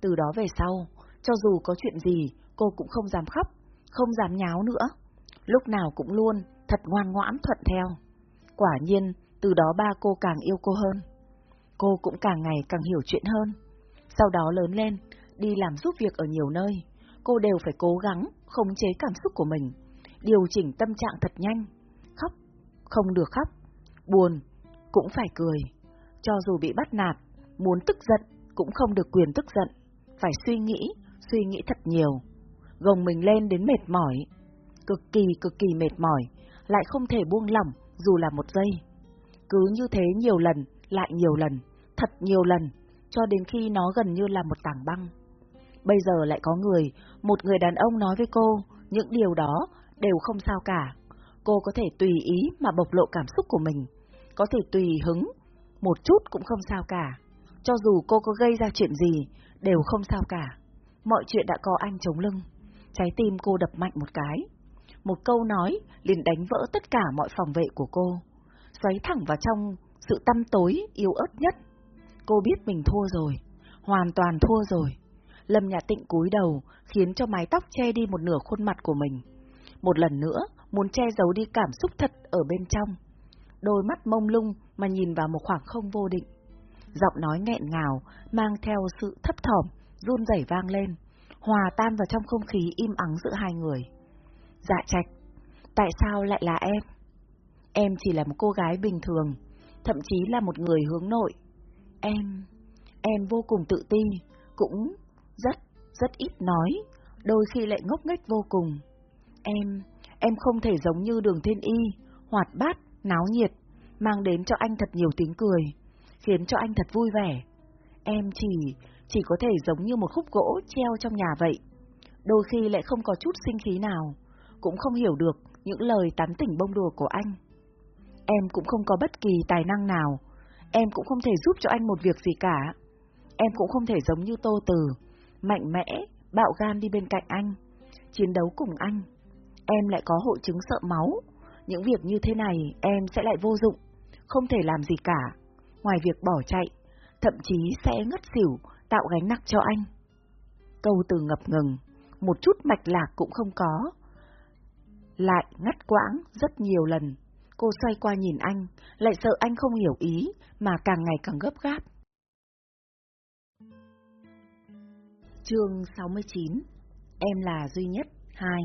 Từ đó về sau, cho dù có chuyện gì, cô cũng không dám khóc, không dám nháo nữa. Lúc nào cũng luôn, thật ngoan ngoãn thuận theo. Quả nhiên, từ đó ba cô càng yêu cô hơn. Cô cũng càng ngày càng hiểu chuyện hơn. Sau đó lớn lên, đi làm giúp việc ở nhiều nơi, cô đều phải cố gắng khống chế cảm xúc của mình, điều chỉnh tâm trạng thật nhanh. Khóc, không được khóc, buồn, cũng phải cười. Cho dù bị bắt nạt, muốn tức giận, cũng không được quyền tức giận, phải suy nghĩ, suy nghĩ thật nhiều. Gồng mình lên đến mệt mỏi, cực kỳ cực kỳ mệt mỏi, lại không thể buông lỏng dù là một giây. Cứ như thế nhiều lần, lại nhiều lần, thật nhiều lần, cho đến khi nó gần như là một tảng băng. Bây giờ lại có người, một người đàn ông nói với cô, những điều đó đều không sao cả. Cô có thể tùy ý mà bộc lộ cảm xúc của mình, có thể tùy hứng, một chút cũng không sao cả. Cho dù cô có gây ra chuyện gì, đều không sao cả. Mọi chuyện đã có anh chống lưng. Trái tim cô đập mạnh một cái. Một câu nói liền đánh vỡ tất cả mọi phòng vệ của cô. Xoáy thẳng vào trong sự tâm tối, yếu ớt nhất. Cô biết mình thua rồi, hoàn toàn thua rồi. Lâm Nhã Tịnh cúi đầu, khiến cho mái tóc che đi một nửa khuôn mặt của mình. Một lần nữa, muốn che giấu đi cảm xúc thật ở bên trong. Đôi mắt mông lung mà nhìn vào một khoảng không vô định. Giọng nói nghẹn ngào, mang theo sự thấp thỏm, run rẩy vang lên, hòa tan vào trong không khí im ắng giữa hai người. Dạ trạch, tại sao lại là em? Em chỉ là một cô gái bình thường, thậm chí là một người hướng nội. Em, em vô cùng tự ti, cũng rất, rất ít nói, đôi khi lại ngốc nghếch vô cùng. Em, em không thể giống như đường thiên y, hoạt bát, náo nhiệt, mang đến cho anh thật nhiều tiếng cười, khiến cho anh thật vui vẻ. Em chỉ, chỉ có thể giống như một khúc gỗ treo trong nhà vậy. Đôi khi lại không có chút sinh khí nào, cũng không hiểu được những lời tán tỉnh bông đùa của anh. Em cũng không có bất kỳ tài năng nào, em cũng không thể giúp cho anh một việc gì cả. Em cũng không thể giống như Tô Từ, mạnh mẽ, bạo gan đi bên cạnh anh, chiến đấu cùng anh. Em lại có hội chứng sợ máu, những việc như thế này em sẽ lại vô dụng, không thể làm gì cả, ngoài việc bỏ chạy, thậm chí sẽ ngất xỉu, tạo gánh nặng cho anh. Câu từ ngập ngừng, một chút mạch lạc cũng không có. Lại ngắt quãng rất nhiều lần, cô xoay qua nhìn anh, lại sợ anh không hiểu ý, mà càng ngày càng gấp gáp. Chương 69 Em là duy nhất hai.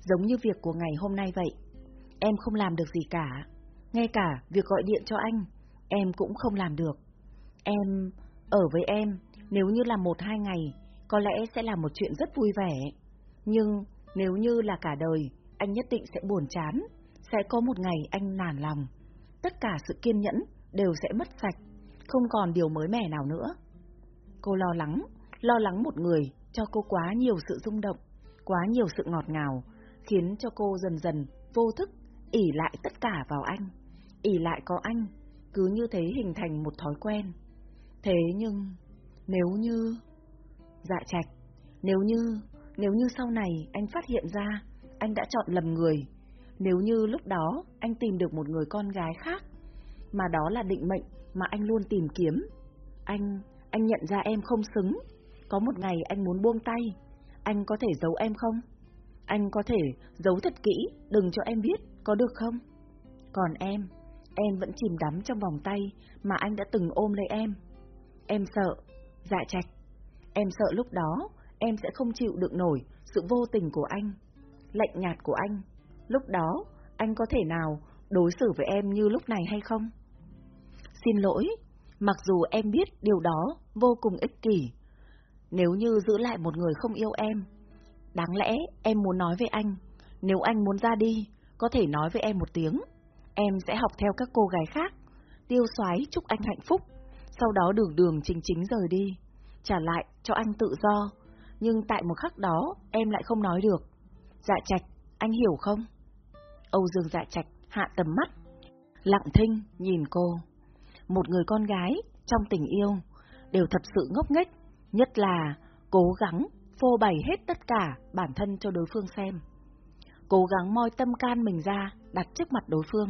Giống như việc của ngày hôm nay vậy, em không làm được gì cả. Ngay cả việc gọi điện cho anh, em cũng không làm được. Em, ở với em, nếu như là một hai ngày, có lẽ sẽ là một chuyện rất vui vẻ. Nhưng nếu như là cả đời, anh nhất định sẽ buồn chán, sẽ có một ngày anh nản lòng. Tất cả sự kiên nhẫn đều sẽ mất sạch, không còn điều mới mẻ nào nữa. Cô lo lắng, lo lắng một người cho cô quá nhiều sự rung động, quá nhiều sự ngọt ngào, khiến cho cô dần dần vô thức ỉ lại tất cả vào anh, ỉ lại có anh, cứ như thế hình thành một thói quen. Thế nhưng, nếu như... Dạ trạch, nếu như, nếu như sau này anh phát hiện ra anh đã chọn lầm người, nếu như lúc đó anh tìm được một người con gái khác, mà đó là định mệnh mà anh luôn tìm kiếm, anh, anh nhận ra em không xứng, có một ngày anh muốn buông tay, anh có thể giấu em không? Anh có thể giấu thật kỹ, đừng cho em biết, có được không? Còn em, em vẫn chìm đắm trong vòng tay mà anh đã từng ôm lấy em. Em sợ, dạ trạch. Em sợ lúc đó, em sẽ không chịu đựng nổi sự vô tình của anh, lạnh nhạt của anh. Lúc đó, anh có thể nào đối xử với em như lúc này hay không? Xin lỗi, mặc dù em biết điều đó vô cùng ích kỷ. Nếu như giữ lại một người không yêu em, đáng lẽ em muốn nói với anh, nếu anh muốn ra đi, có thể nói với em một tiếng. Em sẽ học theo các cô gái khác, tiêu xoái chúc anh hạnh phúc, sau đó đường đường chính chính rời đi, trả lại cho anh tự do, nhưng tại một khắc đó em lại không nói được. Dạ trạch, anh hiểu không? Âu Dương dạ trạch hạ tầm mắt, lặng thinh nhìn cô. Một người con gái trong tình yêu đều thật sự ngốc nghếch, nhất là cố gắng phô bày hết tất cả bản thân cho đối phương xem. Cố gắng moi tâm can mình ra, đặt trước mặt đối phương.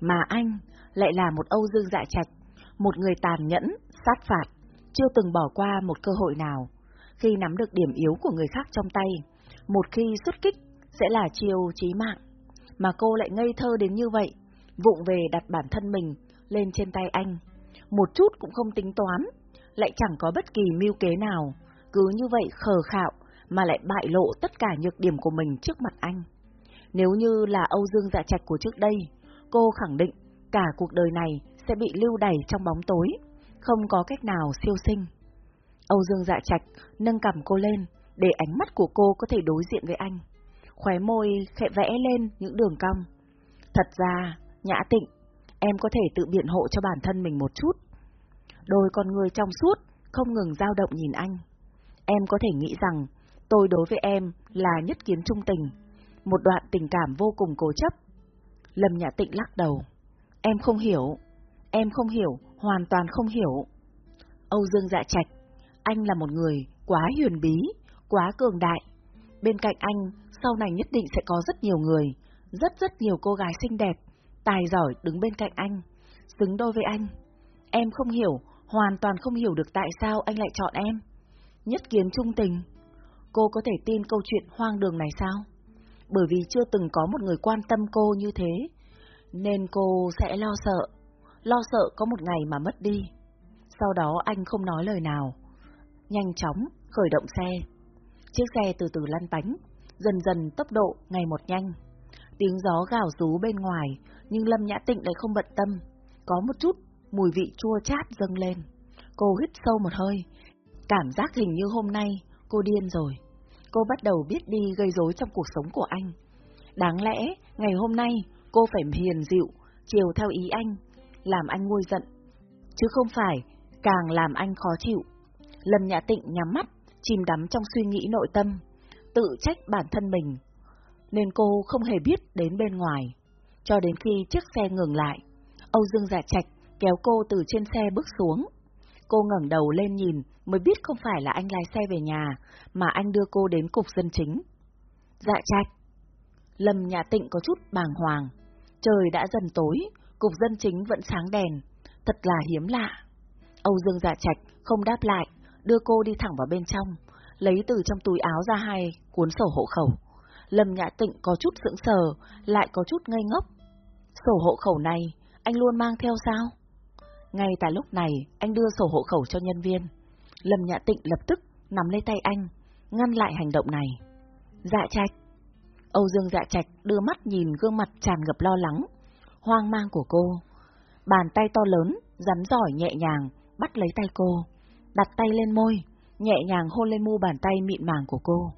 Mà anh lại là một Âu Dương dạ trạch, một người tàn nhẫn, sát phạt, chưa từng bỏ qua một cơ hội nào. Khi nắm được điểm yếu của người khác trong tay, một khi xuất kích sẽ là chiêu chí mạng. Mà cô lại ngây thơ đến như vậy, vụng về đặt bản thân mình lên trên tay anh. Một chút cũng không tính toán, lại chẳng có bất kỳ mưu kế nào, cứ như vậy khờ khạo mà lại bại lộ tất cả nhược điểm của mình trước mặt anh. Nếu như là Âu Dương Dạ Trạch của trước đây, cô khẳng định cả cuộc đời này sẽ bị lưu đẩy trong bóng tối, không có cách nào siêu sinh. Âu Dương Dạ Trạch nâng cầm cô lên, để ánh mắt của cô có thể đối diện với anh. Khóe môi khẽ vẽ lên những đường cong. Thật ra, Nhã Tịnh, em có thể tự biện hộ cho bản thân mình một chút. Đôi con người trong suốt, không ngừng dao động nhìn anh. Em có thể nghĩ rằng, tôi đối với em là nhất kiến trung tình, một đoạn tình cảm vô cùng cố chấp. Lâm Nhã Tịnh lắc đầu. Em không hiểu, em không hiểu, hoàn toàn không hiểu. Âu Dương Dạ Trạch, anh là một người quá huyền bí, quá cường đại. Bên cạnh anh, sau này nhất định sẽ có rất nhiều người, rất rất nhiều cô gái xinh đẹp, tài giỏi đứng bên cạnh anh, xứng đôi với anh. Em không hiểu, hoàn toàn không hiểu được tại sao anh lại chọn em. Nhất kiến trung tình. Cô có thể tin câu chuyện hoang đường này sao? Bởi vì chưa từng có một người quan tâm cô như thế, nên cô sẽ lo sợ, lo sợ có một ngày mà mất đi. Sau đó anh không nói lời nào. Nhanh chóng khởi động xe. Chiếc xe từ từ lăn bánh, dần dần tốc độ ngày một nhanh. Tiếng gió gào rú bên ngoài, nhưng Lâm Nhã Tịnh lại không bận tâm. Có một chút mùi vị chua chát dâng lên. Cô hít sâu một hơi. Cảm giác hình như hôm nay cô điên rồi. Cô bắt đầu biết đi gây rối trong cuộc sống của anh. Đáng lẽ, ngày hôm nay, cô phải hiền dịu, chiều theo ý anh, làm anh nguôi giận. Chứ không phải, càng làm anh khó chịu. Lâm Nhã Tịnh nhắm mắt, chìm đắm trong suy nghĩ nội tâm, tự trách bản thân mình. Nên cô không hề biết đến bên ngoài. Cho đến khi chiếc xe ngừng lại, Âu Dương Dạ Trạch kéo cô từ trên xe bước xuống. Cô ngẩng đầu lên nhìn mới biết không phải là anh lái xe về nhà, mà anh đưa cô đến cục dân chính. Dạ Trạch. Lâm Nhã Tịnh có chút bàng hoàng. Trời đã dần tối, cục dân chính vẫn sáng đèn. Thật là hiếm lạ. Âu Dương Dạ Trạch không đáp lại, đưa cô đi thẳng vào bên trong, lấy từ trong túi áo ra hai cuốn sổ hộ khẩu. Lâm Nhã Tịnh có chút sững sờ, lại có chút ngây ngốc. Sổ hộ khẩu này, anh luôn mang theo sao? Ngay tại lúc này, anh đưa sổ hộ khẩu cho nhân viên. Lâm Nhã Tịnh lập tức nắm lấy tay anh, ngăn lại hành động này. Dạ trạch. Âu Dương dạ trạch đưa mắt nhìn gương mặt tràn ngập lo lắng, hoang mang của cô. Bàn tay to lớn, rắn giỏi nhẹ nhàng, bắt lấy tay cô, đặt tay lên môi, nhẹ nhàng hôn lên mu bàn tay mịn màng của cô.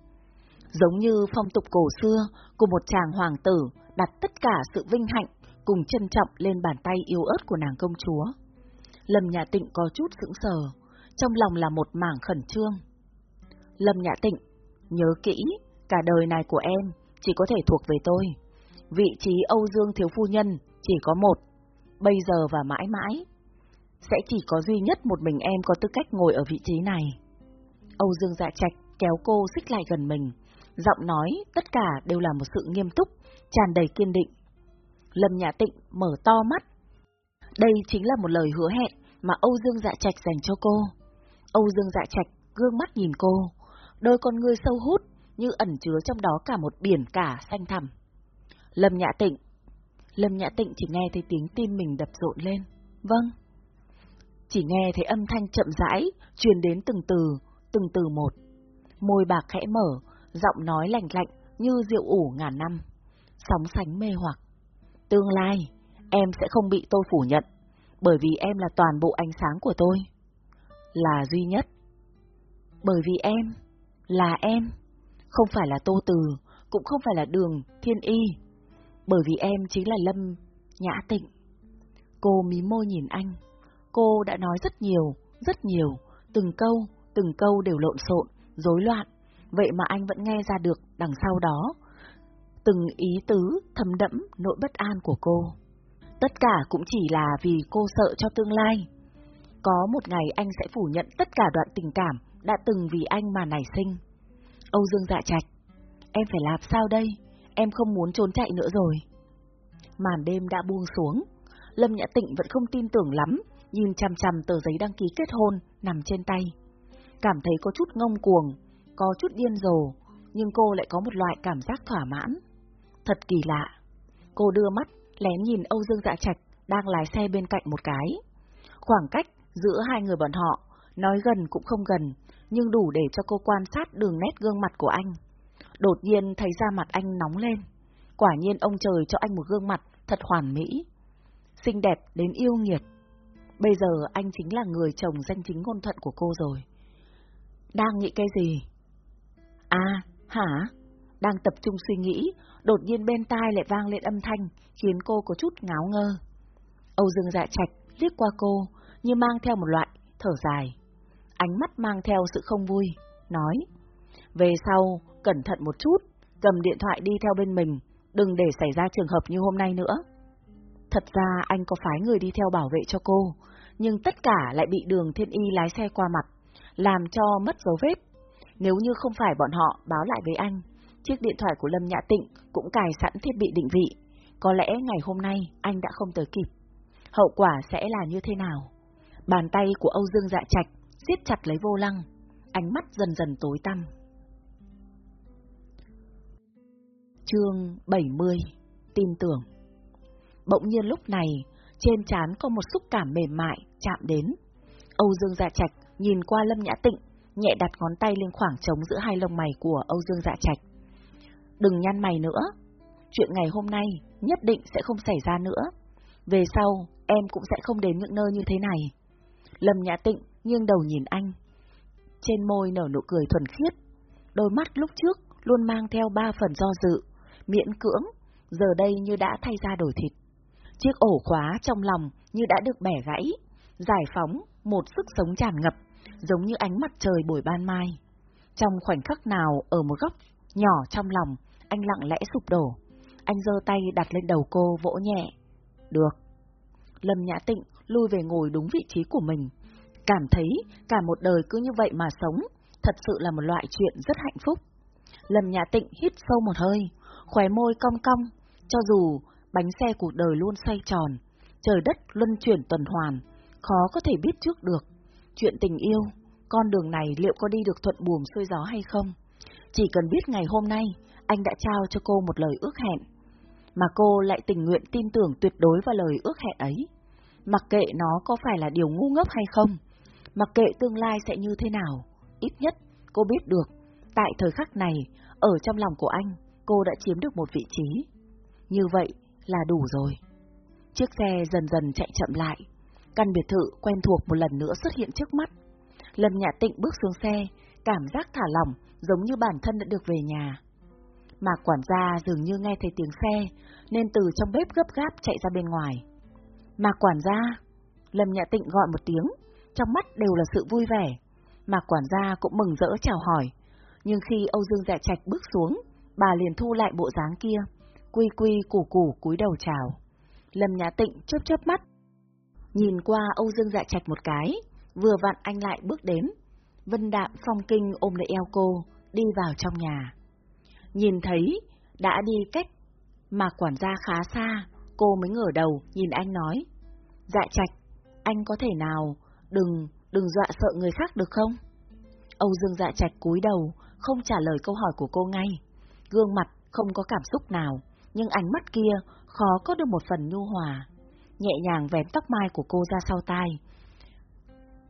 Giống như phong tục cổ xưa của một chàng hoàng tử đặt tất cả sự vinh hạnh cùng trân trọng lên bàn tay yếu ớt của nàng công chúa. Lâm Nhã Tịnh có chút sững sờ, trong lòng là một mảng khẩn trương. Lâm Nhã Tịnh, nhớ kỹ, cả đời này của em chỉ có thể thuộc về tôi. Vị trí Âu Dương Thiếu Phu Nhân chỉ có một, bây giờ và mãi mãi. Sẽ chỉ có duy nhất một mình em có tư cách ngồi ở vị trí này. Âu Dương Dạ Trạch kéo cô xích lại gần mình, giọng nói tất cả đều là một sự nghiêm túc, tràn đầy kiên định. Lâm Nhã Tịnh mở to mắt. Đây chính là một lời hứa hẹn mà Âu Dương Dạ Trạch dành cho cô. Âu Dương Dạ Trạch gương mắt nhìn cô, đôi con ngươi sâu hút như ẩn chứa trong đó cả một biển cả xanh thẳm. Lâm Nhã Tịnh. Lâm Nhã Tịnh chỉ nghe thấy tiếng tim mình đập rộn lên. Vâng. Chỉ nghe thấy âm thanh chậm rãi, truyền đến từng từ, từng từ một. Môi bạc khẽ mở, giọng nói lạnh lạnh như rượu ủ ngàn năm. Sóng sánh mê hoặc. Tương lai, em sẽ không bị tôi phủ nhận, bởi vì em là toàn bộ ánh sáng của tôi. Là duy nhất. Bởi vì em, là em, không phải là Tô Từ, cũng không phải là Đường, Thiên Y. Bởi vì em chính là Lâm, Nhã Tịnh. Cô mí môi nhìn anh. Cô đã nói rất nhiều, rất nhiều, từng câu, từng câu đều lộn xộn, rối loạn, vậy mà anh vẫn nghe ra được đằng sau đó. Từng ý tứ thầm đẫm nỗi bất an của cô. Tất cả cũng chỉ là vì cô sợ cho tương lai. Có một ngày anh sẽ phủ nhận tất cả đoạn tình cảm đã từng vì anh mà nảy sinh. Âu Dương dạ trạch, em phải làm sao đây? Em không muốn trốn chạy nữa rồi. Màn đêm đã buông xuống, Lâm Nhã Tịnh vẫn không tin tưởng lắm, nhìn chằm chằm tờ giấy đăng ký kết hôn nằm trên tay. Cảm thấy có chút ngông cuồng, có chút điên rồ, nhưng cô lại có một loại cảm giác thỏa mãn. Thật kỳ lạ. Cô đưa mắt, lén nhìn Âu Dương Dạ Trạch đang lái xe bên cạnh một cái. Khoảng cách giữa hai người bọn họ, nói gần cũng không gần, nhưng đủ để cho cô quan sát đường nét gương mặt của anh. Đột nhiên thấy da mặt anh nóng lên. Quả nhiên ông trời cho anh một gương mặt thật hoàn mỹ. Xinh đẹp đến yêu nghiệt. Bây giờ anh chính là người chồng danh chính ngôn thuận của cô rồi. Đang nghĩ cái gì? À, hả? Đang tập trung suy nghĩ, đột nhiên bên tai lại vang lên âm thanh, khiến cô có chút ngáo ngơ. Âu Dương dạ trạch liếc qua cô, như mang theo một loại thở dài. Ánh mắt mang theo sự không vui, nói. Về sau, cẩn thận một chút, cầm điện thoại đi theo bên mình, đừng để xảy ra trường hợp như hôm nay nữa. Thật ra anh có phái người đi theo bảo vệ cho cô, nhưng tất cả lại bị đường thiên y lái xe qua mặt, làm cho mất dấu vết. Nếu như không phải bọn họ báo lại với anh, chiếc điện thoại của Lâm Nhã Tịnh cũng cài sẵn thiết bị định vị. Có lẽ ngày hôm nay anh đã không tới kịp. Hậu quả sẽ là như thế nào? Bàn tay của Âu Dương Dạ Trạch siết chặt lấy vô lăng, ánh mắt dần dần tối tăm. Chương 70 Tin tưởng Bỗng nhiên lúc này, trên trán có một xúc cảm mềm mại chạm đến. Âu Dương Dạ Trạch nhìn qua Lâm Nhã Tịnh, nhẹ đặt ngón tay lên khoảng trống giữa hai lông mày của Âu Dương Dạ Trạch. Đừng nhăn mày nữa, chuyện ngày hôm nay nhất định sẽ không xảy ra nữa. Về sau, em cũng sẽ không đến những nơi như thế này. Lâm Nhã Tịnh nghiêng đầu nhìn anh. Trên môi nở nụ cười thuần khiết. Đôi mắt lúc trước luôn mang theo ba phần do dự, miễn cưỡng, giờ đây như đã thay ra đổi thịt. Chiếc ổ khóa trong lòng như đã được bẻ gãy, giải phóng một sức sống tràn ngập, giống như ánh mặt trời buổi ban mai. Trong khoảnh khắc nào ở một góc nhỏ trong lòng, anh lặng lẽ sụp đổ. Anh giơ tay đặt lên đầu cô vỗ nhẹ. Được. Lâm Nhã Tịnh lui về ngồi đúng vị trí của mình. Cảm thấy cả một đời cứ như vậy mà sống, thật sự là một loại chuyện rất hạnh phúc. Lâm Nhã Tịnh hít sâu một hơi, khóe môi cong cong, cho dù bánh xe cuộc đời luôn xoay tròn, trời đất luân chuyển tuần hoàn, khó có thể biết trước được. Chuyện tình yêu, con đường này liệu có đi được thuận buồm xuôi gió hay không? Chỉ cần biết ngày hôm nay, anh đã trao cho cô một lời ước hẹn, mà cô lại tình nguyện tin tưởng tuyệt đối vào lời ước hẹn ấy. Mặc kệ nó có phải là điều ngu ngốc hay không, mặc kệ tương lai sẽ như thế nào, ít nhất cô biết được, tại thời khắc này, ở trong lòng của anh, cô đã chiếm được một vị trí. Như vậy là đủ rồi. Chiếc xe dần dần chạy chậm lại, căn biệt thự quen thuộc một lần nữa xuất hiện trước mắt. Lâm Nhã Tịnh bước xuống xe, cảm giác thả lỏng, giống như bản thân đã được về nhà. Mà quản gia dường như nghe thấy tiếng xe, nên từ trong bếp gấp gáp chạy ra bên ngoài. Mà quản gia, Lâm Nhã Tịnh gọi một tiếng, trong mắt đều là sự vui vẻ. Mà quản gia cũng mừng rỡ chào hỏi. Nhưng khi Âu Dương Dạ Trạch bước xuống, bà liền thu lại bộ dáng kia, quy quy củ củ cúi đầu chào. Lâm Nhã Tịnh chớp chớp mắt, nhìn qua Âu Dương Dạ Trạch một cái, vừa vặn anh lại bước đến. Vân Đạm phong kinh ôm lấy eo cô, đi vào trong nhà. Nhìn thấy, đã đi cách, mà quản gia khá xa, cô mới ngửa đầu nhìn anh nói. Dạ Trạch, anh có thể nào, đừng, đừng dọa sợ người khác được không? Âu Dương Dạ Trạch cúi đầu, không trả lời câu hỏi của cô ngay. Gương mặt không có cảm xúc nào, nhưng ánh mắt kia khó có được một phần nhu hòa. Nhẹ nhàng vén tóc mai của cô ra sau tai.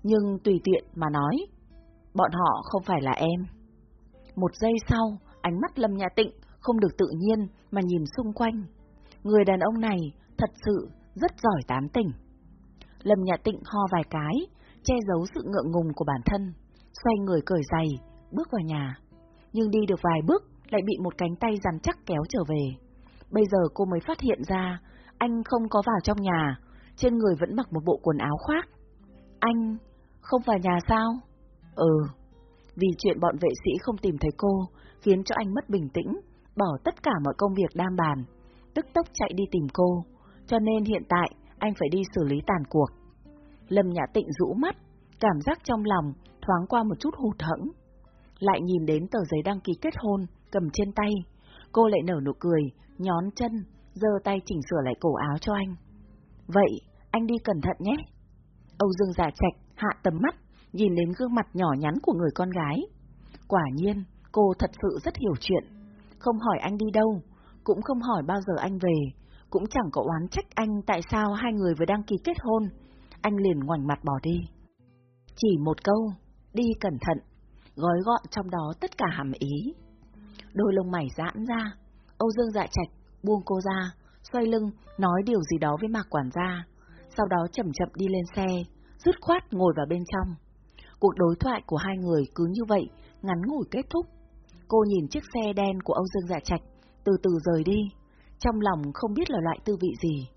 Nhưng tùy tiện mà nói, bọn họ không phải là em. Một giây sau, ánh mắt Lâm Nhã Tịnh không được tự nhiên mà nhìn xung quanh. Người đàn ông này thật sự rất giỏi tán tỉnh. Lâm Nhã Tịnh ho vài cái, che giấu sự ngượng ngùng của bản thân, xoay người cởi giày, bước vào nhà. Nhưng đi được vài bước, lại bị một cánh tay rắn chắc kéo trở về. Bây giờ cô mới phát hiện ra, anh không có vào trong nhà, trên người vẫn mặc một bộ quần áo khoác. Anh không vào nhà sao? Ừ. Vì chuyện bọn vệ sĩ không tìm thấy cô, khiến cho anh mất bình tĩnh, bỏ tất cả mọi công việc đang bàn, tức tốc chạy đi tìm cô, cho nên hiện tại anh phải đi xử lý tàn cuộc. Lâm Nhã Tịnh rũ mắt, cảm giác trong lòng thoáng qua một chút hụt hẫng. Lại nhìn đến tờ giấy đăng ký kết hôn cầm trên tay, cô lại nở nụ cười, nhón chân, giơ tay chỉnh sửa lại cổ áo cho anh. Vậy, anh đi cẩn thận nhé. Âu Dương giả trạch hạ tầm mắt, nhìn đến gương mặt nhỏ nhắn của người con gái. Quả nhiên, cô thật sự rất hiểu chuyện. Không hỏi anh đi đâu, cũng không hỏi bao giờ anh về, cũng chẳng có oán trách anh tại sao hai người vừa đăng ký kết hôn. Anh liền ngoảnh mặt bỏ đi. Chỉ một câu, đi cẩn thận, gói gọn trong đó tất cả hàm ý. Đôi lông mày giãn ra, Âu Dương dạ trạch buông cô ra, xoay lưng, nói điều gì đó với mạc quản gia, sau đó chậm chậm đi lên xe, dứt khoát ngồi vào bên trong. Cuộc đối thoại của hai người cứ như vậy, ngắn ngủi kết thúc. Cô nhìn chiếc xe đen của Âu Dương Dạ Trạch, từ từ rời đi, trong lòng không biết là loại tư vị gì.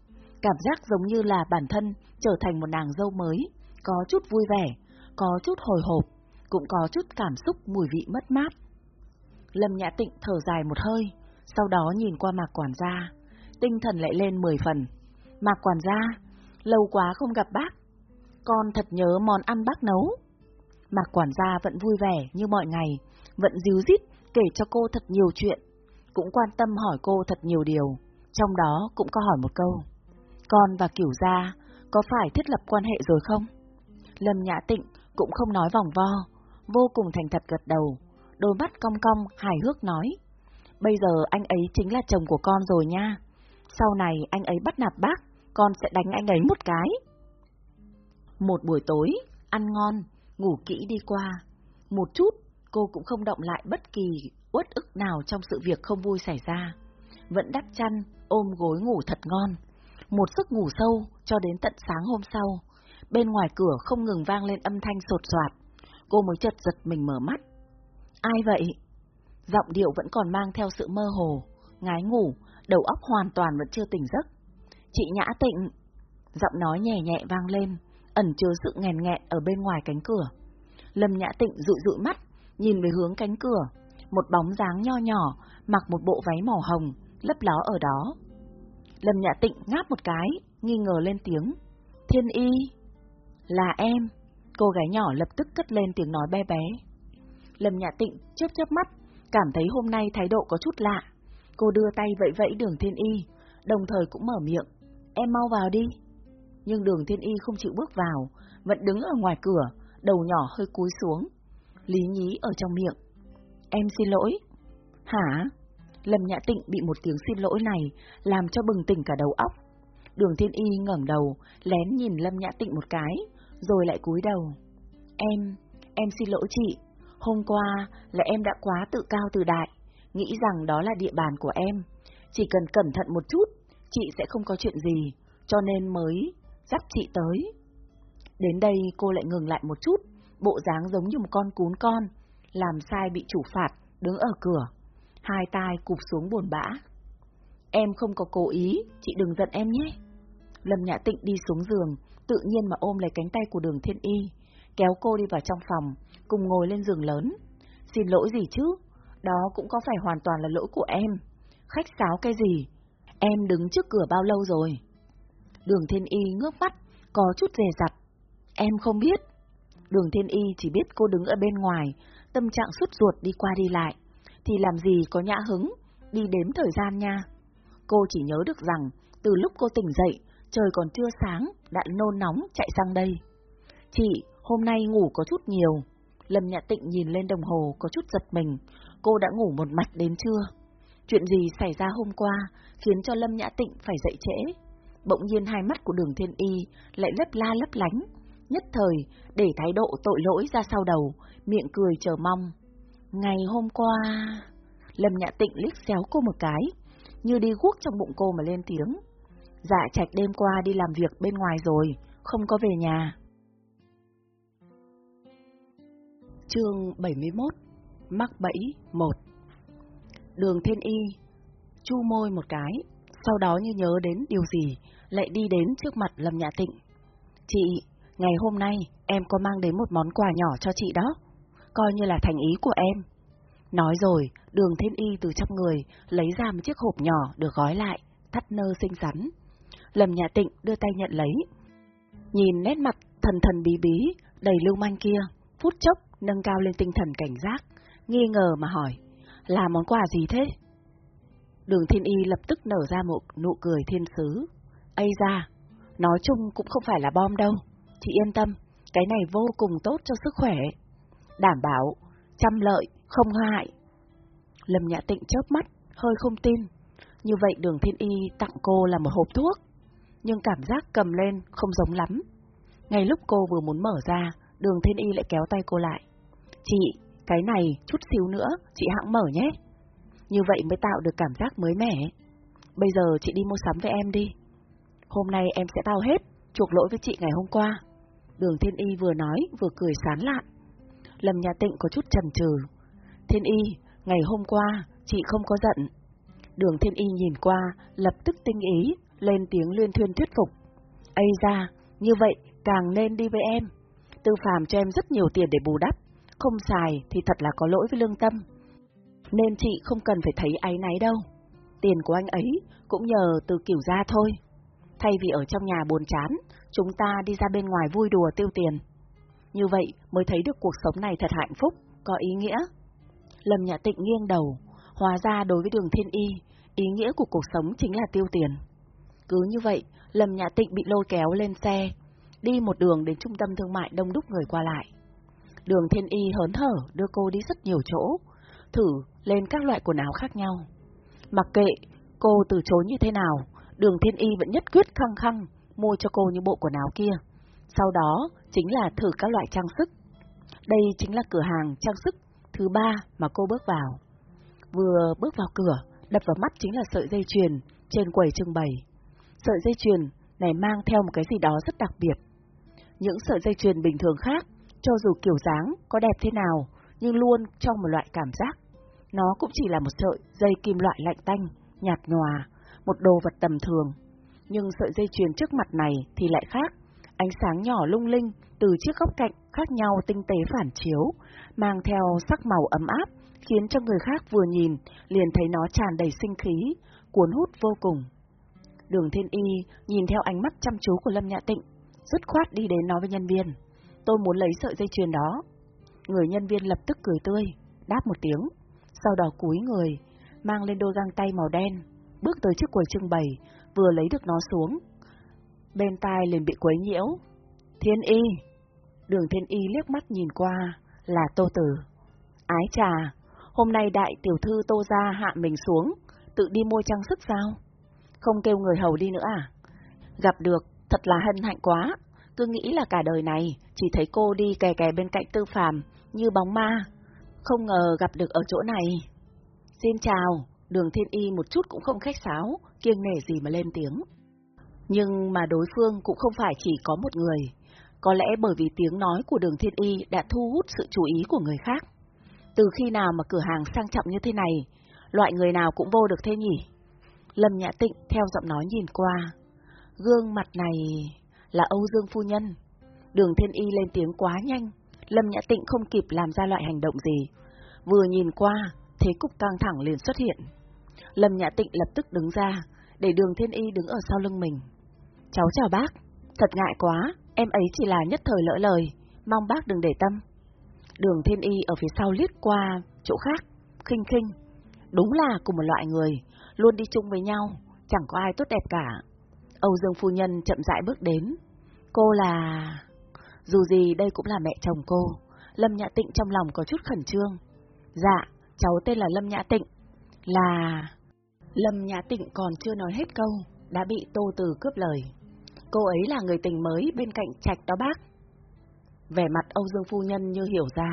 Cảm giác giống như là bản thân trở thành một nàng dâu mới, có chút vui vẻ, có chút hồi hộp, cũng có chút cảm xúc mùi vị mất mát. Lâm Nhã Tịnh thở dài một hơi, sau đó nhìn qua mạc quản gia, tinh thần lại lên mười phần. Mạc quản gia, lâu quá không gặp bác, con thật nhớ món ăn bác nấu. Mạc quản gia vẫn vui vẻ như mọi ngày, vẫn díu dít kể cho cô thật nhiều chuyện, cũng quan tâm hỏi cô thật nhiều điều, trong đó cũng có hỏi một câu. Con và Kiểu Gia có phải thiết lập quan hệ rồi không? Lâm Nhã Tịnh cũng không nói vòng vo, vô cùng thành thật gật đầu, đôi mắt cong cong, hài hước nói. Bây giờ anh ấy chính là chồng của con rồi nha. Sau này anh ấy bắt nạt bác, con sẽ đánh anh ấy một cái. Một buổi tối, ăn ngon, ngủ kỹ đi qua. Một chút, cô cũng không động lại bất kỳ uất ức nào trong sự việc không vui xảy ra. Vẫn đắp chăn, ôm gối ngủ thật ngon. Một giấc ngủ sâu cho đến tận sáng hôm sau. Bên ngoài cửa không ngừng vang lên âm thanh sột soạt. Cô mới chợt giật mình mở mắt. Ai vậy? Giọng điệu vẫn còn mang theo sự mơ hồ, ngái ngủ, đầu óc hoàn toàn vẫn chưa tỉnh giấc. Chị Nhã Tịnh! Giọng nói nhẹ nhẹ vang lên, ẩn chứa sự nghèn nghẹn ở bên ngoài cánh cửa. Lâm Nhã Tịnh dụi dụi mắt, nhìn về hướng cánh cửa, một bóng dáng nho nhỏ, mặc một bộ váy màu hồng, lấp ló ở đó. Lâm Nhã Tịnh ngáp một cái, nghi ngờ lên tiếng. Thiên y! Là em! Cô gái nhỏ lập tức cất lên tiếng nói bé bé. Lâm Nhã Tịnh chớp chớp mắt, cảm thấy hôm nay thái độ có chút lạ. Cô đưa tay vẫy vẫy đường thiên y, đồng thời cũng mở miệng. Em mau vào đi. Nhưng đường thiên y không chịu bước vào, vẫn đứng ở ngoài cửa, đầu nhỏ hơi cúi xuống. Lý nhí ở trong miệng. Em xin lỗi. Hả? Lâm Nhã Tịnh bị một tiếng xin lỗi này làm cho bừng tỉnh cả đầu óc. Đường Thiên Y ngẩng đầu, lén nhìn Lâm Nhã Tịnh một cái, rồi lại cúi đầu. Em, em xin lỗi chị. Hôm qua là em đã quá tự cao tự đại, nghĩ rằng đó là địa bàn của em. Chỉ cần cẩn thận một chút, chị sẽ không có chuyện gì, cho nên mới dắt chị tới. Đến đây cô lại ngừng lại một chút, bộ dáng giống như một con cún con, làm sai bị chủ phạt, đứng ở cửa, hai tai cụp xuống buồn bã. Em không có cố ý, chị đừng giận em nhé. Lâm Nhã Tịnh đi xuống giường, tự nhiên mà ôm lấy cánh tay của đường thiên y, kéo cô đi vào trong phòng, cùng ngồi lên giường lớn. Xin lỗi gì chứ, đó cũng có phải hoàn toàn là lỗi của em. Khách sáo cái gì? Em đứng trước cửa bao lâu rồi? Đường thiên y ngước mắt, có chút dè dặt. Em không biết. Đường thiên y chỉ biết cô đứng ở bên ngoài, tâm trạng sút ruột đi qua đi lại, thì làm gì có nhã hứng, đi đếm thời gian nha. Cô chỉ nhớ được rằng, từ lúc cô tỉnh dậy, trời còn chưa sáng, đã nôn nóng chạy sang đây. Chị, hôm nay ngủ có chút nhiều. Lâm Nhã Tịnh nhìn lên đồng hồ có chút giật mình, cô đã ngủ một mạch đến trưa. Chuyện gì xảy ra hôm qua khiến cho Lâm Nhã Tịnh phải dậy trễ? Bỗng nhiên hai mắt của đường thiên y lại lấp la lấp lánh, nhất thời để thái độ tội lỗi ra sau đầu, miệng cười chờ mong. Ngày hôm qua... Lâm Nhã Tịnh liếc xéo cô một cái, như đi guốc trong bụng cô mà lên tiếng. Dạ trạch đêm qua đi làm việc bên ngoài rồi, không có về nhà. Chương 71 Mắc bẫy 1 Đường Thiên Y Chu môi một cái, sau đó như nhớ đến điều gì, lại đi đến trước mặt Lâm Nhã Tịnh. Chị, ngày hôm nay em có mang đến một món quà nhỏ cho chị đó. coi như là thành ý của em. Nói rồi, đường thiên y từ trong người lấy ra một chiếc hộp nhỏ được gói lại, thắt nơ xinh xắn. Lâm Nhã Tịnh đưa tay nhận lấy. Nhìn nét mặt thần thần bí bí, đầy lưu manh kia, phút chốc nâng cao lên tinh thần cảnh giác, nghi ngờ mà hỏi, là món quà gì thế? Đường thiên y lập tức nở ra một nụ cười thiên sứ. Ây ra, nói chung cũng không phải là bom đâu, chị yên tâm, cái này vô cùng tốt cho sức khỏe. Đảm bảo, trăm lợi, không hại. Lâm Nhã Tịnh chớp mắt, hơi không tin. Như vậy đường thiên y tặng cô là một hộp thuốc, nhưng cảm giác cầm lên không giống lắm. Ngay lúc cô vừa muốn mở ra, đường thiên y lại kéo tay cô lại. Chị, cái này chút xíu nữa, chị hãng mở nhé. Như vậy mới tạo được cảm giác mới mẻ. Bây giờ chị đi mua sắm với em đi. Hôm nay em sẽ bao hết, chuộc lỗi với chị ngày hôm qua. Đường Thiên Y vừa nói vừa cười sán lạn. Lâm Nhà Tịnh có chút chần chừ. Thiên Y, ngày hôm qua, chị không có giận. Đường Thiên Y nhìn qua, lập tức tinh ý, lên tiếng liên thuyên thuyết phục. Ây ra, như vậy càng nên đi với em. Tư phàm cho em rất nhiều tiền để bù đắp, không xài thì thật là có lỗi với lương tâm. Nên chị không cần phải thấy áy náy đâu. Tiền của anh ấy cũng nhờ từ kiểu ra thôi. Thay vì ở trong nhà buồn chán, chúng ta đi ra bên ngoài vui đùa tiêu tiền. Như vậy mới thấy được cuộc sống này thật hạnh phúc, có ý nghĩa. Lâm Nhã Tịnh nghiêng đầu, hóa ra đối với đường thiên y, ý nghĩa của cuộc sống chính là tiêu tiền. Cứ như vậy, Lâm Nhã Tịnh bị lôi kéo lên xe, đi một đường đến trung tâm thương mại đông đúc người qua lại. Đường thiên y hớn hở đưa cô đi rất nhiều chỗ, thử lên các loại quần áo khác nhau. Mặc kệ cô từ chối như thế nào, đường thiên y vẫn nhất quyết khăng khăng mua cho cô những bộ quần áo kia. Sau đó chính là thử các loại trang sức. Đây chính là cửa hàng trang sức thứ ba mà cô bước vào. Vừa bước vào cửa, đập vào mắt chính là sợi dây chuyền trên quầy trưng bày. Sợi dây chuyền này mang theo một cái gì đó rất đặc biệt. Những sợi dây chuyền bình thường khác, cho dù kiểu dáng có đẹp thế nào, nhưng luôn trong một loại cảm giác. Nó cũng chỉ là một sợi dây kim loại lạnh tanh, nhạt nhòa, một đồ vật tầm thường. Nhưng sợi dây chuyền trước mặt này thì lại khác, ánh sáng nhỏ lung linh từ chiếc góc cạnh khác nhau tinh tế phản chiếu, mang theo sắc màu ấm áp, khiến cho người khác vừa nhìn liền thấy nó tràn đầy sinh khí, cuốn hút vô cùng. Đường Thiên Y nhìn theo ánh mắt chăm chú của Lâm Nhã Tịnh, dứt khoát đi đến nói với nhân viên. Tôi muốn lấy sợi dây chuyền đó. Người nhân viên lập tức cười tươi, đáp một tiếng, sau đó cúi người, mang lên đôi găng tay màu đen, bước tới trước quầy trưng bày, vừa lấy được nó xuống. Bên tai liền bị quấy nhiễu. Thiên Y! Đường Thiên Y liếc mắt nhìn qua, là Tô Tử. Ái trà, hôm nay đại tiểu thư Tô ra hạ mình xuống, tự đi mua trang sức sao? Không kêu người hầu đi nữa à? Gặp được, thật là hân hạnh quá. Cứ nghĩ là cả đời này, chỉ thấy cô đi kè kè bên cạnh tư phàm, như bóng ma. Không ngờ gặp được ở chỗ này. Xin chào, đường thiên y một chút cũng không khách sáo, kiêng nể gì mà lên tiếng. Nhưng mà đối phương cũng không phải chỉ có một người. Có lẽ bởi vì tiếng nói của đường thiên y đã thu hút sự chú ý của người khác. Từ khi nào mà cửa hàng sang trọng như thế này, loại người nào cũng vô được thế nhỉ? Lâm Nhã Tịnh theo giọng nói nhìn qua. Gương mặt này là Âu Dương Phu Nhân. Đường Thiên Y lên tiếng quá nhanh, Lâm Nhã Tịnh không kịp làm ra loại hành động gì. Vừa nhìn qua, thế cục căng thẳng liền xuất hiện. Lâm Nhã Tịnh lập tức đứng ra, để đường Thiên Y đứng ở sau lưng mình. Cháu chào bác, thật ngại quá, em ấy chỉ là nhất thời lỡ lời, mong bác đừng để tâm. Đường Thiên Y ở phía sau liếc qua chỗ khác, khinh khinh. Đúng là cùng một loại người, luôn đi chung với nhau, chẳng có ai tốt đẹp cả. Âu Dương Phu Nhân chậm rãi bước đến. Cô là... Dù gì đây cũng là mẹ chồng cô, Lâm Nhã Tịnh trong lòng có chút khẩn trương. Dạ, cháu tên là Lâm Nhã Tịnh. Là... Lâm Nhã Tịnh còn chưa nói hết câu, đã bị Tô Từ cướp lời. Cô ấy là người tình mới bên cạnh trạch đó bác. Vẻ mặt Âu Dương Phu Nhân như hiểu ra,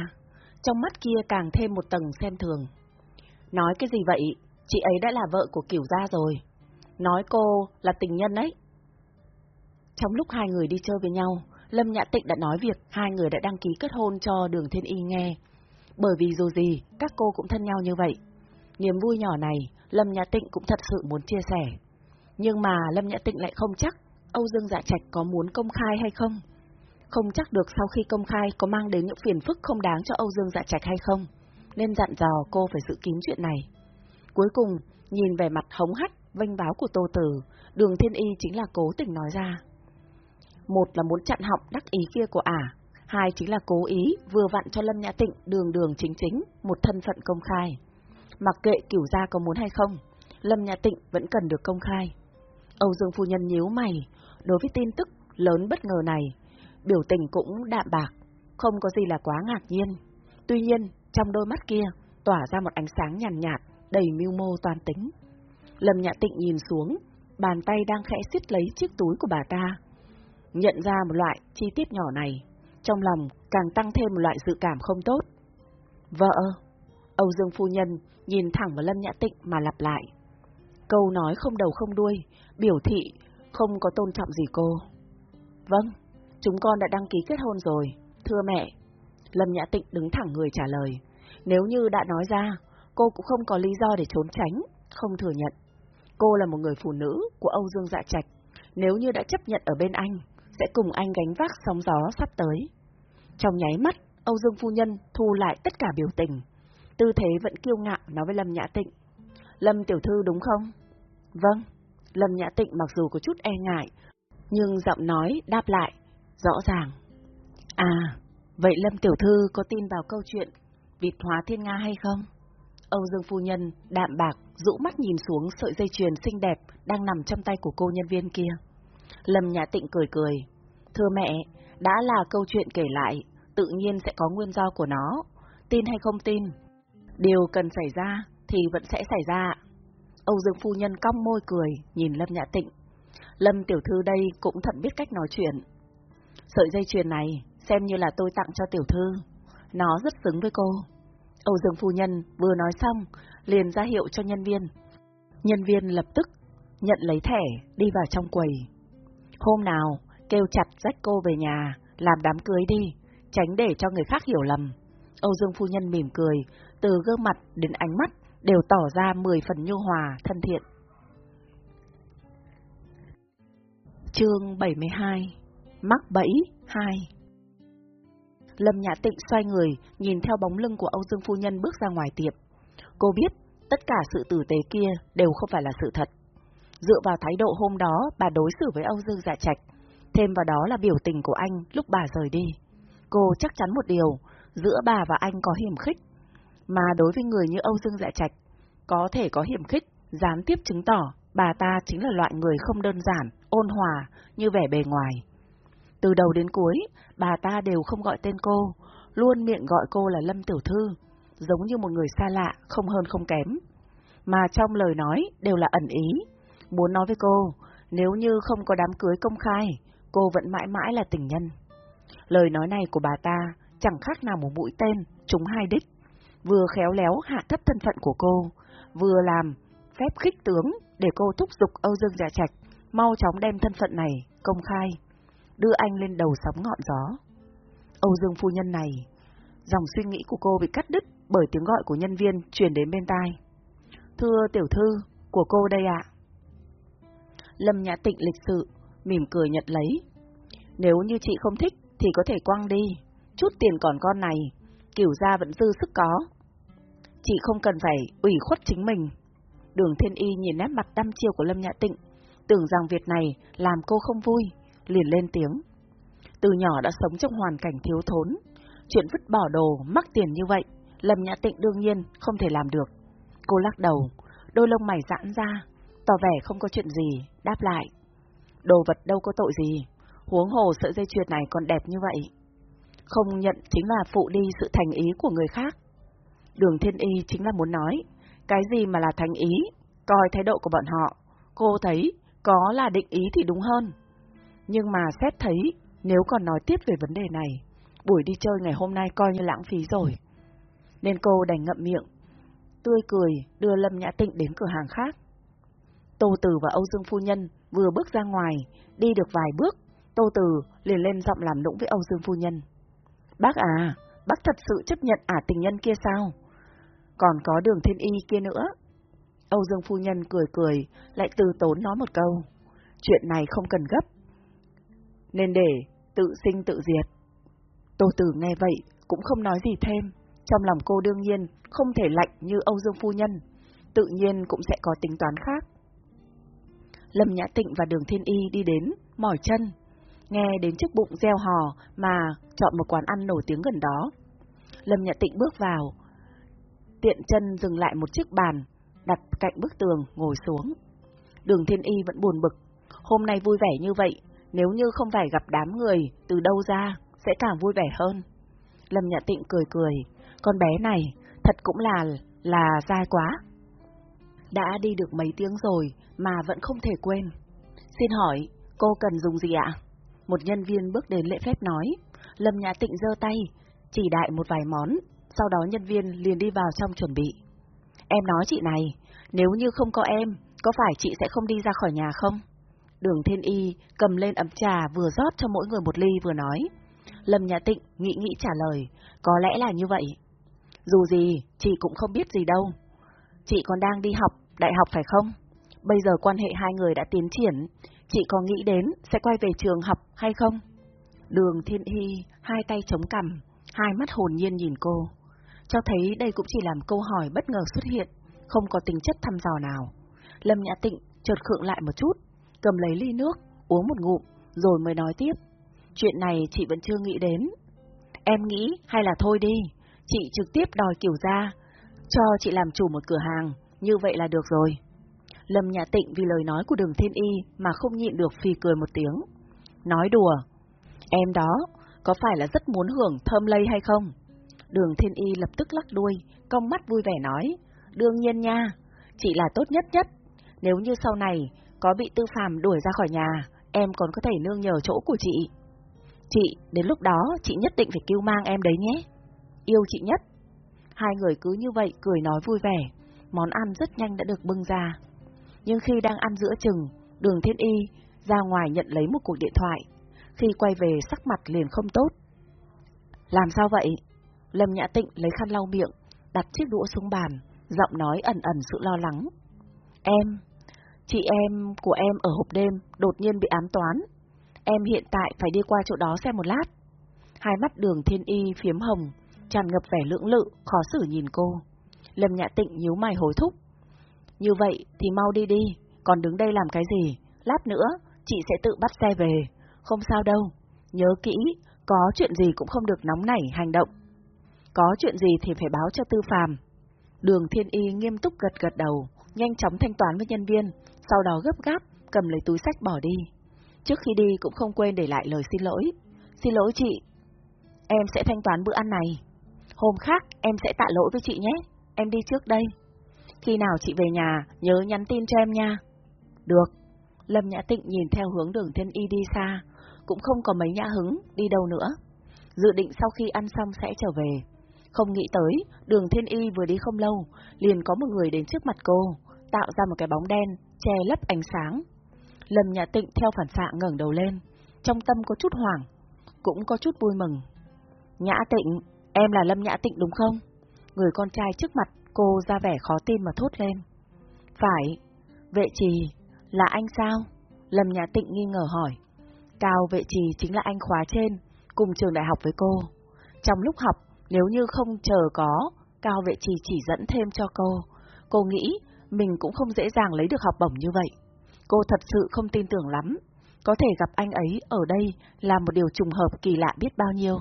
trong mắt kia càng thêm một tầng xem thường. Nói cái gì vậy? Chị ấy đã là vợ của kiểu gia rồi. Nói cô là tình nhân ấy. Trong lúc hai người đi chơi với nhau, Lâm Nhã Tịnh đã nói việc hai người đã đăng ký kết hôn cho Đường Thiên Y nghe. Bởi vì dù gì, các cô cũng thân nhau như vậy. Niềm vui nhỏ này, Lâm Nhã Tịnh cũng thật sự muốn chia sẻ. Nhưng mà Lâm Nhã Tịnh lại không chắc Âu Dương Dạ Trạch có muốn công khai hay không. Không chắc được sau khi công khai có mang đến những phiền phức không đáng cho Âu Dương Dạ Trạch hay không, nên dặn dò cô phải giữ kín chuyện này. Cuối cùng, nhìn về mặt hống hắt, vinh báo của Tô Tử, đường thiên y chính là cố tình nói ra. Một là muốn chặn họng đắc ý kia của ả, hai chính là cố ý vừa vặn cho Lâm Nhã Tịnh đường đường chính chính một thân phận công khai. Mặc kệ cửu gia có muốn hay không, Lâm Nhã Tịnh vẫn cần được công khai. Âu Dương Phu Nhân nhíu mày, đối với tin tức lớn bất ngờ này, biểu tình cũng đạm bạc, không có gì là quá ngạc nhiên. Tuy nhiên, trong đôi mắt kia, tỏa ra một ánh sáng nhàn nhạt, nhạt, đầy mưu mô toàn tính. Lâm Nhã Tịnh nhìn xuống, bàn tay đang khẽ siết lấy chiếc túi của bà ta. Nhận ra một loại chi tiết nhỏ này, trong lòng càng tăng thêm một loại dự cảm không tốt. Vợ! Âu Dương Phu Nhân nhìn thẳng vào Lâm Nhã Tịnh mà lặp lại. Câu nói không đầu không đuôi, biểu thị không có tôn trọng gì cô. Vâng, chúng con đã đăng ký kết hôn rồi, thưa mẹ. Lâm Nhã Tịnh đứng thẳng người trả lời. Nếu như đã nói ra, cô cũng không có lý do để trốn tránh, không thừa nhận. Cô là một người phụ nữ của Âu Dương Dạ Trạch, nếu như đã chấp nhận ở bên anh, sẽ cùng anh gánh vác sóng gió sắp tới. Trong nháy mắt, Âu Dương Phu Nhân thu lại tất cả biểu tình. Tư thế vẫn kiêu ngạo nói với Lâm Nhã Tịnh. Lâm Tiểu Thư đúng không? Vâng. Lâm Nhã Tịnh mặc dù có chút e ngại, nhưng giọng nói đáp lại, rõ ràng. À, vậy Lâm Tiểu Thư có tin vào câu chuyện vịt hóa thiên Nga hay không? Âu Dương Phu Nhân đạm bạc, rũ mắt nhìn xuống sợi dây chuyền xinh đẹp đang nằm trong tay của cô nhân viên kia. Lâm Nhã Tịnh cười cười. Thưa mẹ, đã là câu chuyện kể lại, tự nhiên sẽ có nguyên do của nó. Tin hay không tin? Điều cần xảy ra thì vẫn sẽ xảy ra. Âu Dương Phu Nhân cong môi cười, nhìn Lâm Nhã Tịnh. Lâm Tiểu Thư đây cũng thật biết cách nói chuyện. Sợi dây chuyền này, xem như là tôi tặng cho Tiểu Thư. Nó rất xứng với cô. Âu Dương Phu Nhân vừa nói xong, liền ra hiệu cho nhân viên. Nhân viên lập tức nhận lấy thẻ, đi vào trong quầy. Hôm nào, kêu chặt rách cô về nhà, làm đám cưới đi, tránh để cho người khác hiểu lầm. Âu Dương Phu Nhân mỉm cười, từ gương mặt đến ánh mắt đều tỏ ra mười phần nhu hòa, thân thiện. Chương 72 Mắc bẫy 2 Lâm Nhã Tịnh xoay người, nhìn theo bóng lưng của Âu Dương Phu Nhân bước ra ngoài tiệm. Cô biết, tất cả sự tử tế kia đều không phải là sự thật. Dựa vào thái độ hôm đó bà đối xử với Âu Dương Dạ Trạch, thêm vào đó là biểu tình của anh lúc bà rời đi. Cô chắc chắn một điều, giữa bà và anh có hiểm khích. Mà đối với người như Âu Dương Dạ Trạch, có thể có hiểm khích, gián tiếp chứng tỏ bà ta chính là loại người không đơn giản, ôn hòa như vẻ bề ngoài. Từ đầu đến cuối, bà ta đều không gọi tên cô, luôn miệng gọi cô là Lâm Tiểu Thư, giống như một người xa lạ, không hơn không kém. Mà trong lời nói đều là ẩn ý, muốn nói với cô, nếu như không có đám cưới công khai, cô vẫn mãi mãi là tình nhân. Lời nói này của bà ta chẳng khác nào một mũi tên, trúng hai đích, vừa khéo léo hạ thấp thân phận của cô, vừa làm phép khích tướng để cô thúc giục Âu Dương Dạ Trạch mau chóng đem thân phận này công khai, đưa anh lên đầu sóng ngọn gió. Âu Dương phu nhân này, dòng suy nghĩ của cô bị cắt đứt bởi tiếng gọi của nhân viên truyền đến bên tai. Thưa tiểu thư, của cô đây ạ. Lâm Nhã Tịnh lịch sự, mỉm cười nhận lấy. Nếu như chị không thích thì có thể quăng đi, chút tiền còn con này, kiểu ra vẫn dư sức có. Chị không cần phải ủy khuất chính mình. Đường Thiên Y nhìn nét mặt đăm chiêu của Lâm Nhã Tịnh, tưởng rằng việc này làm cô không vui, liền lên tiếng. Từ nhỏ đã sống trong hoàn cảnh thiếu thốn, chuyện vứt bỏ đồ, mắc tiền như vậy, Lâm Nhã Tịnh đương nhiên không thể làm được. Cô lắc đầu, đôi lông mày giãn ra, tỏ vẻ không có chuyện gì, đáp lại. Đồ vật đâu có tội gì, huống hồ sợi dây chuyền này còn đẹp như vậy. Không nhận chính là phụ đi sự thành ý của người khác. Đường Thiên Y chính là muốn nói, cái gì mà là thành ý, coi thái độ của bọn họ, cô thấy có là định ý thì đúng hơn. Nhưng mà xét thấy, nếu còn nói tiếp về vấn đề này, buổi đi chơi ngày hôm nay coi như lãng phí rồi. Nên cô đành ngậm miệng, tươi cười đưa Lâm Nhã Tịnh đến cửa hàng khác. Tô Tử và Âu Dương Phu Nhân vừa bước ra ngoài, đi được vài bước, Tô Tử liền lên giọng làm lũng với Âu Dương Phu Nhân. Bác à, bác thật sự chấp nhận ả tình nhân kia sao? Còn có đường thiên y kia nữa. Âu Dương Phu Nhân cười cười, lại từ tốn nói một câu. Chuyện này không cần gấp. Nên để tự sinh tự diệt. Tô Tử nghe vậy, cũng không nói gì thêm, trong lòng cô đương nhiên không thể lạnh như Âu Dương Phu Nhân, tự nhiên cũng sẽ có tính toán khác. Lâm Nhã Tịnh và Đường Thiên Y đi đến, mỏi chân, nghe đến chiếc bụng gieo hò mà chọn một quán ăn nổi tiếng gần đó. Lâm Nhã Tịnh bước vào, tiện chân dừng lại một chiếc bàn, đặt cạnh bức tường, ngồi xuống. Đường Thiên Y vẫn buồn bực, hôm nay vui vẻ như vậy, nếu như không phải gặp đám người từ đâu ra, sẽ càng vui vẻ hơn. Lâm Nhã Tịnh cười cười, con bé này thật cũng là là dai quá. Đã đi được mấy tiếng rồi mà vẫn không thể quên. Xin hỏi, cô cần dùng gì ạ? Một nhân viên bước đến lễ phép nói. Lâm Nhã Tịnh giơ tay, chỉ đại một vài món, sau đó nhân viên liền đi vào trong chuẩn bị. Em nói chị này, nếu như không có em, có phải chị sẽ không đi ra khỏi nhà không? Đường Thiên Y cầm lên ấm trà vừa rót cho mỗi người một ly vừa nói. Lâm Nhã Tịnh nghĩ nghĩ trả lời, có lẽ là như vậy. Dù gì, chị cũng không biết gì đâu. Chị còn đang đi học, đại học phải không? Bây giờ quan hệ hai người đã tiến triển, chị có nghĩ đến sẽ quay về trường học hay không? Đường Thiên Y, hai tay chống cằm, hai mắt hồn nhiên nhìn cô. Cho thấy đây cũng chỉ làm câu hỏi bất ngờ xuất hiện, không có tính chất thăm dò nào. Lâm Nhã Tịnh chợt khựng lại một chút, cầm lấy ly nước, uống một ngụm, rồi mới nói tiếp. Chuyện này chị vẫn chưa nghĩ đến. Em nghĩ hay là thôi đi, chị trực tiếp đòi kiểu ra, cho chị làm chủ một cửa hàng, như vậy là được rồi. Lâm Nhã Tịnh vì lời nói của đường thiên y mà không nhịn được phì cười một tiếng. Nói đùa, em đó, có phải là rất muốn hưởng thơm lây hay không? Đường thiên y lập tức lắc đuôi, cong mắt vui vẻ nói, đương nhiên nha, chị là tốt nhất nhất. Nếu như sau này có bị tư phàm đuổi ra khỏi nhà, em còn có thể nương nhờ chỗ của chị. Chị, đến lúc đó chị nhất định phải cứu mang em đấy nhé. Yêu chị nhất. Hai người cứ như vậy cười nói vui vẻ, món ăn rất nhanh đã được bưng ra. Nhưng khi đang ăn giữa chừng, đường thiên y ra ngoài nhận lấy một cuộc điện thoại. Khi quay về sắc mặt liền không tốt. Làm sao vậy? Lâm Nhã Tịnh lấy khăn lau miệng, đặt chiếc đũa xuống bàn, giọng nói ẩn ẩn sự lo lắng. Em, chị em của em ở hộp đêm đột nhiên bị ám toán. Em hiện tại phải đi qua chỗ đó xem một lát. Hai mắt đường thiên y phiếm hồng, tràn ngập vẻ lưỡng lự, khó xử nhìn cô. Lâm Nhã Tịnh nhíu mày hối thúc. Như vậy thì mau đi đi, còn đứng đây làm cái gì? Lát nữa, chị sẽ tự bắt xe về. Không sao đâu, nhớ kỹ, có chuyện gì cũng không được nóng nảy hành động. Có chuyện gì thì phải báo cho tư phàm. Đường Thiên Y nghiêm túc gật gật đầu, nhanh chóng thanh toán với nhân viên, sau đó gấp gáp, cầm lấy túi sách bỏ đi. Trước khi đi cũng không quên để lại lời xin lỗi. Xin lỗi chị, em sẽ thanh toán bữa ăn này. Hôm khác em sẽ tạ lỗi với chị nhé, em đi trước đây. Khi nào chị về nhà, nhớ nhắn tin cho em nha. Được. Lâm Nhã Tịnh nhìn theo hướng đường thiên y đi xa, cũng không có mấy nhã hứng, đi đâu nữa. Dự định sau khi ăn xong sẽ trở về. Không nghĩ tới, đường thiên y vừa đi không lâu, liền có một người đến trước mặt cô, tạo ra một cái bóng đen, che lấp ánh sáng. Lâm Nhã Tịnh theo phản xạ ngẩng đầu lên, trong tâm có chút hoảng, cũng có chút vui mừng. Nhã Tịnh, em là Lâm Nhã Tịnh đúng không? Người con trai trước mặt cô ra vẻ khó tin mà thốt lên. Phải, vệ trì, là anh sao? Lâm Nhã Tịnh nghi ngờ hỏi. Cao vệ trì chính là anh khóa trên, cùng trường đại học với cô. Trong lúc học, nếu như không chờ có, Cao vệ trì chỉ dẫn thêm cho cô. Cô nghĩ mình cũng không dễ dàng lấy được học bổng như vậy. Cô thật sự không tin tưởng lắm. Có thể gặp anh ấy ở đây là một điều trùng hợp kỳ lạ biết bao nhiêu.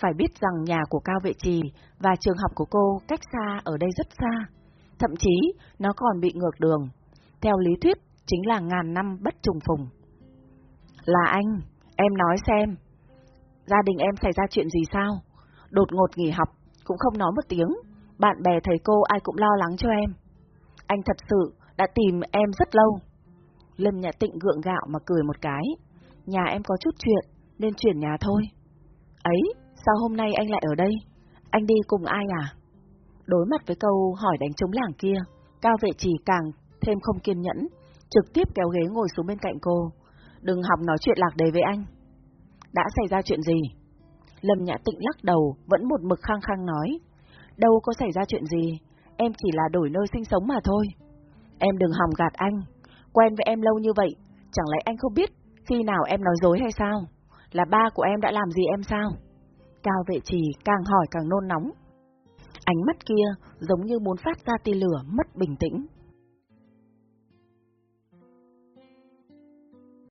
Phải biết rằng nhà của Cao Vệ Trì và trường học của cô cách xa ở đây rất xa. Thậm chí, nó còn bị ngược đường. Theo lý thuyết, chính là ngàn năm bất trùng phùng. Là anh, em nói xem. Gia đình em xảy ra chuyện gì sao? Đột ngột nghỉ học, cũng không nói một tiếng. Bạn bè thầy cô ai cũng lo lắng cho em. Anh thật sự đã tìm em rất lâu. Lâm Nhã Tịnh gượng gạo mà cười một cái. Nhà em có chút chuyện, nên chuyển nhà thôi. Ấy, sao hôm nay anh lại ở đây? Anh đi cùng ai à? Đối mặt với câu hỏi đánh trống làng kia, Cao Vệ chỉ càng thêm không kiên nhẫn, trực tiếp kéo ghế ngồi xuống bên cạnh cô. Đừng học nói chuyện lạc đề với anh. Đã xảy ra chuyện gì? Lâm Nhã Tịnh lắc đầu, vẫn một mực khăng khăng nói. Đâu có xảy ra chuyện gì, em chỉ là đổi nơi sinh sống mà thôi. Em đừng hòng gạt anh, quen với em lâu như vậy, chẳng lẽ anh không biết khi nào em nói dối hay sao? Là ba của em đã làm gì em sao? Cao vệ trì càng hỏi càng nôn nóng. Ánh mắt kia giống như muốn phát ra tia lửa mất bình tĩnh.